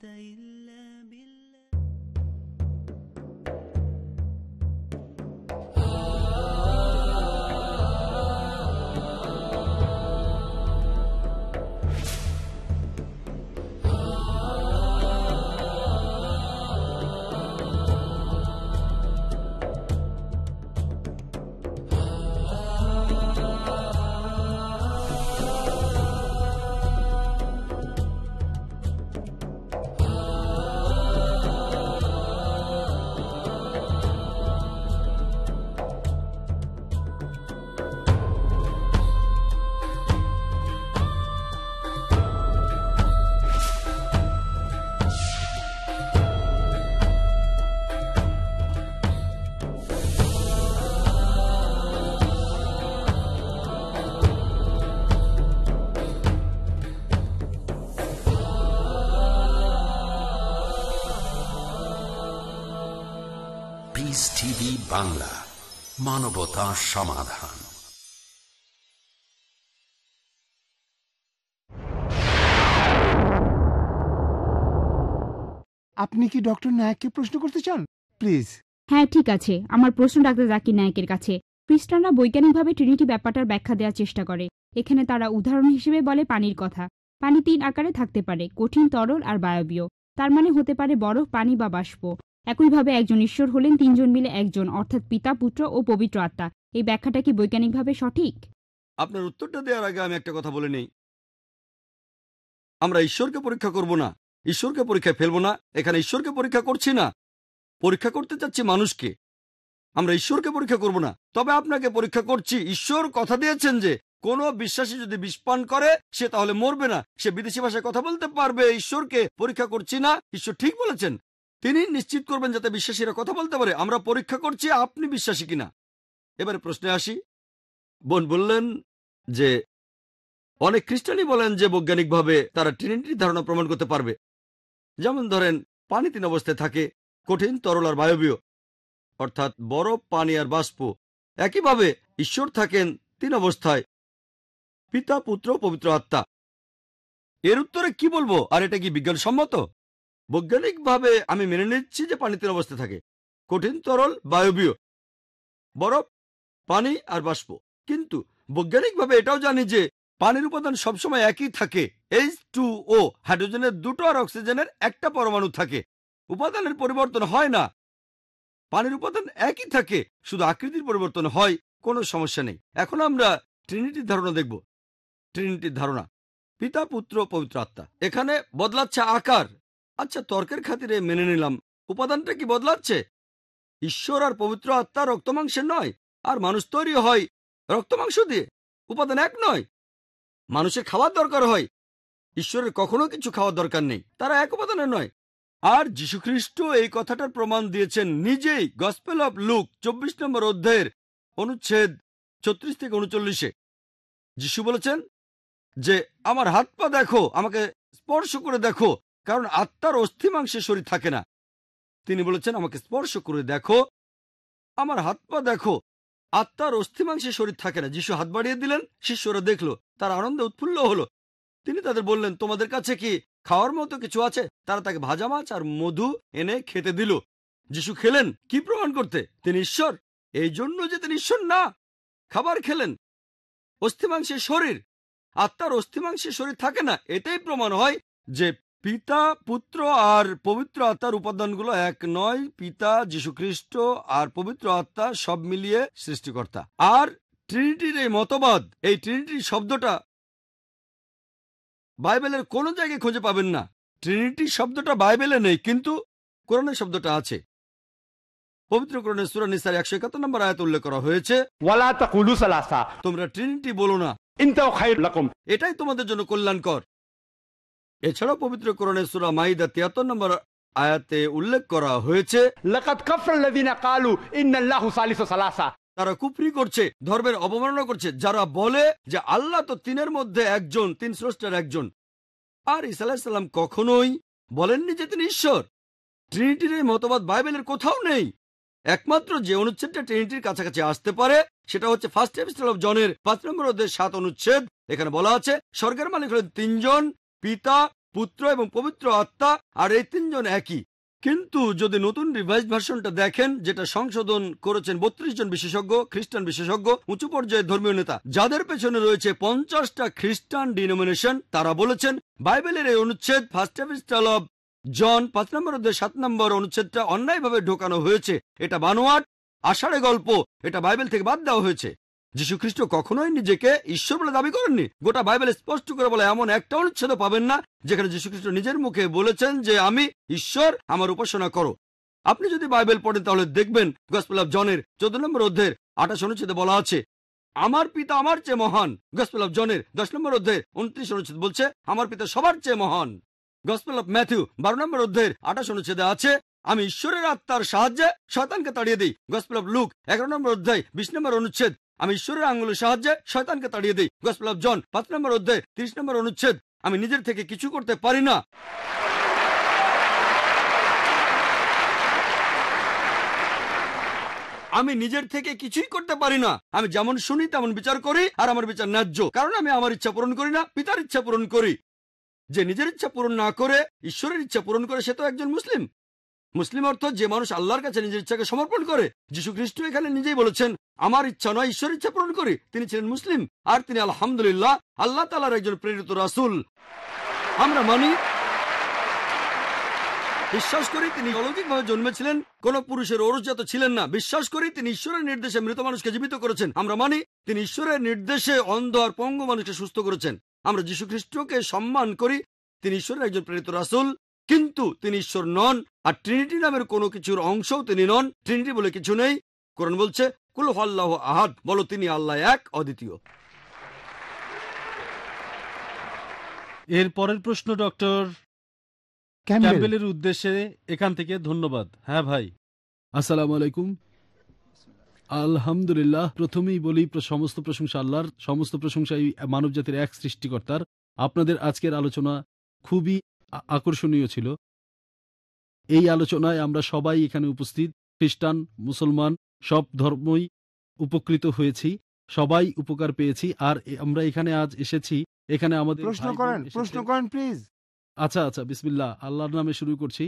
বাংলা মানবতা সমাধান। আপনি কি ডক্টর নায়ককে প্রশ্ন করতে চান? প্লিজ। হ্যাঁ ঠিক আছে। আমার প্রশ্ন ডাক্তার জাকির নায়কের কাছে। খ্রিস্টানরা বৈজ্ঞানিকভাবে ট্রিনিটি ব্যাপারটার ব্যাখ্যা দেওয়ার চেষ্টা করে। এখানে তারা উদাহরণ হিসেবে বলে পানির কথা। পানি তিন আকারে থাকতে পারে কঠিন তরল আর বায়বীয়। তার মানে হতে পারে বরফ পানি বা বাষ্প। একইভাবে একজন ঈশ্বর হলেন তিনজন মিলে একজন, অর্থাৎ পিতা, পুত্র ও পবিত্র আত্মা। এই ব্যাখ্যাটা কি বৈজ্ঞানিকভাবে সঠিক? আপনার উত্তরটা দেওয়ার আগে আমি একটা কথা বলে নেই। আমরা ঈশ্বরকে পরীক্ষা করব না। ঈশ্বরকে পরীক্ষায় ফেলব না। এখানে ঈশ্বরকে পরীক্ষা করছি না। পরীক্ষা করতে চাচ্ছি মানুষকে। আমরা ঈশ্বরকে পরীক্ষা করব না। তবে আপনাকে পরীক্ষা করছি। ঈশ্বর কথা দিয়েছেন যে, কোনো বিশ্বাসী যদি বিষপান করে, সে তাহলে মরবে না। সে বিদেশি ভাষায় কথা বলতে পারবে। ঈশ্বরকে পরীক্ষা করছি না। ঈশ্বর ঠিক বলেছেন। তিনি নিশ্চিত করবেন যাতে বিশ্বাসীরা কথা বলতে পারে। আমরা পরীক্ষা করছি, আপনি বিশ্বাসী কিনা? এবারে প্রশ্নে আসি। বোন বললেন যে, অনেক খ্রিস্টানই বলেন যে, বৈজ্ঞানিকভাবে তারা ট্রিনিটির ধারণা প্রমাণ করতে পারবে। যেমন ধরেন, পানি তিন অবস্থায় থাকে, কঠিন, তরল আর বায়বীয়। অর্থাৎ বরফ, পানি আর বাষ্প। একইভাবে ঈশ্বর থাকেন তিন অবস্থায়, পিতা, পুত্র, পবিত্র আত্মা। এর উত্তরে কি বলব? আর এটা কি বিজ্ঞানসম্মত? বৈজ্ঞানিকভাবে আমি মেনে নিচ্ছি যে পানি তিন অবস্থায় থাকে। কঠিন তরল বায়বীয়। বরফ, পানি আর বাষ্প। কিন্তু বৈজ্ঞানিকভাবে এটাও জানি যে পানির উপাদান সবসময় একই থাকে। এইচ টু ও হাইড্রোজেনের দুটো আর অক্সিজেনের একটা পরমাণু থাকে। উপাদানের পরিবর্তন হয় না। পানির উপাদান একই থাকে, শুধু আকৃতির পরিবর্তন হয়, কোনো সমস্যা নেই। এখন আমরা ট্রিনিটির ধারণা দেখব। ট্রিনিটির ধারণা। পিতা, পুত্র, পবিত্র আত্মা। এখানে বদলাচ্ছে আকার। আচ্ছা তর্কের খাতিরে মেনে নিলাম। উপাদানটা কি বদলাচ্ছে? ঈশ্বর আর পবিত্র আত্মা রক্তমাংসের নয়, আর মানুষ তৈরি হয় রক্তমাংস দিয়ে। উপাদান এক নয়, মানুষের খাওয়ার দরকার হয়। ঈশ্বরের কখনো কিছু খাওয়ার দরকার নেই, তারা এক উপাদানের নয়। আর যীশুখ্রিস্ট এই কথাটার প্রমাণ দিয়েছেন নিজেই। গসপেল অফ লুক, চব্বিশ নম্বর অধ্যায়ের অনুচ্ছেদ ছত্রিশ থেকে উনচল্লিশে। যিশু বলেছেন যে, আমার হাত পা দেখো, আমাকে স্পর্শ করে দেখো কারণ আত্মার অস্থিমাংসে শরীর থাকে না। তিনি বলেছেন, আমাকে স্পর্শ করে দেখো, আমার হাত পা দেখো, আত্মার অস্থিমাংসে শরীর থাকে না। যিশু হাত বাড়িয়ে দিলেন, শিষ্যরা দেখল, তার আনন্দে উৎফুল্ল হলো। তিনি তাদের বললেন, তোমাদের কাছে কি খাওয়ার মতো কিছু আছে? তারা তাকে ভাজা মাছ আর মধু এনে খেতে দিল। যিশু খেলেন, কি প্রমাণ করতে? তিনি ঈশ্বর এই জন্য যে তিনি ঈশ্বর না, খাবার খেলেন। অস্থিমাংসের শরীর, আত্মার অস্থিমাংসের শরীর থাকে না, এটাই প্রমাণ হয় যে পিতা পুত্র আর পবিত্র আত্মার উপাদানগুলো এক নয়। পিতা যীশুখ্রিস্ট আর পবিত্র আত্মা সব মিলিয়ে সৃষ্টিকর্তা। আর ট্রিনিটির এই মতবাদ এই ট্রিনিটির শব্দটা বাইবেলের কোনো জায়গায় খুঁজে পাবেন না। ট্রিনিটি শব্দটা বাইবেলে নেই কিন্তু কোরআনের শব্দটা আছে। পবিত্র কোরআনের সূরা নিসার একশো একাত্তর নম্বর আয়াত উল্লেখ করা হয়েছে তোমরা ট্রিনিটি বলো না। এটাই তোমাদের জন্য কল্যাণকর। এছাড়াও পবিত্র কোরআনের সূরা মাইদা তিয়াত্তর নম্বর আয়াতে উল্লেখ করা হয়েছে তারা কুফরি করছে ধর্মের অবমাননা করছে যারা বলে যে আল্লাহ তো তিনের মধ্যে একজন তিন স্রষ্টার একজন। আর ইসাল্লাম কখনোই বলেননি যে তিনি ঈশ্বর। ট্রিনিটির এই মতবাদ বাইবেলের কোথাও নেই। একমাত্র যে অনুচ্ছেদটা ট্রিনিটির কাছাকাছি আসতে পারে সেটা হচ্ছে ফার্স্ট এপিস্টল অফ জনের পাঁচ নম্বর অধ্যায়ের সাত অনুচ্ছেদ। এখানে বলা আছে স্বর্গের মালিক হলেন তিনজন পিতা, পুত্র এবং পবিত্র আত্মা আর এই তিনজন একই। কিন্তু যদি নতুন রিভাইজ ভার্সনটা দেখেন, যেটা সংশোধন করেছেন বত্রিশ জন বিশেষজ্ঞ, খ্রিস্টান বিশেষজ্ঞ, উঁচু পর্যায়ের ধর্মীয় নেতা, যাদের পেছনে রয়েছে পঞ্চাশটা খ্রিস্টান ডিনোমিনেশন তারা বলেছেন, বাইবেলের এই অনুচ্ছেদ ফার্স্ট এপিস্টল অব জন পাঁচ নম্বর অধ্যায়, সাত নম্বর অনুচ্ছেদটা অন্যায়ভাবে ঢোকানো হয়েছে। এটা বানোয়াট আষাঢ়ে গল্প, এটা বাইবেল থেকে বাদ দেওয়া হয়েছে। যীশু খ্রিস্ট কখনোই নিজেকে ঈশ্বর বলে দাবি করেননি। গোটা বাইবেল স্পষ্ট করে বলে, এমন একটা অনুচ্ছেদ পাবেন না, যেখানে যীশু খ্রিস্ট নিজের মুখে বলেছেন যে, আমি ঈশ্বর, আমার উপাসনা করো। আপনি যদি বাইবেল পড়েন, তাহলে দেখবেন গসপেল জনের চোদ্দ নম্বর অধ্যায়ের আঠাশ অনুচ্ছেদে বলা আছে, আমার পিতা আমার চেয়ে মহান। গসপেল জনের দশ নম্বর অধ্যায়ের উনত্রিশ অনুচ্ছেদ বলছে, আমার পিতা সবার চেয়ে মহান। গসপেল অফ ম্যাথিউ বারো নম্বর অধ্যায়ের আঠাশ অনুচ্ছেদে আছে, আমি ঈশ্বরের আত্মার সাহায্যে শয়তানকে তাড়িয়ে দিই। গসপেল অফ লুক এগারো নম্বর অধ্যায় বিশ নম্বর অনুচ্ছেদ আমি ঈশ্বরের আঙ্গুলের সাহায্যে শয়তানকে তাড়িয়ে দিই। গসপেল অফ জন পাঁচ নম্বর অধ্যায়, তিরিশ নম্বর অনুচ্ছেদ। আমি নিজের থেকে কিছু করতে পারি না। আমি নিজের থেকে কিছুই করতে পারি না। আমি যেমন শুনি, তেমন বিচার করি, আর আমার বিচার ন্যায্য। কারণ আমি আমার ইচ্ছা পূরণ করি না, পিতার ইচ্ছা পূরণ করি। যে নিজের ইচ্ছা পূরণ না করে, ঈশ্বরের ইচ্ছা পূরণ করে, সে তো একজন মুসলিম। মুসলিম অর্থ যে মানুষ আল্লাহর কাছে নিজের ইচ্ছাকে সমর্পণ করে যীশু খ্রিস্ট এখানে নিজেই বলেছেন, আমার ইচ্ছা নয় ঈশ্বর ইচ্ছা পূরণ করি। তিনি ছিলেন মুসলিম, আর তিনি আলহামদুলিল্লাহ আল্লাহ তালার একজন প্রেরিত রাসুল। আমরা মানি, বিশ্বাস করি তিনি অলৌকিকভাবে জন্মেছিলেন, কোন পুরুষের অরুজাত ছিলেন না। বিশ্বাস করি তিনি ঈশ্বরের নির্দেশে মৃত মানুষকে জীবিত করেছেন। আমরা মানি, তিনি ঈশ্বরের নির্দেশে অন্ধ আর পঙ্গু মানুষকে সুস্থ করেছেন। আমরা যীশু খ্রিস্টকে সম্মান করি, তিনি ঈশ্বরের একজন প্রেরিত রাসুল কিন্তু তিনি ঈশ্বর নন আর ট্রিনিটি নামের কোনো কিছুর অংশও তিনি নন। ট্রিনিটি বলে কিছু নেই। কোরআন বলছে কুল আল্লাহ আহাদ। বলো তিনি আল্লাহ এক অদ্বিতীয়। এর পরের প্রশ্ন ডক্টর। ক্যাম্বেলের উদ্দেশ্যে এখান থেকে ধন্যবাদ। হ্যাঁ ভাই। আসসালামু আলাইকুম। আলহামদুলিল্লাহ প্রথমেই বলি সমস্ত প্রশংসা আল্লাহর। সমস্ত প্রশংসা এই মানব জাতির এক সৃষ্টিকর্তার। আপনাদের আজকের আলোচনা খুবই আকর্ষণীয় ছিল। এই আলোচনায় আমরা সবাই এখানে উপস্থিত খ্রিস্টান মুসলমান সব ধর্মই উপকৃত হয়েছি সবাই উপকার পেয়েছি আর আমরা এখানে আজ এসেছি এখানে আমাদের প্রশ্ন করেন প্রশ্ন করেন প্লিজ আচ্ছা আচ্ছা বিসমিল্লাহ আল্লাহর নামে শুরু করছি।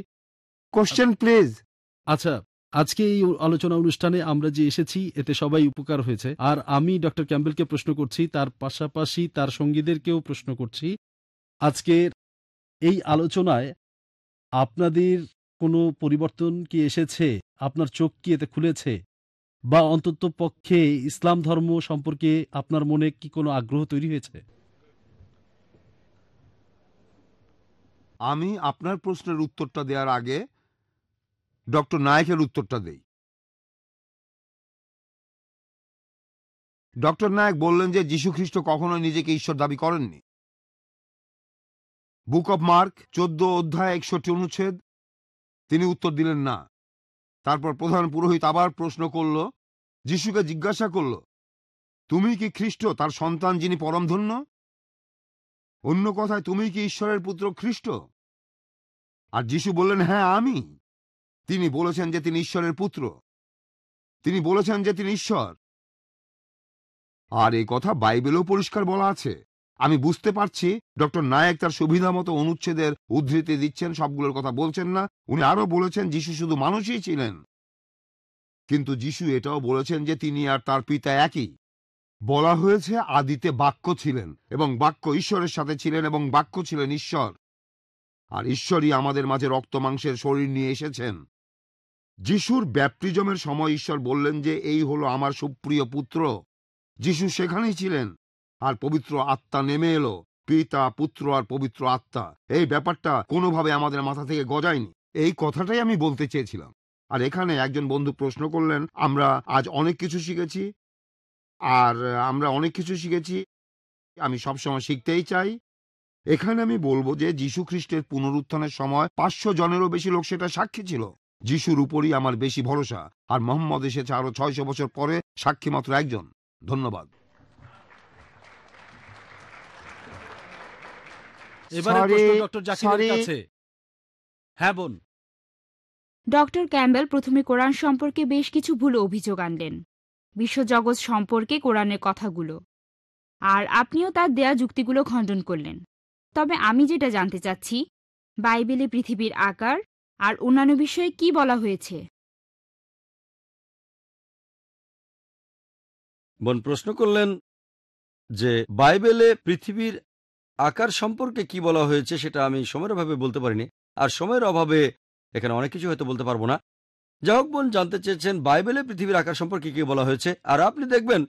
কোশ্চেন প্লিজ আচ্ছা আজকে এই আলোচনা অনুষ্ঠানে আমরা যে এসেছি এতে সবাই উপকার হয়েছে। আর আমি ডক্টর ক্যাম্বেলকে প্রশ্ন করছি তার পাশাপাশি তার সঙ্গীদেরকেও প্রশ্ন করছি। আজকের এই আলোচনায় আপনাদের কোনো পরিবর্তন কি এসেছে? আপনার চোখ কি এতে খুলেছে? বা অন্তত পক্ষে ইসলাম ধর্ম সম্পর্কে আপনার মনে কি কোনো আগ্রহ তৈরি হয়েছে? আমি আপনার প্রশ্নের উত্তরটা দেওয়ার আগে ডক্টর নায়কের উত্তরটা দেই। ডক্টর নায়ক বললেন যে, যীশু খ্রিস্ট কখনোই নিজেকে ঈশ্বর দাবি করেননি। বুক অব মার্ক, চোদ্দ অধ্যায়, একষট্টি অনুচ্ছেদ। তিনি উত্তর দিলেন, না। তারপর প্রধান পুরোহিত আবার প্রশ্ন করল, যিশুকে জিজ্ঞাসা করল, তুমি কি খ্রিস্ট? তার সন্তান যিনি পরমধন্য? অন্য কথায়, তুমি কি ঈশ্বরের পুত্র খ্রিস্ট? আর যিশু বললেন হ্যাঁ আমি। তিনি বলেছেন যে তিনি ঈশ্বরের পুত্র। তিনি বলেছেন যে তিনি ঈশ্বর। আর এই কথা বাইবেলেও পরিষ্কার বলা আছে। আমি বুঝতে পারছি ডক্টর নায়ক তার সুবিধা মতো অনুচ্ছেদের উদ্ধৃতি দিচ্ছেন, সবগুলোর কথা বলছেন না। উনি আরও বলেছেন, যিশু শুধু মানুষই ছিলেন। কিন্তু যিশু এটাও বলেছেন যে তিনি আর তার পিতা একই। বলা হয়েছে, আদিতে বাক্য ছিলেন এবং বাক্য ঈশ্বরের সাথে ছিলেন এবং বাক্য ছিলেন ঈশ্বর। আর ঈশ্বরই আমাদের মাঝে রক্ত মাংসের শরীর নিয়ে এসেছেন। যিশুর ব্যাপটিজমের সময় ঈশ্বর বললেন যে, এই হলো আমার সুপ্রিয় পুত্র। যিশু সেখানেই ছিলেন। আর পবিত্র আত্মা নেমে এলো। পিতা, পুত্র আর পবিত্র আত্মা। এই ব্যাপারটা কোনোভাবে আমাদের মাথা থেকে গজায়নি। এই কথাটাই আমি বলতে চেয়েছিলাম। আর এখানে একজন বন্ধু প্রশ্ন করলেন, আমরা আজ অনেক কিছু শিখেছি, আর আমরা অনেক কিছু শিখেছি, আমি সবসময় শিখতেই চাই। এখানে আমি বলব যে যীশু খ্রিস্টের পুনরুত্থানের সময় পাঁচশো জনেরও বেশি লোক সেটা সাক্ষী ছিল। যিশুর উপরই আমার বেশি ভরসা, আর মোহাম্মদ এসেছে আরও ছয়শো বছর পরে সাক্ষী মাত্র একজন। ধন্যবাদ। এবারে প্রশ্ন ডক্টর জাকিরের কাছে। হ্যাঁ বোন ডক্টর ক্যাম্বেল প্রথমে কোরআন সম্পর্কে বেশ কিছু ভুল অভিযোগ আনলেন। বিশ্বজগৎ সম্পর্কে কোরআনের কথাগুলো। আর আপনিও তার দেয়া যুক্তিগুলো খণ্ডন করলেন। তবে আমি যেটা জানতে চাচ্ছি বাইবেলে পৃথিবীর আকার আর অন্যান্য বিষয়ে কি বলা হয়েছে? বোন প্রশ্ন করলেন যে বাইবেলে পৃথিবীর আকার সম্পর্কে কি বলা হয়েছে সেটা আমি সময়ের অভাবে বলতে পারিনি। আর সময়ের অভাবে এখানে অনেক কিছু হয়তো বলতে পারব না। যাই হোক বোন, জানতে চেয়েছেন বাইবেলে পৃথিবীর আকার সম্পর্কে কি বলা হয়েছে? আর আপনি দেখবেন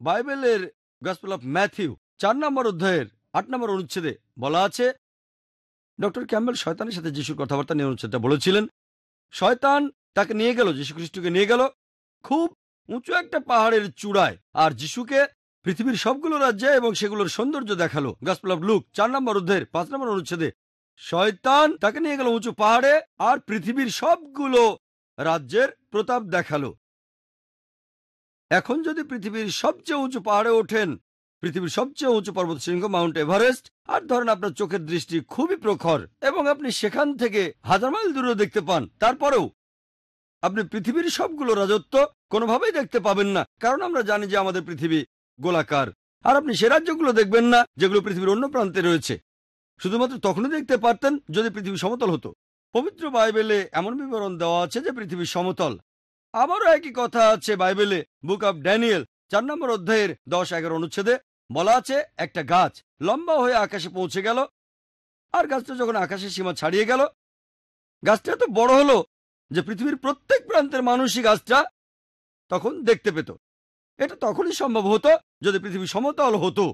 বাইবেলের গসপেল অফ ম্যাথিউ চার নম্বর অধ্যায়ের আট নম্বর অনুচ্ছেদে বলা আছে, ডক্টর ক্যাম্বেল শয়তানের সাথে যিশুর কথাবার্তা নিয়ে অনুচ্ছেদটা বলেছিলেন, শয়তান তাকে নিয়ে গেল যীশু খ্রিস্টকে নিয়ে গেল, খুব উঁচু একটা পাহাড়ের চূড়ায়, আর যিশুকে পৃথিবীর সবগুলো রাজ্যে এবং সেগুলোর সৌন্দর্য দেখাল। গসপেল অফ লুক চার নম্বর অধ্যায়ের পাঁচ নম্বর অনুচ্ছেদে, শয়তান তাকে নিয়ে গেল উঁচু পাহাড়ে আর পৃথিবীর সবগুলো রাজ্যের প্রতাপ দেখাল। এখন যদি পৃথিবীর সবচেয়ে উঁচু পাহাড়ে ওঠেন, পৃথিবীর সবচেয়ে উঁচু পর্বত শৃঙ্গ মাউন্ট এভারেস্ট, আর ধরেন আপনার চোখের দৃষ্টি খুবই প্রখর, এবং আপনি সেখান থেকে হাজার মাইল দূরেও দেখতে পান, তারপরেও আপনি পৃথিবীর সবগুলো রাজত্ব কোনোভাবেই দেখতে পাবেন না। কারণ আমরা জানি যে আমাদের পৃথিবী গোলাকার। আর আপনি সে রাজ্যগুলো দেখবেন না, যেগুলো পৃথিবীর অন্য প্রান্তে রয়েছে। শুধুমাত্র তখনই দেখতে পারতেন যদি পৃথিবী সমতল হতো। পবিত্র বাইবেলে এমন বিবরণ দেওয়া আছে যে পৃথিবী সমতল। আবারও একই কথা আছে বাইবেলে, বুক অব ড্যানিয়েল, চার নম্বর অধ্যায়ের দশ এগারো অনুচ্ছেদে। বলা আছে, একটা গাছ লম্বা হয়ে আকাশে পৌঁছে গেল, আর গাছটা যখন আকাশের সীমা ছাড়িয়ে গেল, গাছটা এত বড় হলো যে পৃথিবীর প্রত্যেক প্রান্তের মানুষই গাছটা তখন দেখতে পেত। এটা তখনই সম্ভব হতো যদি পৃথিবী সমতল হতো।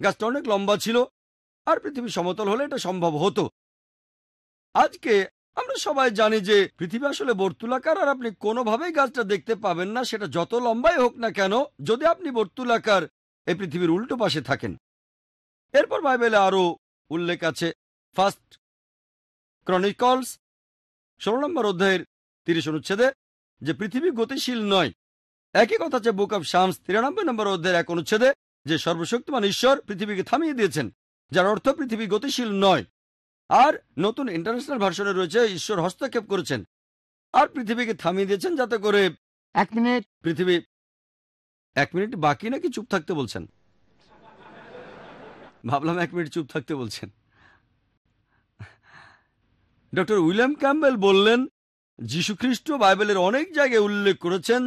গাছটা অনেক লম্বা ছিল, আর পৃথিবী সমতল হলে এটা সম্ভব হতো। আজকে আমরা সবাই জানি যে পৃথিবী আসলে বর্তুলাকার, আর আপনি কোনোভাবেই গাছটা দেখতে পাবেন না, সেটা যত লম্বাই হোক না কেন, যদি আপনি বর্তুলাকার এই পৃথিবীর উল্টো পাশে থাকেন। এরপর বাইবেলে আরও উল্লেখ আছে, ফার্স্ট ক্রনিকলস, ষোলো নম্বর অধ্যায়ের তিরিশ অনুচ্ছেদে, যে পৃথিবী গতিশীল নয় একই কথা আছে বুক অব শামস তিরানব্বই নম্বর অধ্যায়ের এক অনুচ্ছেদে, যে সর্বশক্তিমান ঈশ্বর পৃথিবীকে থামিয়ে দিয়েছেন, যার অর্থ পৃথিবী গতিশীল নয়। আর নতুন ইন্টারন্যাশনাল ভার্সনে রয়েছে, ঈশ্বর হস্তক্ষেপ করেছেন। আর পৃথিবীকে থামিয়ে দিয়েছেন যাতে করে এক মিনিট, পৃথিবী, এক মিনিট বাকি নাকি চুপ থাকতে বলছেন? ভাবলাম এক মিনিট চুপ থাকতে বলছেন। ডক্টর উইলিয়াম ক্যাম্বেল বললেন, যীশুখ্রিস্ট বাইবেলের অনেক জায়গায় উল্লেখ করেছেন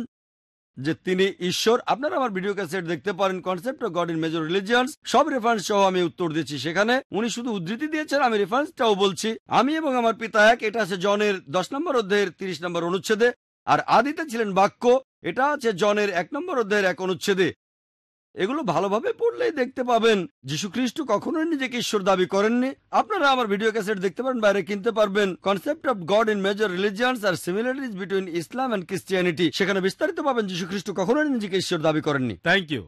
যে তিনি ঈশ্বর। আপনারা আমার ভিডিও ক্যাসেট দেখতে পারেন concept of God in major religions সব রেফারেন্স সহ আমি উত্তর দিচ্ছি সেখানে। উনি শুধু উদ্ধৃতি দিয়েছেন, আমি রেফারেন্সটাও বলছি। আমি এবং আমার পিতা এক, এটা আছে জনের দশ নম্বর অধ্যায়ের তিরিশ নম্বর অনুচ্ছেদে। আর আদিতে ছিলেন বাক্য, এটা আছে জনের এক নম্বর অধ্যায়ের এক অনুচ্ছেদে। এগুলো ভালোভাবে পড়লেই দেখতে পাবেন। যীশুখ্রিস্ট কখনোই নিজেকে ঈশ্বর দাবি করেননি। আপনারা আমার ভিডিও ক্যাসেট দেখতে পারেন, বাইরে কিনতে পারবেন। Concept of God in major religions R similarities between Islam and Christianity সেখানে বিস্তারিত পাবেন, যীশুখ্রিস্ট কখনোই নিজেকে ঈশ্বর দাবি করেননি। থ্যাংক ইউ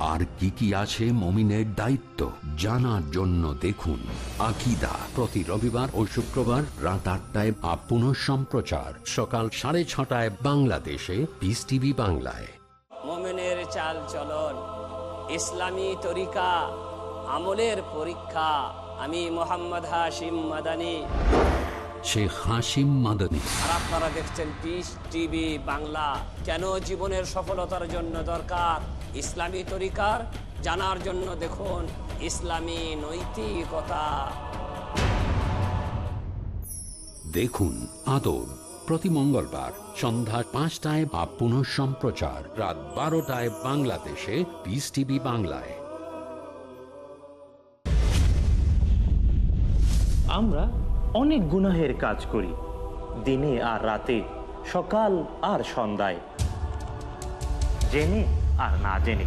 আর কি কি আছে মমিনের দায়িত্ব জানার জন্য দেখুন আকিদা প্রতি রবিবার ও শুক্রবার রাত আটটায় আপন সম্প্রচার সকাল সাড়ে ছটায় বাংলাদেশে পিস টিভি বাংলায়। মোমেনের চাল চলন ইসলামী তরিকা আমলের পরীক্ষা আমি মোহাম্মদ হাশিম মাদানি। শেখ হাসিম মাদানী। আর আপনারা দেখছেন পিস টিভি বাংলা। কেন জীবনের সফলতার জন্য দরকার? ইসলামী তরিকার জানার জন্য দেখুন ইসলামী নৈতিকতা। দেখুন আদর প্রতি মঙ্গলবার সন্ধ্যা পাঁচটায় বা পুনঃ সম্প্রচার রাত বারোটায় বাংলাদেশে পিস টিভি বাংলায়। আমরা অনেক গুনাহের কাজ করি দিনে আর রাতে সকাল আর সন্ধ্যায়। জেনে আর না জেনে।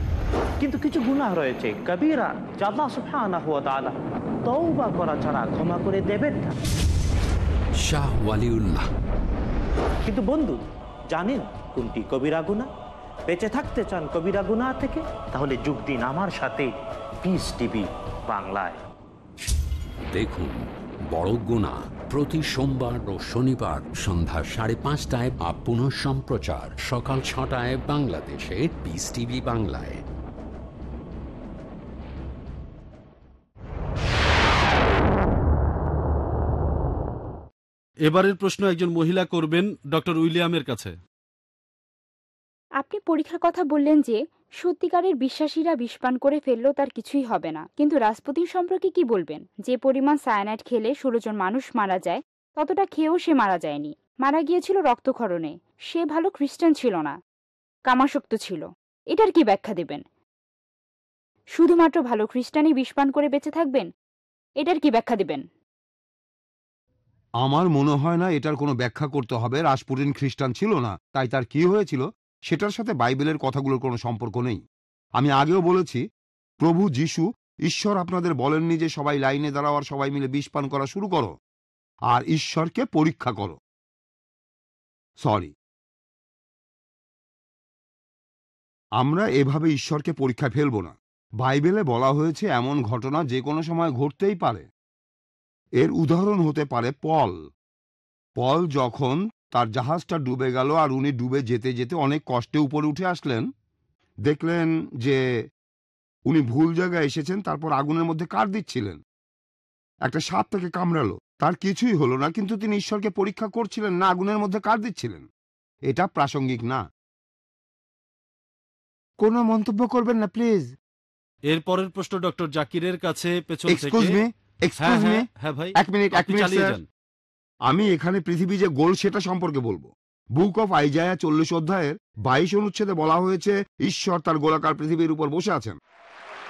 কিন্তু কিছু গুনাহ রয়েছে। কবিরা জাল্লা সুবহানাহু ওয়া তাআলা তওবা করা ছাড়া ক্ষমা করে দেবেন না। শাহ ওয়ালিউল্লাহ। কিন্তু বন্ধু জানেন কোনটি কবিরা গুনাহ? বেঁচে থাকতে চান কবিরা গুনাহ থেকে তাহলে যোগ দিন আমার সাথে পিস টিভি বাংলায়। দেখুন বড় গুণা প্রতি সোমবার ও শনিবার সন্ধ্যা সাড়ে পাঁচটায় বা পুনঃ সম্প্রচার। সকাল ছটায় বাংলাদেশে পিস টিভি বাংলায়। এবারের প্রশ্ন একজন মহিলা করবেন ডক্টর উইলিয়ামের কাছে। আপনি পরীক্ষার কথা বললেন যে সত্যিকারের বিশ্বাসীরা বিষপান করে ফেললেও তার কিছুই হবে না। কিন্তু রাসপুতিন সম্পর্কে কি বলবেন? যে পরিমাণ সায়ানাইড খেলে ষোলো জন মানুষ মারা যায়, ততটা খেয়েও সে মারা যায়নি। মারা গিয়েছিল রক্তক্ষরণে। সে ভালো খ্রিস্টান ছিল না। কামাসক্ত ছিল। এটার কি ব্যাখ্যা দেবেন? শুধুমাত্র ভালো খ্রিস্টানই বিষপান করে বেঁচে থাকবেন? এটার কি ব্যাখ্যা দেবেন? আমার মনে হয় না এটার কোনো ব্যাখ্যা করতে হবে। রাসপুটিন খ্রিস্টান ছিল না, তাই তার কি হয়েছিল? সেটার সাথে বাইবেলের কথাগুলোর কোনো সম্পর্ক নেই। আমি আগেও বলেছি, প্রভু যিশু, ঈশ্বর আপনাদের বলেননি যে সবাই লাইনে দাঁড়াও আর সবাই মিলে বিষ পান করা শুরু করো, আর ঈশ্বরকে পরীক্ষা করো। সরি। আমরা এভাবে ঈশ্বরকে পরীক্ষায় ফেলব না। বাইবেলে বলা হয়েছে এমন ঘটনা যে কোনো সময় ঘটতেই পারে। এর উদাহরণ হতে পারে পল। পল যখন তার জাহাজটা ডুবে গেল আর উনি ডুবে যেতে যেতে অনেক কষ্টে উপরে উঠে আসলেন। দেখলেন যে উনি ভুল জায়গায় এসেছেন তারপর আগুনের মধ্যে কাঠ দিচ্ছিলেন? একটা সাপ তাকে কামড়ালো। তার কিছুই হলো না কিন্তু তিনি ঈশ্বরকে পরীক্ষা করছিলেন না আগুনের মধ্যে কাঠ দিচ্ছিলেন? এটা প্রাসঙ্গিক না। কোনো মন্তব্য করবেন না প্লিজ। এর পরের প্রশ্ন ডক্টর জাকিরের কাছে পেছন থেকে এক্সকিউজ মি এক্সকিউজ মি হ্যাঁ, ভাই এক মিনিট এক মিনিট চালিয়ে স্যার। যান। আমি এখানে পৃথিবী যে গোল সেটা সম্পর্কে বলব। বুক অফ আইজায়া চল্লিশ অধ্যায়ের বাইশ অনুচ্ছেদে বলা হয়েছে ঈশ্বর তার গোলাকার পৃথিবীর উপর বসে আছেন।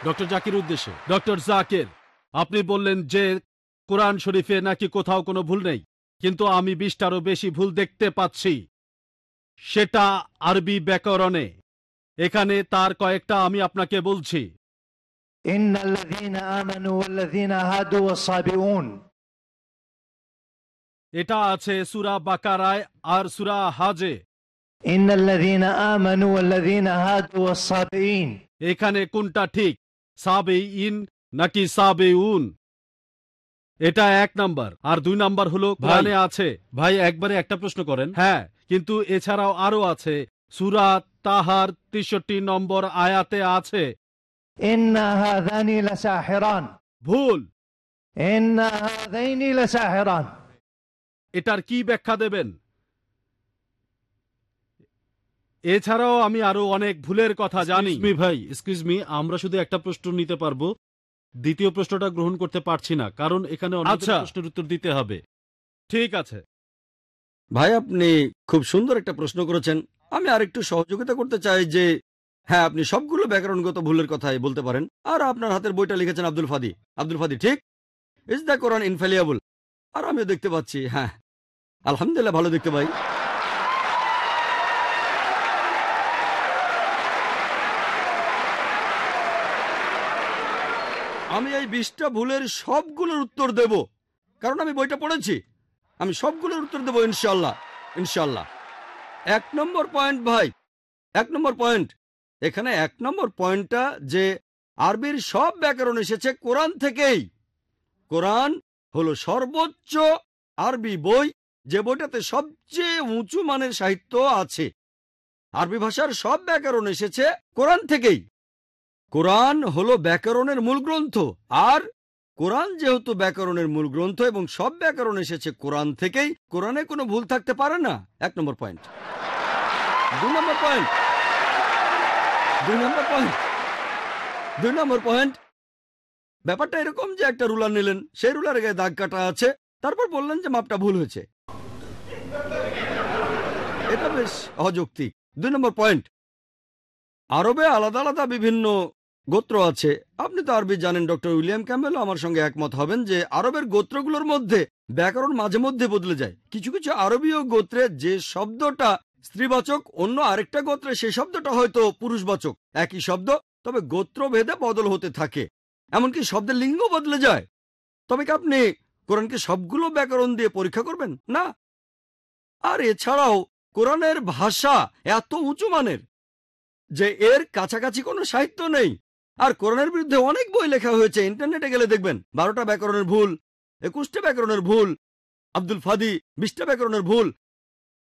ডক্টর জাকির উদ্দেশ্যে। ডক্টর জাকির আপনি বললেন যে কোরআন শরীফে নাকি কোথাও কোনো ভুল নেই কিন্তু আমি বিশটারও বেশি ভুল দেখতে পাচ্ছি। সেটা আরবি ব্যাকরণে। এখানে তার কয়েকটা আমি আপনাকে বলছি। ইন্নাল্লাযীনা আমানু ওয়াল্লাযীনা হাদু ওয়াস এটা আছে সুরা বাকারায় আর সুরা হাজে। এখানে কোনটা ঠিক? সাবে ইন নাকি সাবে উন এটা এক নাম্বার। আর দুই নাম্বার হলো কোরআনে আছে। ভাই একবারে একটা প্রশ্ন করেন। হ্যাঁ কিন্তু এছাড়াও আরও আছে। সুরা তাহার তেষট্টি নম্বর আয়াতে আছে। ভুল। এটার কি ব্যাখ্যা দেবেন? এছাড়াও আমি আরও অনেক ভুলের কথা জানি। মি ভাই এক্সকিউজ মি আমরা শুধু একটা প্রশ্ন নিতে পারব। দ্বিতীয় প্রশ্নটা গ্রহণ করতে পারছি না কারণ এখানে আচ্ছা। প্রশ্নের উত্তর দিতে হবে। ঠিক আছে। ভাই আপনি খুব সুন্দর একটা প্রশ্ন করেছেন। আমি আরেকটু সহযোগিতা করতে চাই যে হ্যাঁ আপনি সবগুলো ব্যাকরণগত ভুলের কথাই বলতে পারেন। আর আপনার হাতের বইটা লিখেছেন আব্দুল ফাদি। আব্দুল ফাদি ঠিক? ইজ দ্য কোরআন ইনফেলিয়াবল আর আমিও দেখতে পাচ্ছি হ্যাঁ। আলহামদুলিল্লাহ, ভালো দেখতে পাই। আমি এই বিশটা ভুলের সবগুলোর উত্তর দেব। কারণ আমি বইটা পড়েছি। আমি সবগুলোর উত্তর দেবো ইনশাল্লাহ ইনশাল্লাহ এক নম্বর পয়েন্ট, ভাই, এক নম্বর পয়েন্ট। এখানে এক নম্বর পয়েন্টটা যে আরবির সব ব্যাকরণ এসেছে কোরআন থেকেই। কোরআন হলো সর্বোচ্চ আরবি বই যে বইটাতে সবচেয়ে উঁচু মানের সাহিত্য আছে। আরবি ভাষার সব ব্যাকরণ এসেছে কোরআন থেকেই। কোরআন হলো ব্যাকরণের মূল গ্রন্থ, আর কোরআন যেহেতু ব্যাকরণের মূল গ্রন্থ এবং সব ব্যাকরণ এসেছে কোরআন থেকেই, কোরআনে কোনো ভুল থাকতে পারে না। এক নম্বর পয়েন্ট। দুই নম্বর পয়েন্ট। দুই নম্বর পয়েন্ট। দুই নম্বর পয়েন্ট। ব্যাপারটা এরকম যে একটা রুলার নিলেন, সেই রুলারের গায়ে দাগ কাটা আছে, তারপর বললেন যে মাপটা ভুল হয়েছে। এটা বেশ অযৌক্তিক দুই নম্বর পয়েন্ট। আরবে আলাদা আলাদা বিভিন্ন গোত্র আছে। আপনি তো আরবি জানেন, ডক্টর উইলিয়াম ক্যাম্বেলও আমার সঙ্গে একমত হবেন যে আরবের গোত্রগুলোর মধ্যে ব্যাকরণ মাঝে মধ্যে বদলে যায়। কিছু কিছু আরবীয় গোত্রে যে শব্দটা স্ত্রীবাচক, অন্য আরেকটা গোত্রে সেই শব্দটা হয়তো পুরুষবাচক। একই শব্দ, তবে গোত্র ভেদে বদল হতে থাকে। এমনকি শব্দের লিঙ্গ বদলে যায়। তবে কি আপনি কোরআনকে সবগুলো ব্যাকরণ দিয়ে পরীক্ষা করবেন? না। আর এছাড়াও কোরআনের ভাষা এত উঁচু মানের যে এর কাছাকাছি কোনো সাহিত্য নেই। আর কোরআনের বিরুদ্ধে অনেক বই লেখা হয়েছে, ইন্টারনেটে গেলে দেখবেন। বারোটা ব্যাকরণের ভুল, একুশটা ব্যাকরণের ভুল, আব্দুল ফাদি বিশটা ব্যাকরণের ভুল।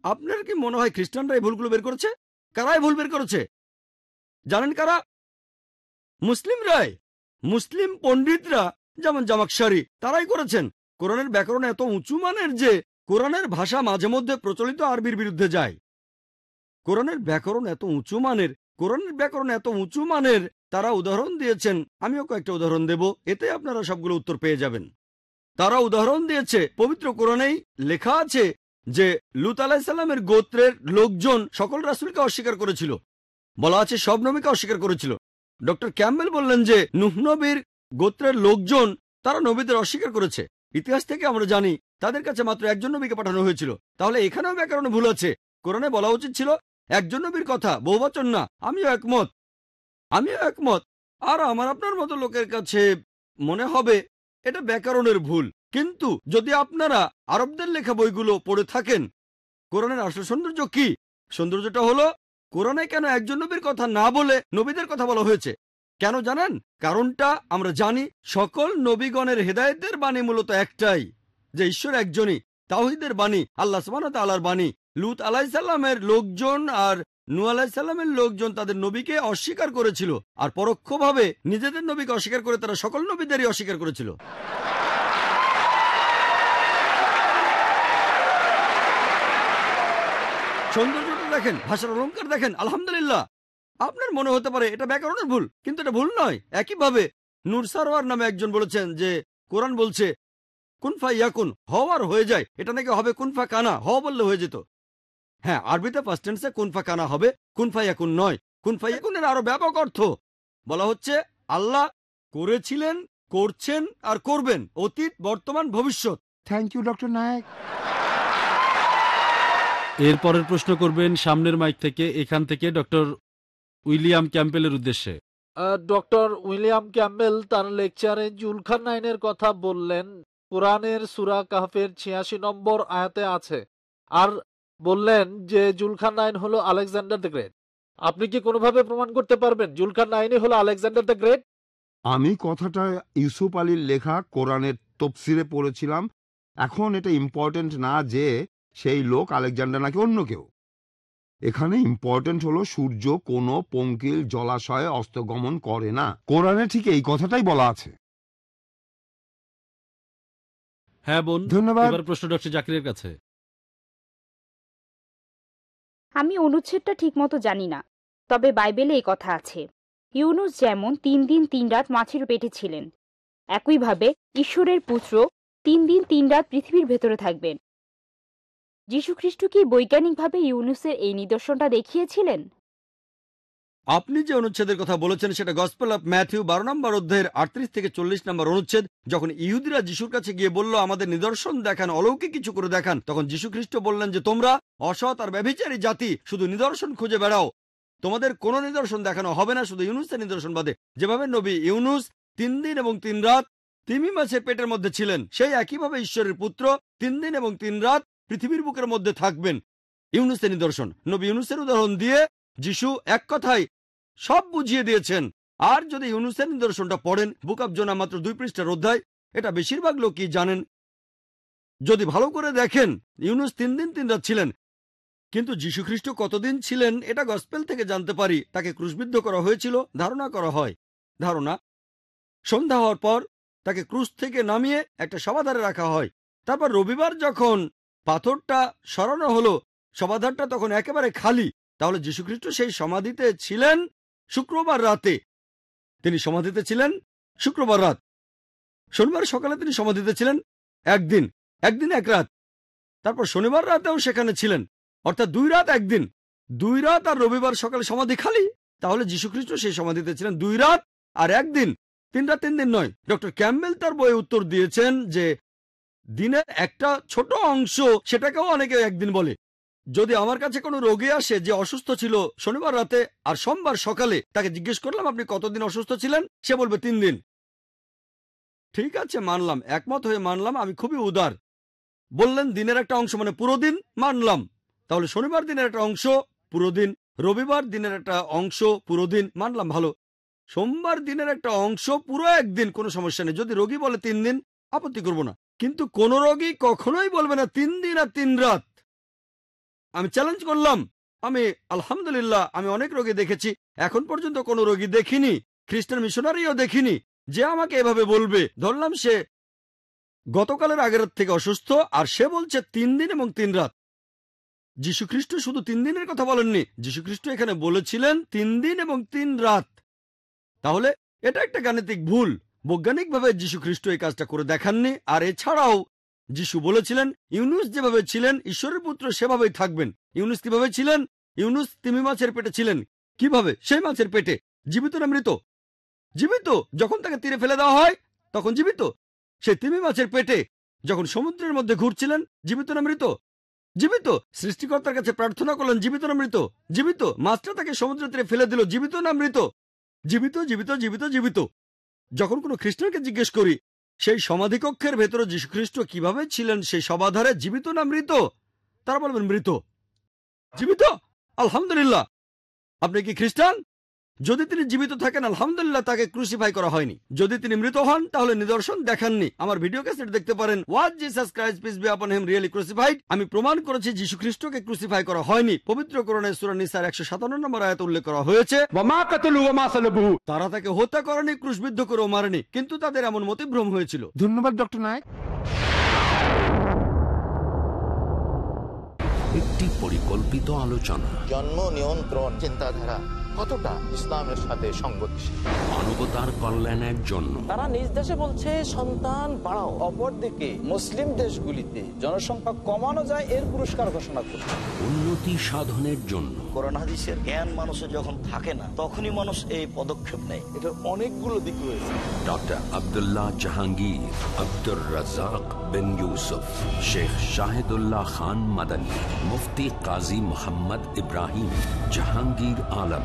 আপনার কি মনে হয় খ্রিস্টানরা এই ভুলগুলো বের করেছে? কারাই ভুল বের করেছে? জানেন কারা? মুসলিমরাই। মুসলিম পণ্ডিতরা, যেমন জামাকশারি তারাই করেছেন। কোরআনের ব্যাকরণ এত উঁচু মানের যে, কোরআনের ভাষা মাঝে মধ্যে প্রচলিত আরবির বিরুদ্ধে যায়। কোরআনের ব্যাকরণ এত উঁচু মানের, কোরআনের ব্যাকরণ এত উঁচু মানের, তারা উদাহরণ দিয়েছেন। আমিও কয়েকটা উদাহরণ দেব, এতে আপনারা সবগুলো উত্তর পেয়ে যাবেন। তারা উদাহরণ দিয়েছে, পবিত্র কোরআনেই লেখা আছে যে, লুত আলাহিসাল্লামের গোত্রের লোকজন সকল রাসুলকে অস্বীকার করেছিল। বলা আছে সব নবীকে অস্বীকার করেছিল। ডক্টর ক্যাম্বেল বললেন যে, নুহ নবীর গোত্রের লোকজন তারা নবীদের অস্বীকার করেছে। ইতিহাস থেকে আমরা জানি, তাদের কাছে মাত্র একজন নবীকে পাঠানো হয়েছিল। তাহলে এখানেও ব্যাকরণে ভুল আছে। কোরআনে বলা উচিত ছিল, একজন নবীর কথা বহুবচন না, আমিও একমত। আমিও একমত। আর আমার আপনার মতো লোকের কাছে মনে হবে, এটা ব্যাকরণের ভুল। কিন্তু যদি আপনারা আরবদের লেখা বইগুলো পড়ে থাকেন, কোরআনের আসল সৌন্দর্য কি? সৌন্দর্যটা হলো কোরআনে কেন একজন নবীর কথা না বলে নবীদের কথা বলা হয়েছে? কেন জানেন? কারণটা আমরা জানি, সকল নবীগণের হেদায়েতের বাণী মূলত একটাই, যে ঈশ্বর একজনই, তাওহিদের বাণী, আল্লাহ ওয়া তাআলার বাণী। লুত আলাইসাল্লামের লোকজন আর নু আলাইসাল্লামের লোকজন তাদের নবীকে অস্বীকার করেছিল, আর পরোক্ষভাবে নিজেদের নবীকে অস্বীকার করে তারা সকল নবীদেরই অস্বীকার করেছিল। সৌন্দর্যটা দেখেন, ভাষার অলঙ্কার দেখেন, আলহামদুলিল্লাহ। আপনার মনে হতে পারে এটা ব্যাকরণের ভুল, কিন্তু এটা ভুল নয়। একইভাবে নূর সারোয়ার নামে একজন বলেছেন যে, কোরআন বলছে, কুনফা ইয়াকুন হওয়ার হয়ে যায়। এটা নাকি হবে কুনফা কানা, হ বললে হয়ে যেত। হ্যাঁ আরবিতে ফার্স্ট টেন্সে কুনফা কানা হবে, কুনফা ইয়াকুন নয়। কুনফা ইয়াকুনের আরও ব্যাপক অর্থ। বলা হচ্ছে, আল্লাহ করেছিলেন, করছেন আর করবেন, অতীত, বর্তমান, ভবিষ্যৎ। থ্যাংক ইউ ডক্টর নায়ক এরপরের প্রশ্ন করবেন সামনের মাইক থেকে এখান থেকে ডক্টর উইলিয়াম ক্যাম্পেলের উদ্দেশ্যে। ডক্টর উইলিয়াম ক্যাম্বেল তার লেকচারে জুলখান নাইনের কথা বললেন। কোরআনের সুরা কাহফের ছিয়াশি নম্বর আয়াতে আছে। আর বললেন যে জুলখান নাইন হলো আলেকজান্ডার দ্য গ্রেট। আপনি কি কোনোভাবে প্রমাণ করতে পারবেন জুলখান নাইনই হলো আলেকজান্ডার দ্য গ্রেট? আমি কথাটা ইউসুফ আলীর লেখা কোরআনের তফসিরে পড়েছিলাম। এখন এটা ইম্পর্টেন্ট না যে সেই লোক আলেকজান্ডার নাকি অন্য কেউ। এখানে ইম্পর্টেন্ট হলো সূর্য কোনো পঙ্কিল জলাশয়ে অস্তগমন করে না। কোরআনে ঠিক এই কথাটাই বলা আছে। হ্যাঁ বোন ধন্যবাদ। এবার প্রশ্ন ডক্টর জাকিরের কাছে। আমি অনুচ্ছেদটা ঠিকমতো জানি না তবে বাইবেলে এই কথা আছে। ইউনুস যেমন তিন দিন তিন রাত মাছের পেটে ছিলেন একইভাবে ঈশ্বরের পুত্র তিন দিন তিন রাত পৃথিবীর ভেতরে থাকবেন। যীশুখ্রিস্ট কি বৈজ্ঞানিকভাবে ইউনুসের এই নিদর্শনটা দেখিয়েছিলেন? আপনি যে অনুচ্ছেদের কথা বলেছেন, সেটা গসপেল অফ ম্যাথিউ বারো নম্বর অধ্যায়ের আটত্রিশ থেকে চল্লিশ নম্বর অনুচ্ছেদ। যখন ইহুদিরা যিশুর কাছে গিয়ে বলল, আমাদের নিদর্শন দেখান, অলৌকিক কিছু করে দেখান, তখন খ্রিস্ট বললেন যে, তোমরা অসৎ আর ব্যভিচারী জাতি, শুধু নিদর্শন খুঁজে বেড়াও। তোমাদের কোনো নিদর্শন দেখানো হবে না, শুধু ইউনুসের নিদর্শন বাদে। যেভাবে নবী ইউনুস তিন দিন এবং তিন রাত তিমি মাছের পেটের মধ্যে ছিলেন, সেই একইভাবে ঈশ্বরের পুত্র তিন দিন এবং তিন রাত পৃথিবীর বুকের মধ্যে থাকবেন। ইউনুসের নিদর্শন। নবী ইউনুসের উদাহরণ দিয়ে যিশু এক কথায় সব বুঝিয়ে দিয়েছেন। আর যদি ইউনুসের নিদর্শনটা পড়েন, বুক অব জোনা মাত্র দুই পৃষ্ঠার অধ্যায়, এটা বেশিরভাগ লোকই জানেন। যদি ভালো করে দেখেন, ইউনুস তিন দিন তিন রাত ছিলেন। কিন্তু যীশুখ্রিস্ট কতদিন ছিলেন, এটা গসপেল থেকে জানতে পারি। তাকে ক্রুশবিদ্ধ করা হয়েছিল, ধারণা করা হয়। ধারণা, সন্ধ্যা হওয়ার পর তাকে ক্রুশ থেকে নামিয়ে একটা সমাধারে রাখা হয়। তারপর রবিবার যখন পাথরটা সরানো হলো সমাধারটা তখন একেবারে খালি। তাহলে যীশুখ্রিস্ট সেই সমাধিতে ছিলেন শুক্রবার রাতে। তিনি সমাধিতে ছিলেন শুক্রবার রাত। শনিবার সকালে তিনি সমাধিতে ছিলেন একদিন একদিন এক রাত। তারপর শনিবার রাতেও সেখানে ছিলেন। অর্থাৎ দুই রাত একদিন। দুই রাত আর রবিবার সকালে সমাধি খালি। তাহলে যীশুখ্রিস্ট সেই সমাধিতে ছিলেন দুই রাত আর একদিন। তিন রাত তিন দিন নয়। ডক্টর ক্যাম্বেল তার বইয়ে উত্তর দিয়েছেন যে দিনের একটা ছোট অংশ সেটাকেও অনেকে একদিন বলে। যদি আমার কাছে কোনো রোগী আসে যে অসুস্থ ছিল শনিবার রাতে আর সোমবার সকালে, তাকে জিজ্ঞেস করলাম, আপনি কতদিন অসুস্থ ছিলেন? সে বলবে, তিন দিন। ঠিক আছে, মানলাম। একমত হয়ে মানলাম, আমি খুবই উদার। বললেন, দিনের একটা অংশ মানে পুরো দিন? মানলাম। তাহলে শনিবার দিনের একটা অংশ, পুরো দিন। রবিবার দিনের একটা অংশ, পুরো দিন? মানলাম, ভালো। সোমবার দিনের একটা অংশ, পুরো একদিন? কোনো সমস্যা নেই। যদি রোগী বলে তিন দিন, আপত্তি করব না। কিন্তু কোন রোগী কখনোই বলবে না, তিন দিন আর তিন রাত। আমি চ্যালেঞ্জ করলাম। আমি, আলহামদুলিল্লাহ, আমি অনেক রোগী দেখেছি। এখন পর্যন্ত কোনো রোগী দেখিনি। খ্রিস্টান মিশনারিও দেখিনি। যে আমাকে এভাবে বলবে, ধরলাম সে গতকালের আগের থেকে অসুস্থ, আর সে বলছে তিন দিন এবং তিন রাত। যীশুখ্রিস্ট শুধু তিন দিনের কথা বলেননি, যীশুখ্রিস্ট এখানে বলেছিলেন তিন দিন এবং তিন রাত। তাহলে এটা একটা গাণিতিক ভুল। বৈজ্ঞানিকভাবে যীশুখ্রিস্ট এই কাজটা করে দেখাননি, আর এছাড়াও যিশু বলেছিলেন, ইউনুস যেভাবে ছিলেন, ঈশ্বরের পুত্র সেভাবেই থাকবেন। ইউনুস কীভাবে ছিলেন? ইউনুস তিমি মাছের পেটে ছিলেন। কীভাবে? সেই মাছের পেটে। জীবিত না মৃত? জীবিত। যখন তাকে তীরে ফেলে দেওয়া হয়, তখন জীবিত। সে তিমি মাছের পেটে যখন সমুদ্রের মধ্যে ঘুরছিলেন, জীবিত না মৃত? জীবিত। সৃষ্টিকর্তার কাছে প্রার্থনা করলেন, জীবিত না মৃত? জীবিত। মাছটা তাকে সমুদ্র তীরে ফেলে দিল, জীবিত না মৃত? জীবিত জীবিত জীবিত জীবিত। যখন কোনো খ্রিস্টানকে জিজ্ঞেস করি, সেই সমাধিকক্ষের ভেতরে যীশুখ্রিস্ট কীভাবে ছিলেন? সেই সমাধারে জীবিত না মৃত? তারা বলবেন, মৃত। জীবিত? আলহামদুলিল্লাহ। আপনি কি খ্রিস্টান? যদি তিনি জীবিত থাকেন আলহামদুলিল্লাহ তাকে ক্রুসিফাই করা হয়নি। যদি তিনি মৃত হন তাহলে নিদর্শন দেখাননি। আমার ভিডিও ক্যাসেট দেখতে পারেন। Was Jesus Christ peace be upon him really crucified আমি প্রমাণ করেছি যীশু খ্রিস্টকে ক্রুসিফাই করা হয়নি। পবিত্র করণে সূরা নিসার 157 নম্বর আয়াত উল্লেখ করা হয়েছে তারা তাকে হত্যা করেনি ক্রুশবিদ্ধ করেও মারেনি। কিন্তু তাদের এমন মতিভ্রম হয়েছিল। ধন্যবাদ ডক্টর নায়ক। একটি পরিকল্পিত আলোচনা। জন্ম নিয়ন্ত্রণ চিন্তাধারা। কতটা ইসলামের সাথে মানবতার কল্যাণের জন্য। তারা নিজ দেশে বলছে সন্তান বাড়াও। অপরদিকে মুসলিম দেশগুলিতে জনসংখ্যা কমানো যায় এর পুরস্কার ঘোষণা করছে। উন্নতি সাধনের জন্য। কোরআন হাদিসের জ্ঞান মানুষের যখন থাকে না তখনই মানুষ এই পদক্ষেপ নেয়। এটার অনেকগুলো দিক রয়েছে। ডক্টর আব্দুল্লাহ জাহাঙ্গীর আব্দুর রাজাক বিন ইউসুফ শেখ শাহিদুল্লাহ খান মাদানী মুফতি কাজী মোহাম্মদ ইব্রাহিম জাহাঙ্গীর আলম।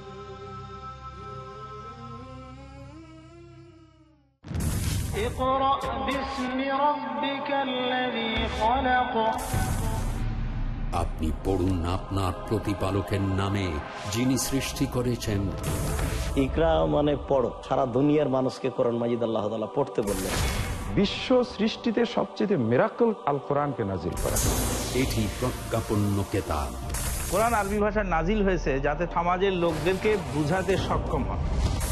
اقرأ باسم ربك الذي خلق আপনি পড়ুন আপনার প্রতিপালকের নামে যিনি সৃষ্টি করেছেন ইকরা মানে পড়ো সারা দুনিয়ার মানুষকে কোরআন মাজিদ আল্লাহ তাআলা পড়তে বললেন বিশ্ব সৃষ্টিতে সবচেয়ে মেরাকল আল কোরআনকে নাজিল করা এটি প্রজ্ঞাপন্য কেতাব কোরআন আরবি ভাষায় নাজিল হয়েছে যাতে সমাজের লোকদেরকে বুঝাতে সক্ষম হয়।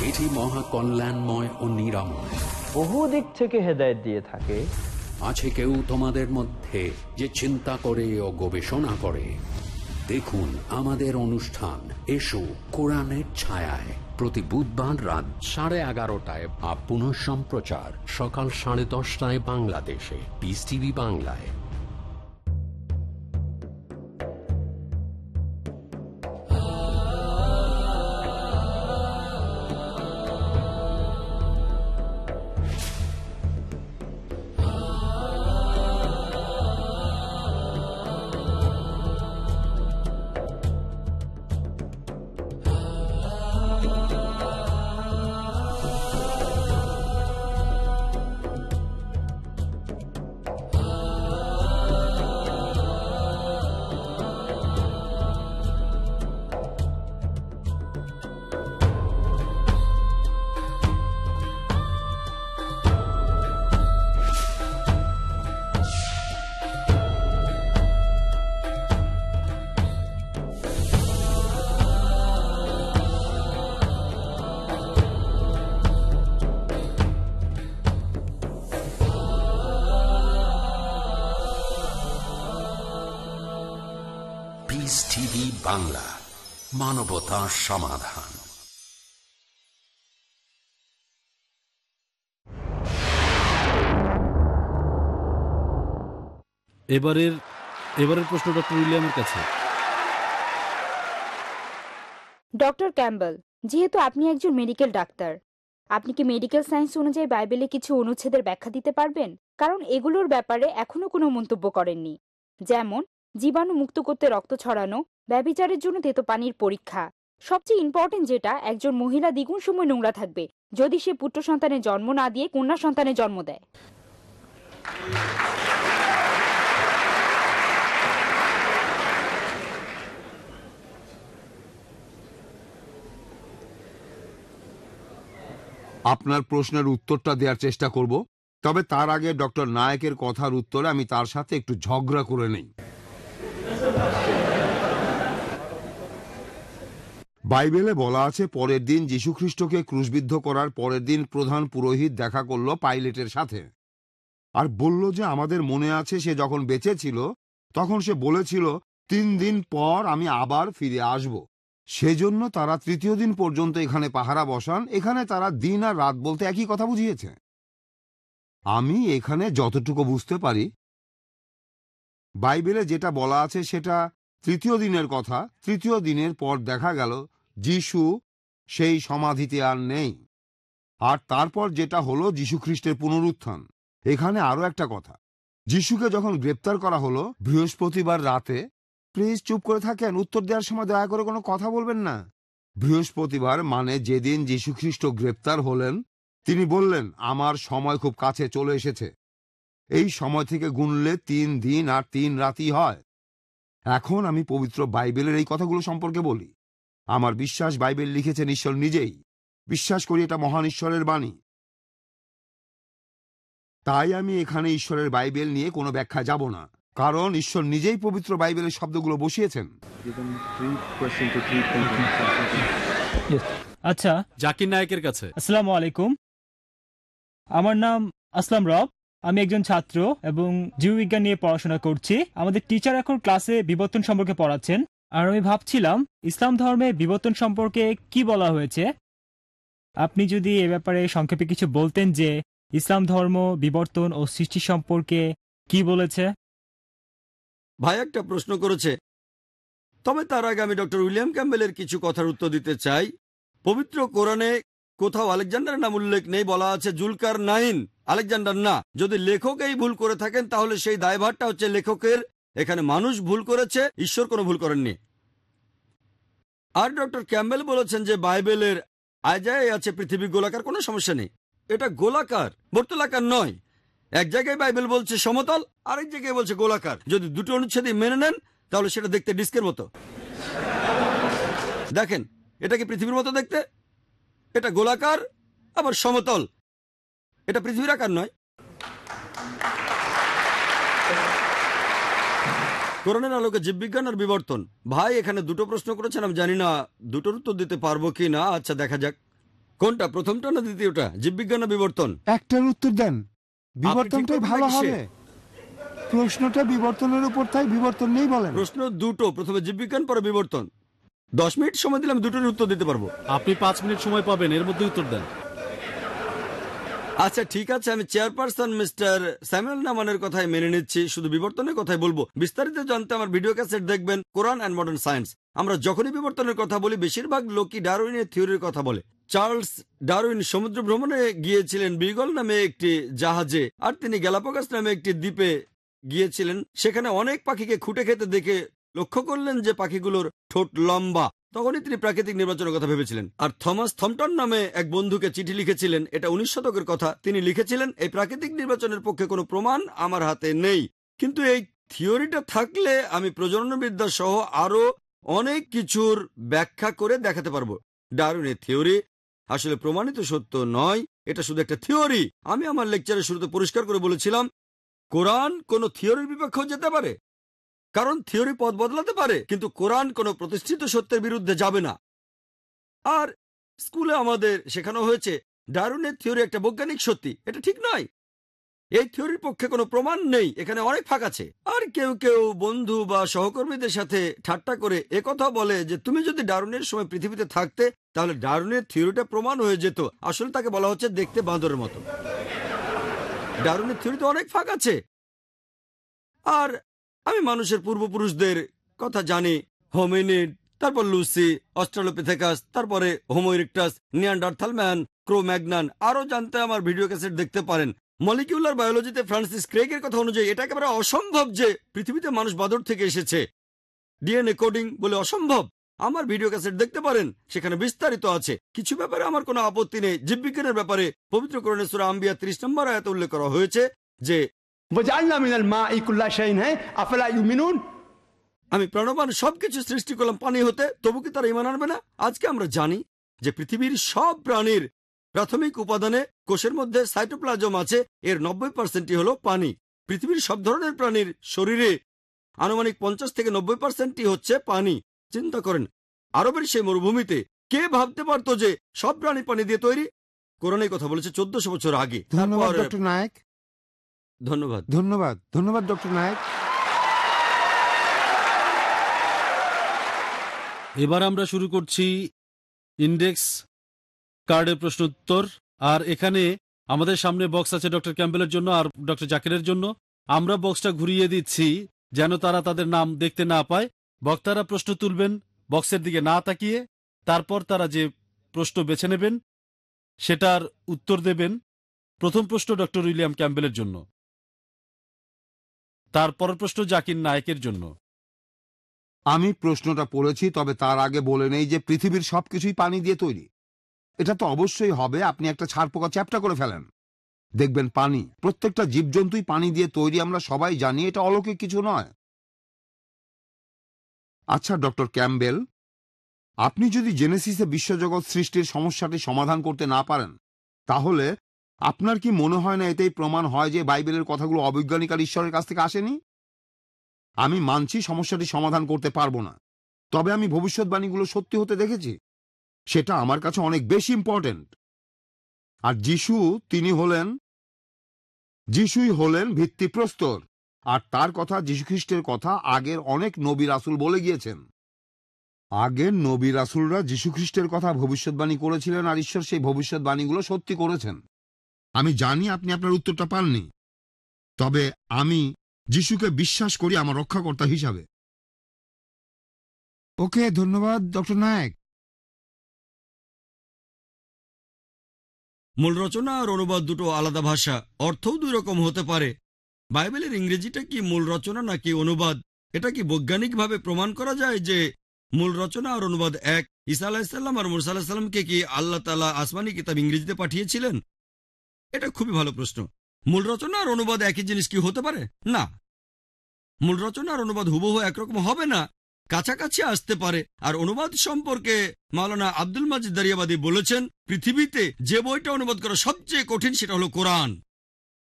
এটি মহা কল্যাণময় ও নিরাময় বহু দিক থেকে হেদায়েত দিয়ে থাকে। আছে কেউ তোমাদের মধ্যে যে চিন্তা করে ও গবেষণা করে। দেখুন আমাদের অনুষ্ঠান এসো কোরআনের ছায়ায়। প্রতি বুধবার রাত সাড়ে এগারোটায় বা পুনঃ সম্প্রচার সকাল সাড়ে দশটায় বাংলাদেশে। পিস টিভি বাংলায়। সমাধান। এবারের এবারের প্রশ্ন ডক্টর উইলিয়ামের কাছে। ডক্টর ক্যাম্বেল যেহেতু আপনি একজন মেডিকেল ডাক্তার আপনি কি মেডিকেল সায়েন্স অনুযায়ী বাইবেলে কিছু অনুচ্ছেদের ব্যাখ্যা দিতে পারবেন? কারণ এগুলোর ব্যাপারে এখনও কোনো মন্তব্য করেননি। যেমন জীবাণু মুক্ত করতে রক্ত ছড়ানো ব্যবিচারের জন্য তেতো পানির পরীক্ষা সবচেয়ে ইম্পর্টেন্ট যেটা, একজন মহিলা দ্বিগুণ সময় নোংরা থাকবে, যদি সে পুত্র সন্তানের জন্ম না দিয়ে কন্যা সন্তানের জন্ম দেয়। আপনার প্রশ্নের উত্তরটা দেওয়ার চেষ্টা করব, তবে তার আগে ডক্টর নায়কের কথার উত্তরে আমি তার সাথে একটু ঝগড়া করে নেই। বাইবেলে বলা আছে, পরের দিন যীশুখ্রিস্টকে ক্রুশবিদ্ধ করার পরের দিন প্রধান পুরোহিত দেখা করল পাইলেটের সাথে। আর বলল যে আমাদের মনে আছে, সে যখন বেঁচে ছিল, তখন সে বলেছিল, তিন দিন পর আমি আবার ফিরে আসব। সেজন্য তারা তৃতীয় দিন পর্যন্ত এখানে পাহারা বসান। এখানে তারা দিন আর রাত বলতে একই কথা বুঝিয়েছে। আমি এখানে যতটুকু বুঝতে পারি, বাইবেলে যেটা বলা আছে সেটা তৃতীয় দিনের কথা, তৃতীয় দিনের পর দেখা গেল, যিশু সেই সমাধিতে আর নেই। আর তারপর যেটা হলো খ্রিস্টের পুনরুত্থান। এখানে আরও একটা কথা। যিশুকে যখন গ্রেপ্তার করা হলো বৃহস্পতিবার রাতে, প্লিজ চুপ করে থাকেন, উত্তর দেওয়ার সময় দয়া করে কোনো কথা বলবেন না। বৃহস্পতিবার মানে যেদিন যীশু খ্রিস্ট গ্রেপ্তার হলেন, তিনি বললেন, আমার সময় খুব কাছে চলে এসেছে। এই সময় থেকে গুনলে তিন দিন আর তিন রাতি হয়। এখন আমি পবিত্র বাইবেলের এই কথাগুলো সম্পর্কে বলি। আমার বিশ্বাস বাইবেল লিখেছেন ঈশ্বর নিজেই। বিশ্বাস করি এটা মহান ঈশ্বরের বাণী। তাই আমি এখানে ঈশ্বরের বাইবেল নিয়ে কোনো ব্যাখ্যা যাব না। কারণ ঈশ্বর নিজেই পবিত্র বাইবেলের শব্দগুলো বসিয়েছেন। আচ্ছা জাকির নায়কের কাছে। আসসালামু আলাইকুম। আমার নাম আসলাম রব। আমি একজন ছাত্র এবং জীববিজ্ঞান নিয়ে পড়াশোনা করছি। আমাদের টিচার এখন ক্লাসে বিবর্তন সম্পর্কে পড়াচ্ছেন। আর আমি ভাবছিলাম, ইসলাম ধর্মে বিবর্তন সম্পর্কে কি বলা হয়েছে? আপনি যদি এ ব্যাপারে সংক্ষেপে কিছু বলতেন যে, ইসলাম ধর্ম, বিবর্তন ও সৃষ্টি সম্পর্কে কি বলেছে? ভাই একটা প্রশ্ন করেছে। তবে তার আগে আমি ডক্টর উইলিয়াম ক্যাম্বেলের কিছু কথার উত্তর দিতে চাই। পবিত্র কোরআনে কোথাও আলেকজান্ডারের নাম উল্লেখ নেই, বলা আছে জুলকার নাইন। আলেকজান্ডার না। যদি লেখক এই ভুল করে থাকেন, তাহলে সেই দায়ভারটা হচ্ছে লেখকের। এখানে মানুষ ভুল করেছে, ঈশ্বর কোনো ভুল করেননি। আর ডক্টর ক্যাম্বেল বলেছেন যে বাইবেলের আয়জায় আছে পৃথিবী গোলাকার, কোনো সমস্যা নেই। এটা গোলাকার বর্তলাকার নয়। এক জায়গায় বাইবেল বলছে সমতল, আরেক জায়গায় বলছে গোলাকার। যদি দুটো অনুচ্ছেদই মেনে নেন, তাহলে সেটা দেখতে ডিস্কের মতো। দেখেন, এটা কি পৃথিবীর মতো দেখতে? এটা গোলাকার আবার সমতল। এটা পৃথিবীর আকার নয়। করোনার আলোকে জীববিজ্ঞান আর বিবর্তন। ভাই এখানে দুটো প্রশ্ন করেছেন আমি জানি না দুটোর উত্তর দিতে পারব কি না। আচ্ছা দেখা যাক। কোনটা প্রথমটা না দ্বিতীয়টা? জীববিজ্ঞান না বিবর্তন? একটার উত্তর দেন। বিবর্তনটাই ভালো হবে। প্রশ্নটা বিবর্তনের উপর তাই বিবর্তন নেই বলেন। প্রশ্ন দুটো। প্রথমে জীববিজ্ঞান পরে বিবর্তন। দশ মিনিট সময় দিলে আমি দুটোর উত্তর দিতে পারব। আপনি পাঁচ মিনিট সময় পাবেন এর মধ্যে উত্তর দেন। আচ্ছা ঠিক আছে আমি চেয়ারপারসন মিস্টার স্যামুয়েল নামানের কথাই মেনে নিচ্ছি শুধু বিবর্তনের কথাই বলব। বিস্তারিত জানতে আমার ভিডিও ক্যাসেট দেখবেন কোরআন অ্যান্ড মডার্ন সায়েন্স আমরা যখনই বিবর্তনের কথা বলি বেশিরভাগ লোকই ডারউইনের থিওরির কথা বলে। চার্লস ডারউইন সমুদ্র ভ্রমণে গিয়েছিলেন বিগল নামে একটি জাহাজে আর তিনি গ্যালাপোগাস নামে একটি দ্বীপে গিয়েছিলেন। সেখানে অনেক পাখিকে খুঁটে খেতে দেখে লক্ষ্য করলেন যে পাখিগুলোর ঠোঁট লম্বা। তখনই তিনি প্রাকৃতিক নির্বাচনের কথা ভেবেছিলেন। আর থমাস থমটন নামে এক বন্ধুকে চিঠি লিখেছিলেন। এটা উনিশ শতকের কথা। তিনি লিখেছিলেন, এই প্রাকৃতিক নির্বাচনের পক্ষে কোনো প্রমাণ আমার হাতে নেই। কিন্তু এই থিওরিটা থাকলে আমি প্রজননবিদ্যা সহ আরও অনেক কিছুর ব্যাখ্যা করে দেখাতে পারব। ডারুনের থিওরি আসলে প্রমাণিত সত্য নয়। এটা শুধু একটা থিওরি। আমি আমার লেকচারের শুরুতে পরিষ্কার করে বলেছিলাম, কোরআন কোন থিওরির বিপক্ষেও যেতে পারে। কারণ থিওরি পথ বদলাতে পারে, কিন্তু কোরআন কোনো প্রতিষ্ঠিত সত্যের বিরুদ্ধে যাবে না। আর স্কুলে আমাদের শেখানো হয়েছে, ডারুনের থিওরি একটা বৈজ্ঞানিক সত্যি, এটা ঠিক নয়। এই থিওরির পক্ষে কোনো প্রমাণ নেই, এখানে অনেক ফাঁক আছে। আর কেউ কেউ বন্ধু বা সহকর্মীদের সাথে ঠাট্টা করে একথা বলে যে, তুমি যদি ডারুনের সময় পৃথিবীতে থাকতে, তাহলে ডারুনের থিওরিটা প্রমাণ হয়ে যেত। আসলে তাকে বলা হচ্ছে দেখতে বাঁদরের মতো। ডারুনের থিওরিতে অনেক ফাঁক আছে। আর আমি মানুষের পূর্বপুরুষদের কথা জানি, হোমিনিড, তারপর লুসি, অস্ট্রালোপিথেকাস, তারপরে হোমোইরিকটাস, নিয়ান্ডারথাল ম্যান, ক্রোম্যাগনান, আরও জানতে আমার ভিডিও ক্যাসেট দেখতে পারেন। মলিকিউলার বায়োলজিতে ফ্রান্সিস ক্রেগের কথা অনুযায়ী এটা একেবারে অসম্ভব যে পৃথিবীতে মানুষ বাদর থেকে এসেছে। ডিএনএ কোডিং বলে অসম্ভব। আমার ভিডিও ক্যাসেট দেখতে পারেন, সেখানে বিস্তারিত আছে। কিছু ব্যাপারে আমার কোনো আপত্তি নেই। জীববিজ্ঞানের ব্যাপারে পবিত্র করণেশ্বর আম্বিয়া ত্রিশ নম্বর আয়াত উল্লেখ করা হয়েছে যে আমি প্রাণবান সবকিছু সৃষ্টি করলাম পানি হতে তবু কি তারা ইমান আনবে না? আজকে আমরা জানি যে পৃথিবীর সব প্রাণীর প্রাথমিক উপাদানে কোষের মধ্যে সাইটোপ্লাজম আছে এর নব্বই পার্সেন্টই হলো পানি। পৃথিবীর সব ধরনের প্রাণীর শরীরে আনুমানিক পঞ্চাশ থেকে নব্বই পার্সেন্টই হচ্ছে পানি। চিন্তা করেন আরবের সেই মরুভূমিতে কে ভাবতে পারতো যে সব প্রাণী পানি দিয়ে তৈরি? কোরআনে কথা বলেছে চোদ্দশো বছর আগে। ধন্যবাদ ডক্টর নায়ক। ধন্যবাদ। ধন্যবাদ। ধন্যবাদ ডক্টর নায়ক। এবার আমরা শুরু করছি ইন্ডেক্স কার্ডের প্রশ্ন উত্তর আর এখানে আমাদের সামনে বক্স আছে ডক্টর ক্যাম্বেলের জন্য আর ডক্টর জাকিরের জন্য। আমরা বক্সটা ঘুরিয়ে দিচ্ছি যেন তারা তাদের নাম দেখতে না পায়। বক্তারা প্রশ্ন তুলবেন বক্সের দিকে না তাকিয়ে তারপর তারা যে প্রশ্ন বেছে নেবেন সেটার উত্তর দেবেন। প্রথম প্রশ্ন ডক্টর উইলিয়াম ক্যাম্বেলের জন্য। তার পরের প্রশ্ন জাকির নায়কের জন্য। আমি প্রশ্নটা পড়েছি, তবে তার আগে বলে নেই যে পৃথিবীর সবকিছুই পানি দিয়ে তৈরি। এটা তো অবশ্যই হবে, আপনি একটা ছাড় পোকা চ্যাপটা করে ফেলেন। দেখবেন পানি, প্রত্যেকটা জীবজন্তুই পানি দিয়ে তৈরি, আমরা সবাই জানি, এটা অলৌকিক কিছু নয়। আচ্ছা ডক্টর ক্যাম্বেল, আপনি যদি জেনেসিসে বিশ্বজগৎ সৃষ্টির সমস্যাটি সমাধান করতে না পারেন, তাহলে আপনার কি মনে হয় না এতেই প্রমাণ হয় যে বাইবেলের কথাগুলো অবৈজ্ঞানিক আর ঈশ্বরের কাছ থেকে আসেনি? আমি মানছি সমস্যাটি সমাধান করতে পারব না। তবে আমি ভবিষ্যৎবাণীগুলো সত্যি হতে দেখেছি। সেটা আমার কাছে অনেক বেশি ইম্পর্টেন্ট আর যিশু, তিনি হলেন যিশুই হলেন ভিত্তিপ্রস্তর। আর তার কথা যীশুখ্রিস্টের কথা আগের অনেক নবী রাসুল বলে গিয়েছেন। আগের নবী রাসুলরা যীশুখ্রিস্টের কথা ভবিষ্যৎবাণী করেছিলেন আর ঈশ্বর সেই ভবিষ্যৎবাণীগুলো সত্যি করেছেন। আমি জানি আপনি আপনার উত্তরটা পাননি। তবে আমি যিশুকে বিশ্বাস করি আমার রক্ষাকর্তা হিসাবে। ওকে ধন্যবাদ ডক্টর নায়ক। মূল রচনা আর অনুবাদ দুটো আলাদা ভাষা অর্থও দুই রকম হতে পারে। বাইবেলের ইংরেজিটা কি মূল রচনা নাকি অনুবাদ? এটা কি বৈজ্ঞানিকভাবে প্রমাণ করা যায় যে মূল রচনা আর অনুবাদ এক? ঈসা আলাহিসাল্লাম আর মুসা আলাহিসাল্লামকে কি আল্লাহ তালা আসমানি কিতাব ইংরেজিতে পাঠিয়েছিলেন? এটা খুবই ভালো প্রশ্ন। মূল রচনা আর অনুবাদ একই জিনিস কি হতে পারে? না। মূল রচনা আর অনুবাদ হুবহু একরকম হবে না, কাছাকাছি আসতে পারে। আর অনুবাদ সম্পর্কে মাওলানা আব্দুল মাজিদ দারিয়াবাদী বলেছেন, পৃথিবীতে যে বইটা অনুবাদ করা সবচেয়ে কঠিন সেটা হলো কোরআন।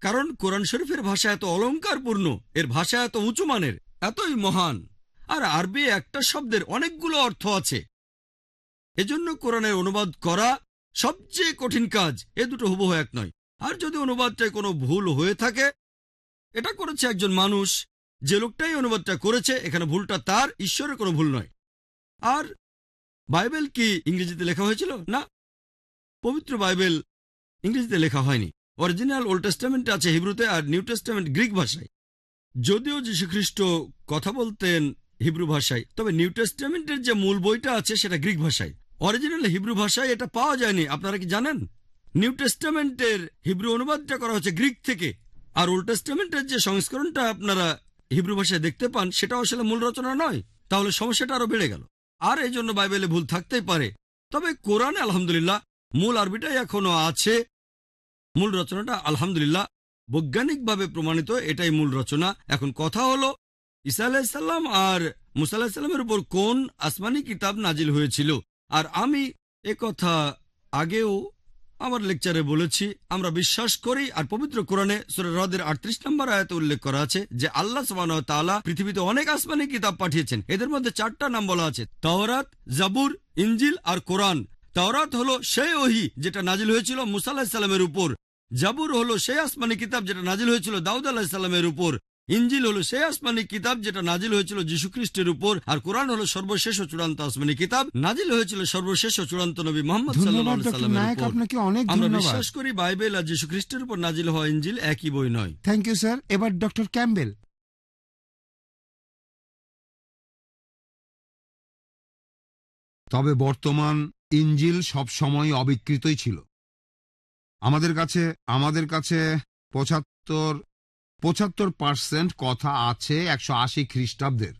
কারণ কোরআন শরীফের ভাষা এত অলঙ্কারপূর্ণ, এর ভাষা এত উঁচু মানের, এতই মহান। আর আরবি একটা শব্দের অনেকগুলো অর্থ আছে। এজন্য কোরআনের অনুবাদ করা সবচেয়ে কঠিন কাজ, এ দুটো হুবহু এক নয়। আর যদি অনুবাদটায় কোনো ভুল হয়ে থাকে, এটা করেছে একজন মানুষ, যে লোকটাই অনুবাদটা করেছে, এখানে ভুলটা তার, ঈশ্বরের কোনো ভুল নয়। আর বাইবেল কি ইংরেজিতে লেখা হয়েছিল? না। পবিত্র বাইবেল ইংরেজিতে লেখা হয়নি। অরিজিনাল ওল্ড টেস্টামেন্ট আছে হিব্রুতে আর নিউ টেস্টামেন্ট গ্রিক ভাষায়। যদিও যীশুখ্রিস্ট কথা বলতেন হিব্রু ভাষায়, তবে নিউ টেস্টামেন্টের যে মূল বইটা আছে সেটা গ্রিক ভাষায়। অরিজিনাল হিব্রু ভাষায় এটা পাওয়া যায়নি, আপনারা কি জানেন? নিউ টেস্টামেন্টের হিব্রু অনুবাদটা করা হচ্ছে গ্রিক থেকে। আর ওল্ড টেস্টামেন্টের যে সংস্করণটা আপনারা হিব্রু ভাষায় দেখতে পান সেটা আসলে মূল রচনা নয়। তাহলে সমস্যাটা আরও বেড়ে গেল। আর এই জন্য বাইবেলে ভুল থাকতেই পারে। তবে কোরআনে আলহামদুলিল্লাহ মূল আরবিটাই এখনও আছে। মূল রচনাটা আলহামদুলিল্লাহ বৈজ্ঞানিকভাবে প্রমাণিত, এটাই মূল রচনা। এখন কথা হলো ইসা আলাহিসাল্লাম আর মুসা আলাহিসাল্লামের উপর কোন আসমানি কিতাব নাজিল হয়েছিল? আর আমি কথা আগেও আমার লেকচারে বলেছি, আমরা বিশ্বাস করি আর পবিত্র কোরআনে হ্রদের আটত্রিশ নম্বর আয়তে উল্লেখ করা আছে যে আল্লাহ তালা পৃথিবীতে অনেক আসমানি কিতাব পাঠিয়েছেন। এদের মধ্যে চারটা নাম বলা আছে, তাওরাত, জাবুর ইঞ্জিল আর কোরআন। তাওরাত হলো সেই ওহি যেটা নাজিল হয়েছিল মুসা আলাহিসাল্লামের উপর। জাবুর হলো সেই আসমানি কিতাব যেটা নাজিল হয়েছিল দাউদ আলাহিসাল্লামের উপর। ইঞ্জিল হলো সেই আসমানি কিতাব যেটা নাজিল হয়েছিল যীশু খ্রিস্টের উপর আর কোরআন হলো সর্বশেষ ও চূড়ান্ত আসমানি কিতাব। নাজিল হয়েছিল সর্বশেষ ও চূড়ান্ত নবী মোহাম্মদ অনেক আমরা বিশ্বাস করি বাইবেল আর যীশু খ্রিস্টের উপর নাজিল হওয়া ইঞ্জিল একই বই নয়। থ্যাংক ইউ স্যার এবার ডক্টর ক্যাম্বেল। তবে বর্তমান ইঞ্জিল সব সময় অবিকৃতই ছিল। আমাদের কাছে আমাদের কাছে পঁচাত্তর পঁচাত্তর পার্সেন্ট কথা আছে একশো আশি খ্রিস্টাব্দের,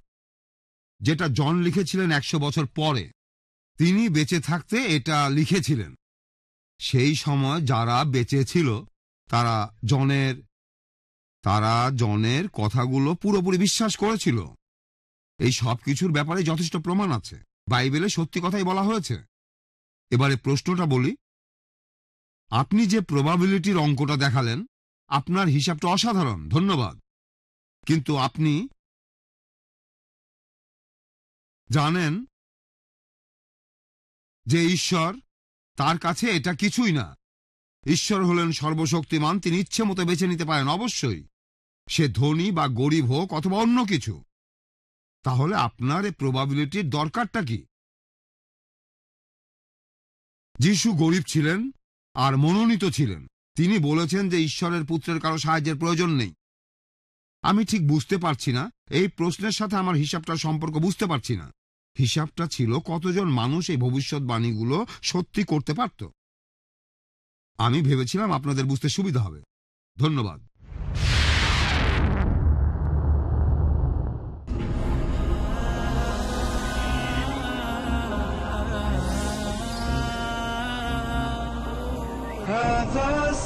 যেটা জন লিখেছিলেন একশো বছর পরে। তিনি বেঁচে থাকতে এটা লিখেছিলেন। সেই সময় যারা বেঁচে ছিল, তারা জনের তারা জনের কথাগুলো পুরোপুরি বিশ্বাস করেছিল। এই সব কিছুর ব্যাপারে যথেষ্ট প্রমাণ আছে। বাইবেলে সত্যি কথাই বলা হয়েছে। এবারে প্রশ্নটা বলি। আপনি যে প্রবাবিলিটির অঙ্কটা দেখালেন আপনার হিসাবটা অসাধারণ, ধন্যবাদ। কিন্তু আপনি জানেন যে ঈশ্বর তার কাছে এটা কিছুই না। ঈশ্বর হলেন সর্বশক্তিমান, তিনি ইচ্ছে মতো বেছে নিতে পারেন, অবশ্যই। সে ধনী বা গরিব হোক অথবা অন্য কিছু। তাহলে আপনার এ প্রবাবিলিটির দরকারটা কি? যিশু গরিব ছিলেন আর মনোনীত ছিলেন। তিনি বলেছেন যে ঈশ্বরের পুত্রের কারও সাহায্যের প্রয়োজন নেই। আমি ঠিক বুঝতে পারছি না। এই প্রশ্নের সাথে আমার হিসাবটার সম্পর্ক বুঝতে পারছি না। হিসাবটা ছিল কতজন মানুষ এই ভবিষ্যৎবাণীগুলো সত্যি করতে পারত। আমি ভেবেছিলাম আপনাদের বুঝতে সুবিধা হবে। ধন্যবাদ।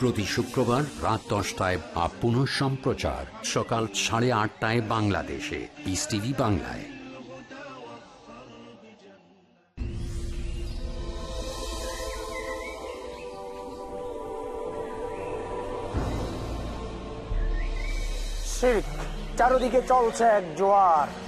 প্রতি শুক্রবার রাত দশটায় বা পুনঃ সম্প্রচার সকাল সাড়ে আটটায় বাংলাদেশে। পিস টিভি বাংলায়। চারদিকে চলছে এক জোয়ার।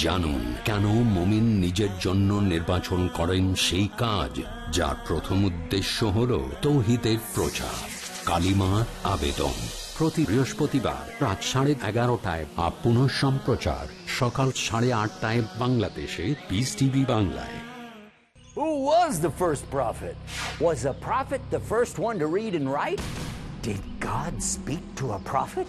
জানুন কেন মমিন নিজের জন্য নির্বাচন করেন সেই কাজ যার প্রথম উদ্দেশ্য হল তৌহিদের প্রচার কালিমার আবেদন প্রতি বৃহস্পতিবার রাত সাড়ে এগারোটায় বা পুনঃ সম্প্রচার সকাল সাড়ে আটটায় বাংলাদেশে পিস টিভি বাংলায় Who was the first prophet? Was a prophet the first one to read and write? Did God speak to a prophet?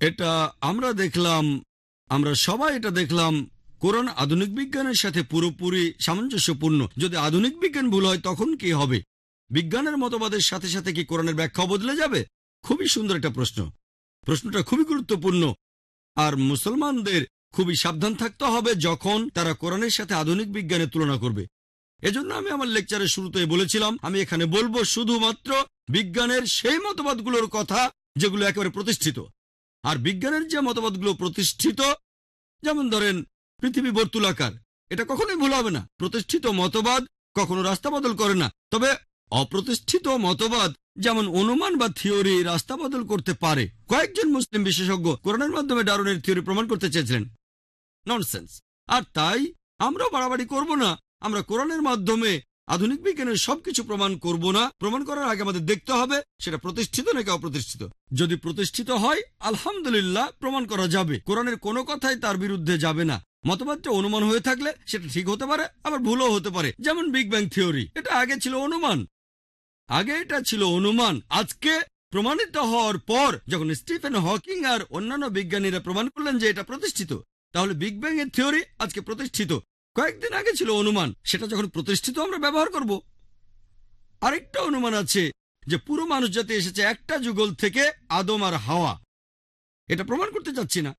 এটা আমরা দেখলাম, আমরা সবাই এটা দেখলাম, কোরআন আধুনিক বিজ্ঞানের সাথে পুরোপুরি সামঞ্জস্যপূর্ণ। যদি আধুনিক বিজ্ঞান ভুল হয়, তখন কি হবে? বিজ্ঞানের মতবাদের সাথে সাথে কি কোরআনের ব্যাখ্যা বদলে যাবে? খুবই সুন্দর একটা প্রশ্ন। প্রশ্নটা খুবই গুরুত্বপূর্ণ। আর মুসলমানদের খুবই সাবধান থাকতে হবে যখন তারা কোরআনের সাথে আধুনিক বিজ্ঞানের তুলনা করবে। এজন্য আমি আমার লেকচারের শুরুতে বলেছিলাম, আমি এখানে বলব শুধুমাত্র বিজ্ঞানের সেই মতবাদগুলোর কথা যেগুলো একেবারে প্রতিষ্ঠিত। আর বিজ্ঞানের যে মতবাদগুলো প্রতিষ্ঠিত, যেমন ধরেন পৃথিবী বর্তুলাকার, এটা কখনোই ভুল হবে না। প্রতিষ্ঠিত মতবাদ কখনো রাস্তা বদল করে না। তবে অপ্রতিষ্ঠিত মতবাদ যেমন অনুমান বা থিওরি রাস্তা বদল করতে পারে। কয়েকজন মুসলিম বিশেষজ্ঞ কোরআনের মাধ্যমে ডারুনের থিওরি প্রমাণ করতে চেয়েছিলেন। ননসেন্স আর তাই আমরাও বাড়াবাড়ি করব না। আমরা কোরআনের মাধ্যমে আধুনিক বিজ্ঞানের সবকিছু প্রমাণ করব না, প্রমাণ করার আগে আমাদের দেখতে হবে সেটা প্রতিষ্ঠিত নাকি অপ্রতিষ্ঠিত। যদি প্রতিষ্ঠিত হয়, আলহামদুলিল্লাহ প্রমাণ করা যাবে। কোরআনের কোনো কথাই তার বিরুদ্ধে যাবে না। মতবাদটা অনুমান হয়ে থাকলে সেটা ঠিক হতে পারে, আবার ভুলও হতে পারে। যেমন বিগ ব্যাং থিওরি এটা আগে ছিল অনুমান। আগে এটা ছিল অনুমান। আজকে প্রমাণিত হওয়ার পর যখন স্টিফেন হকিং আর অন্যান্য বিজ্ঞানীরা প্রমাণ করলেন যে এটা প্রতিষ্ঠিত, তাহলে বিগ ব্যাং এর থিওরি আজকে প্রতিষ্ঠিত। কয়েকদিন আগে ছিল অনুমান, সেটা যখন প্রতিষ্ঠিত আমরা ব্যবহার করব। আরেকটা অনুমান আছে যে পুরো মানুষ জাতি এসেছে একটা যুগল থেকে আদম আর হাওয়া। এটা প্রমাণ করতে চাচ্ছি না।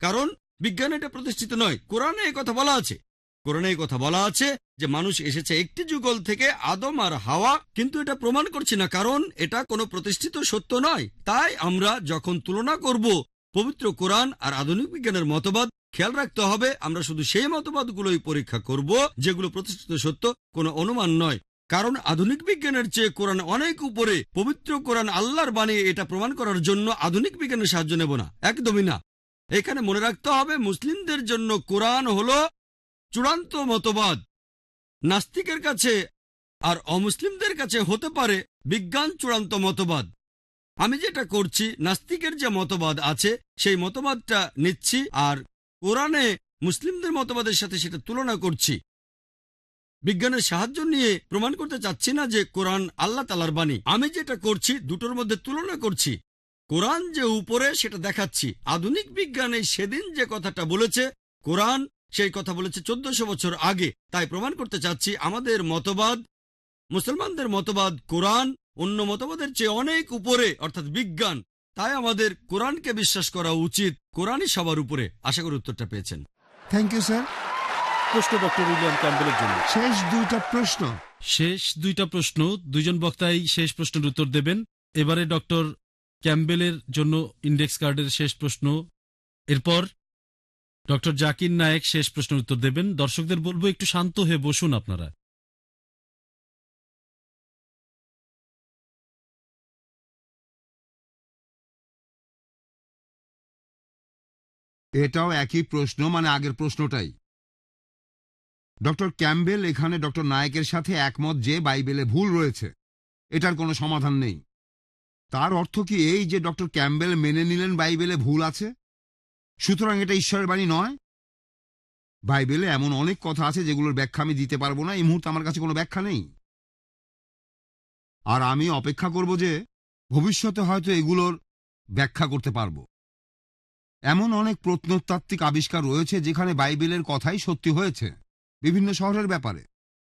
কারণ বিজ্ঞান এটা প্রতিষ্ঠিত নয়, কোরআনে এই কথা বলা আছে। কোরআনে এই কথা বলা আছে যে মানুষ এসেছে একটি যুগল থেকে আদম আর হাওয়া, কিন্তু এটা প্রমাণ করছি না, কারণ এটা কোনো প্রতিষ্ঠিত সত্য নয়। তাই আমরা যখন তুলনা করব পবিত্র কোরআন আর আধুনিক বিজ্ঞানের মতবাদ খেয়াল রাখতে হবে, আমরা শুধু সেই মতবাদগুলোই পরীক্ষা করব যেগুলো প্রতিষ্ঠিত সত্য, কোনো অনুমান নয়। কারণ আধুনিক বিজ্ঞানের চেয়ে কোরআন অনেক উপরে। পবিত্র কোরআন আল্লাহর বাণী, এটা প্রমাণ করার জন্য আধুনিক বিজ্ঞানের সাহায্য নেব না। একদমই না। এখানে মনে রাখতে হবে, মুসলিমদের জন্য কোরআন হল চূড়ান্ত মতবাদ। নাস্তিকের কাছে আর অমুসলিমদের কাছে হতে পারে বিজ্ঞান চূড়ান্ত মতবাদ। আমি যেটা করছি, নাস্তিকের যে মতবাদ আছে, সেই মতবাদটা নিচ্ছি আর কোরআনে মুসলিমদের মতবাদের সাথে সেটা তুলনা করছি। বিজ্ঞানের সাহায্য নিয়ে প্রমাণ করতে চাচ্ছি না যে কোরআন আল্লাহ তালার বাণী। আমি যেটা করছি, দুটোর মধ্যে তুলনা করছি। কোরআন যে উপরে, সেটা দেখাচ্ছি। আধুনিক বিজ্ঞানে সেদিন যে কথাটা বলেছে, কোরআন সেই কথা বলেছে চোদ্দশো বছর আগে। তাই প্রমাণ করতে চাচ্ছি, আমাদের মতবাদ, মুসলমানদের মতবাদ কোরআন, অন্য মতবাদের চেয়ে অনেক উপরে, অর্থাৎ বিজ্ঞান। তাই আমাদের কোরআনকে বিশ্বাস করা উচিত কোরআনই সবার উপরে। আশা করি উত্তরটা পেয়েছেন। থ্যাংক ইউ স্যার প্রশ্ন ডক্টর উইলিয়াম ক্যাম্বেলের জন্য। শেষ দুইটা প্রশ্ন। শেষ দুইটা প্রশ্ন দুইজন বক্তাই শেষ প্রশ্নের উত্তর দেবেন। এবারে ডক্টর ক্যাম্বেলের জন্য ইন্ডেক্স কার্ডের শেষ প্রশ্ন। এরপর ডক্টর জাকির নায়েক শেষ প্রশ্নের উত্তর দেবেন। দর্শকদের বলব একটু শান্ত হয়ে বসুন আপনারা। এটাও একই প্রশ্ন মানে আগের প্রশ্নটাই। ডক্টর ক্যাম্বেল এখানে ডক্টর নায়কের সাথে একমত যে বাইবেলে ভুল রয়েছে। এটার কোনো সমাধান নেই। তার অর্থ কি এই যে ডক্টর ক্যাম্বেল মেনে নিলেন বাইবেলে ভুল আছে? সুতরাং এটা ঈশ্বরের বাণী নয়? বাইবেলে এমন অনেক কথা আছে যেগুলোর ব্যাখ্যা আমি দিতে পারব না, এই মুহূর্তে আমার কাছে কোনো ব্যাখ্যা নেই। আর আমি অপেক্ষা করব যে ভবিষ্যতে হয়তো এগুলোর ব্যাখ্যা করতে পারব। এমন অনেক প্রত্নতাত্ত্বিক আবিষ্কার রয়েছে যেখানে বাইবেলের কথাই সত্যি হয়েছে বিভিন্ন শহরের ব্যাপারে।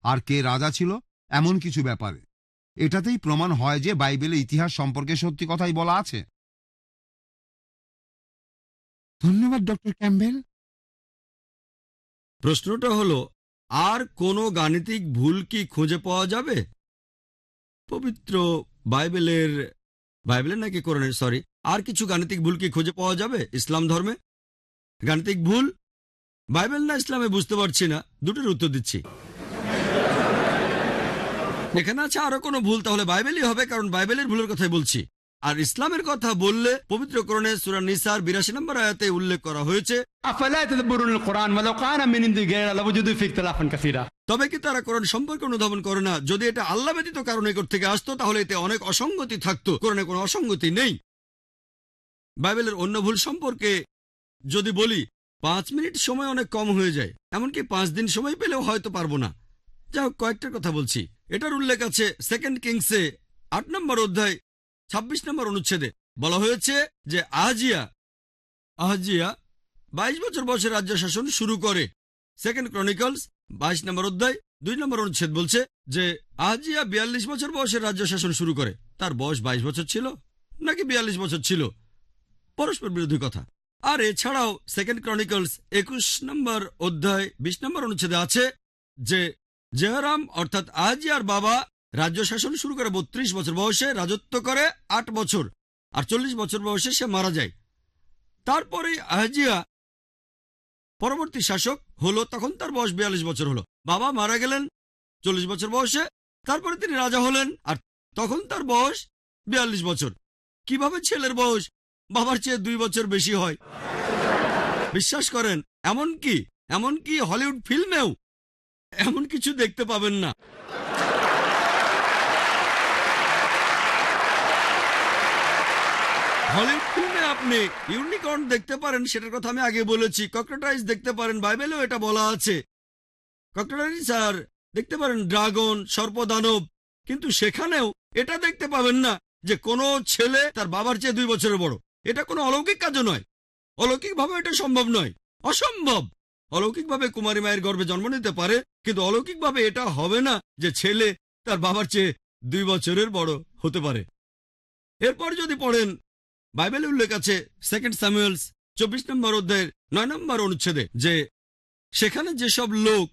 আর কে রাজা ছিল? এমন কিছু ব্যাপারে। এটাতেই প্রমাণ হয় যে বাইবেলে ইতিহাস সম্পর্কে সত্যি কথাই বলা আছে। ধন্যবাদ ডক্টর ক্যাম্বেল প্রশ্নটা হলো আর কোনো গাণিতিক ভুল কি খুঁজে পাওয়া যাবে? পবিত্র বাইবেলের বাইবেলের নাকি কোরআনের সরি আর কিছু গাণিতিক ভুল কি খুঁজে পাওয়া যাবে ইসলাম ধর্মে? গাণিতিক ভুল? বাইবেল না ইসলামে বুঝতে পারছি না। দুটোর উত্তর দিচ্ছি। এখানে আছে আরও কোনো ভুল তাহলে বাইবেলই হবে কারণ বাইবেলের ভুলের কথাই বলছি। আর ইসলামের কথা বললে পবিত্রকরণে সুরা নিসার বিরাশি নম্বর আয়াতে উল্লেখ করা হয়েছে তবে কি তারা কোরআন সম্পর্কে অনুধাবন করে না? যদি এটা আল্লাহ ব্যতীত কারণ থেকে আসতো তাহলে এতে অনেক অসঙ্গতি থাকতো। কোরআনে কোনো অসঙ্গতি নেই। বাইবেলের অন্য ভুল সম্পর্কে যদি বলি, পাঁচ মিনিট সময় অনেক কম হয়ে যায়। এমনকি পাঁচ দিন সময় পেলেও হয়তো পারব না। যাই হোক কয়েকটার কথা বলছি। এটার উল্লেখ আছে সেকেন্ড কিংসে আট নম্বর অধ্যায় ২৬ নম্বর অনুচ্ছেদে। বলা হয়েছে যে আহাজিয়া আহাজিয়া বাইশ বছর বয়সে রাজ্য শাসন শুরু করে। সেকেন্ড ক্রনিকলস বাইশ নম্বর অধ্যায়, দুই নম্বর অনুচ্ছেদ বলছে যে আহাজিয়া বিয়াল্লিশ বছর বয়সে রাজ্য শাসন শুরু করে। তার বয়স বাইশ বছর ছিল? নাকি বিয়াল্লিশ বছর ছিল? পরস্পর বিরোধী কথা। আর এছাড়াও সেকেন্ড ক্রনিকলস একুশ নম্বর অধ্যায় বিশ নম্বর অনুচ্ছেদে আছে যে জেহরাম, অর্থাৎ আহাজিয়ার বাবা, রাজ্য শাসন শুরু করে বত্রিশ বছর বয়সে রাজত্ব করে আট বছর। আর চল্লিশ বছর বয়সে সে মারা যায়। তারপরে আহাজিয়া পরবর্তী শাসক হলো, তখন তার বয়স বিয়াল্লিশ বছর হলো। বাবা মারা গেলেন চল্লিশ বছর বয়সে, তারপরে তিনি রাজা হলেন, আর তখন তার বয়স বিয়াল্লিশ বছর। কীভাবে ছেলের বয়স? বাবার চেয়ে দুই বছর বেশি হয়। বিশ্বাস করেন, এমন কি? এমনকি হলিউড ফিল্মেও? এমন কিছু দেখতে পাবেন না। হলিউড ফিল্মে আপনি ইউনিকর্ন দেখতে পারেন, সেটার কথা আমি আগে বলেছি। ককরোটাইজ দেখতে পারেন, বাইবেলেও এটা বলা আছে। ককরোটাইজ আর দেখতে পারেন ড্রাগন, সর্পদানব, কিন্তু সেখানেও এটা দেখতে পাবেন না যে কোনো ছেলে তার বাবার চেয়ে দুই বছরের বড়। এটা কোনো অলৌকিক কাজও নয়। অলৌকিকভাবে এটা সম্ভব নয়। অসম্ভব! অলৌকিকভাবে কুমারী মায়ের গর্ভে জন্ম নিতে পারে, কিন্তু অলৌকিকভাবে এটা হবে না যে ছেলে তার বাবার চেয়ে দুই বছরের বড় হতে পারে। এরপর যদি পড়েন, বাইবেলে উল্লেখ আছে সেকেন্ড স্যামুয়েলস চব্বিশ নম্বর অধ্যায়ের নয় নম্বর অনুচ্ছেদে, যে সেখানে যেসব লোক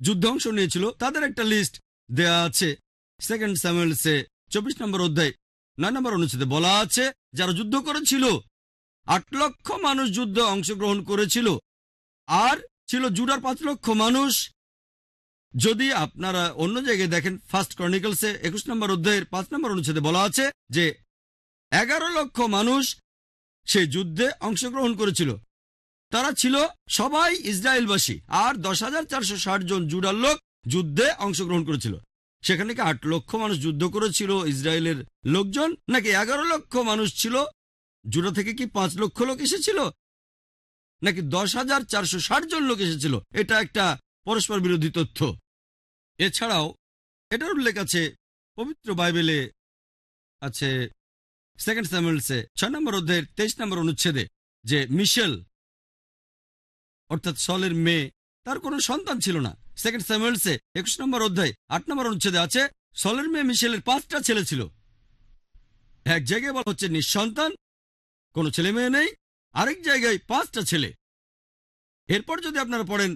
যুদ্ধ অংশ নিয়েছিল, তাদের একটা লিস্ট দেয়া আছে। সেকেন্ড স্যামুয়েলসে চব্বিশ নম্বর অধ্যায় নয় নম্বর অনুচ্ছেদে বলা আছে যারা যুদ্ধ করেছিল, আট লক্ষ মানুষ যুদ্ধে অংশগ্রহণ করেছিল। আর ছিল জুডার পাঁচ লক্ষ মানুষ। যদি আপনারা অন্য জায়গায় দেখেন ফার্স্ট ক্রনিকলসে একুশ নম্বর অধ্যায়ের পাঁচ নম্বর অনুচ্ছেদে বলা আছে যে, এগারো লক্ষ মানুষ সে যুদ্ধে অংশগ্রহণ করেছিল। তারা ছিল সবাই ইসরায়েলবাসী, আর দশ হাজার চারশো ষাট জন জুডার লোক যুদ্ধে অংশগ্রহণ করেছিল। সেখানে কি আট লক্ষ মানুষ যুদ্ধ করেছিল ইসরায়েলের লোকজন, নাকি এগারো লক্ষ মানুষ ছিল? জুডা থেকে কি পাঁচ লক্ষ লোক এসেছিল? নাকি দশ হাজার চারশো জন লোক এসেছিল? এটা একটা পরস্পর বিরোধী তথ্য। এছাড়াও এটার উল্লেখ আছে, পবিত্র বাইবেলে আছে সেকেন্ড স্যামুয়েলসে ছয় নম্বর অধ্যায়ের তেইশ নম্বর অনুচ্ছেদে যে মিশেল, অর্থাৎ সলের মেয়ে তার কোনো সন্তান ছিল না। সেকেন্ড স্যামুয়েলসে একুশ নম্বর অধ্যায় আট নম্বর অনুচ্ছেদে আছে সলের মেয়ে মিশেলের পাঁচটা ছেলে ছিল। এক জায়গায় বলা হচ্ছে নিঃসন্তান, কোনো ছেলে মেয়ে নেই, আরেক জায়গায় পাঁচটা ছেলে। এরপর যদি আপনারা পড়েন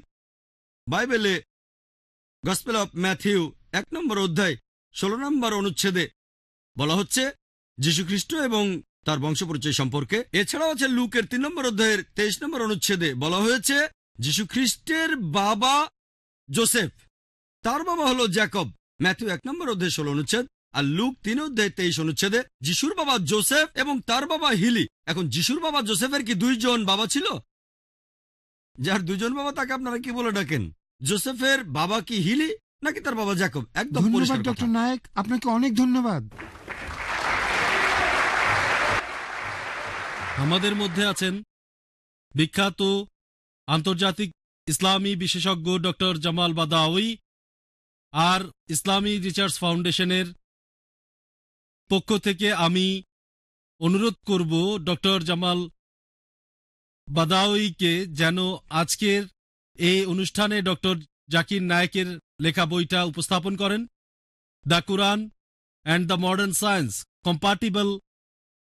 বাইবেলে গসপেল অফ ম্যাথিউ এক নম্বর অধ্যায় ষোলো নম্বর অনুচ্ছেদে বলা হচ্ছে যীশুখ্রিস্ট এবং তার বংশপরিচয় সম্পর্কে। এছাড়াও আছে লুকের তিন নম্বর অধ্যায়ের তেইশ নম্বর অনুচ্ছেদে বলা হয়েছে যীশুখ্রিস্টের বাবা জোসেফ। তার বাবা হলো জ্যাকব। ম্যাথু এক নম্বর অধ্যায় ষোলো অনুচ্ছেদ আর লুক তিন অধ্যায় তেইশ অনুচ্ছেদে যিশুর বাবা জোসেফ এবং তার বাবা হিলি। এখন যিশুর বাবা জোসেফের কি দুইজন বাবা ছিল? যার দুজন বাবা তাকে আপনারা কি বলে ডাকেন? জোসেফের বাবা কি হিলি নাকি তার বাবা জ্যাকব? একদম ধন্যবাদ ডক্টর নায়ক। আপনাকে অনেক ধন্যবাদ। আমাদের মধ্যে আছেন বিখ্যাত আন্তর্জাতিক ইসলামী বিশেষজ্ঞ ডক্টর জামাল বাদাউই আর ইসলামী রিসার্চ ফাউন্ডেশনের পক্ষ থেকে আমি অনুরোধ করব ডক্টর জামাল বাদাউইকে যেন আজকের এই অনুষ্ঠানে ডক্টর জাকির নায়েকের লেখা বইটা উপস্থাপন করেন। The Quran and the modern science compatible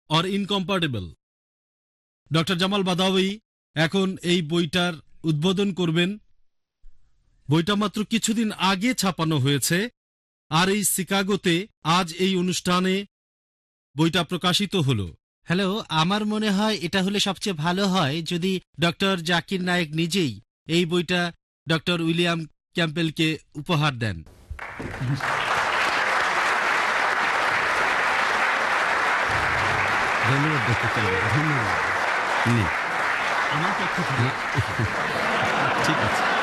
or incompatible doctor Jamal Badawi এখন এই বইটার উদ্বোধন করবেন। বইটা মাত্র কিছুদিন আগে ছাপানো হয়েছে আর এই শিকাগোতে আজ এই অনুষ্ঠানে বইটা প্রকাশিত হলো। হ্যালো আমার মনে হয় এটা হলে সবচেয়ে ভালো হয় যদি ডক্টর জাকির নায়েক নিজেই এই বইটা ডক্টর উইলিয়াম ক্যাম্পেলকে উপহার দেন। ধন্যবাদ ডক্টর ক্যাম্পবেল, ধন্যবাদ নিন। আমার পক্ষ থেকে ঠিক আছে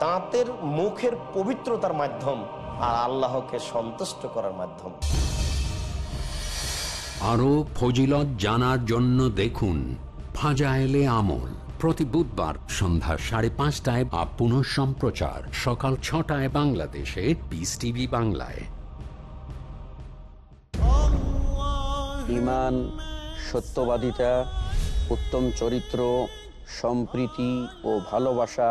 তাঁতের মুখের পবিত্রতার মাধ্যম আর আল্লাহকে সন্তুষ্ট করার মাধ্যম। আরও ফজিলত জানার জন্য দেখুন ফাজায়েলে আমল। প্রতি বুধবার সন্ধ্যা সাড়ে পাঁচটায় বা পুনঃ সম্প্রচার সকাল ছটায় বাংলাদেশে পিস টিভি বাংলায়। ইমান সত্যবাদিতা উত্তম চরিত্র সম্প্রীতি ও ভালোবাসা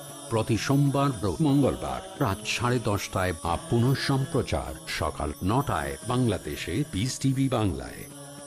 প্রতি সোমবার মঙ্গলবার রাত সাড়ে দশটায় বা পুনঃ সম্প্রচার সকাল নটায় বাংলাদেশে পিস টিভি বাংলায়।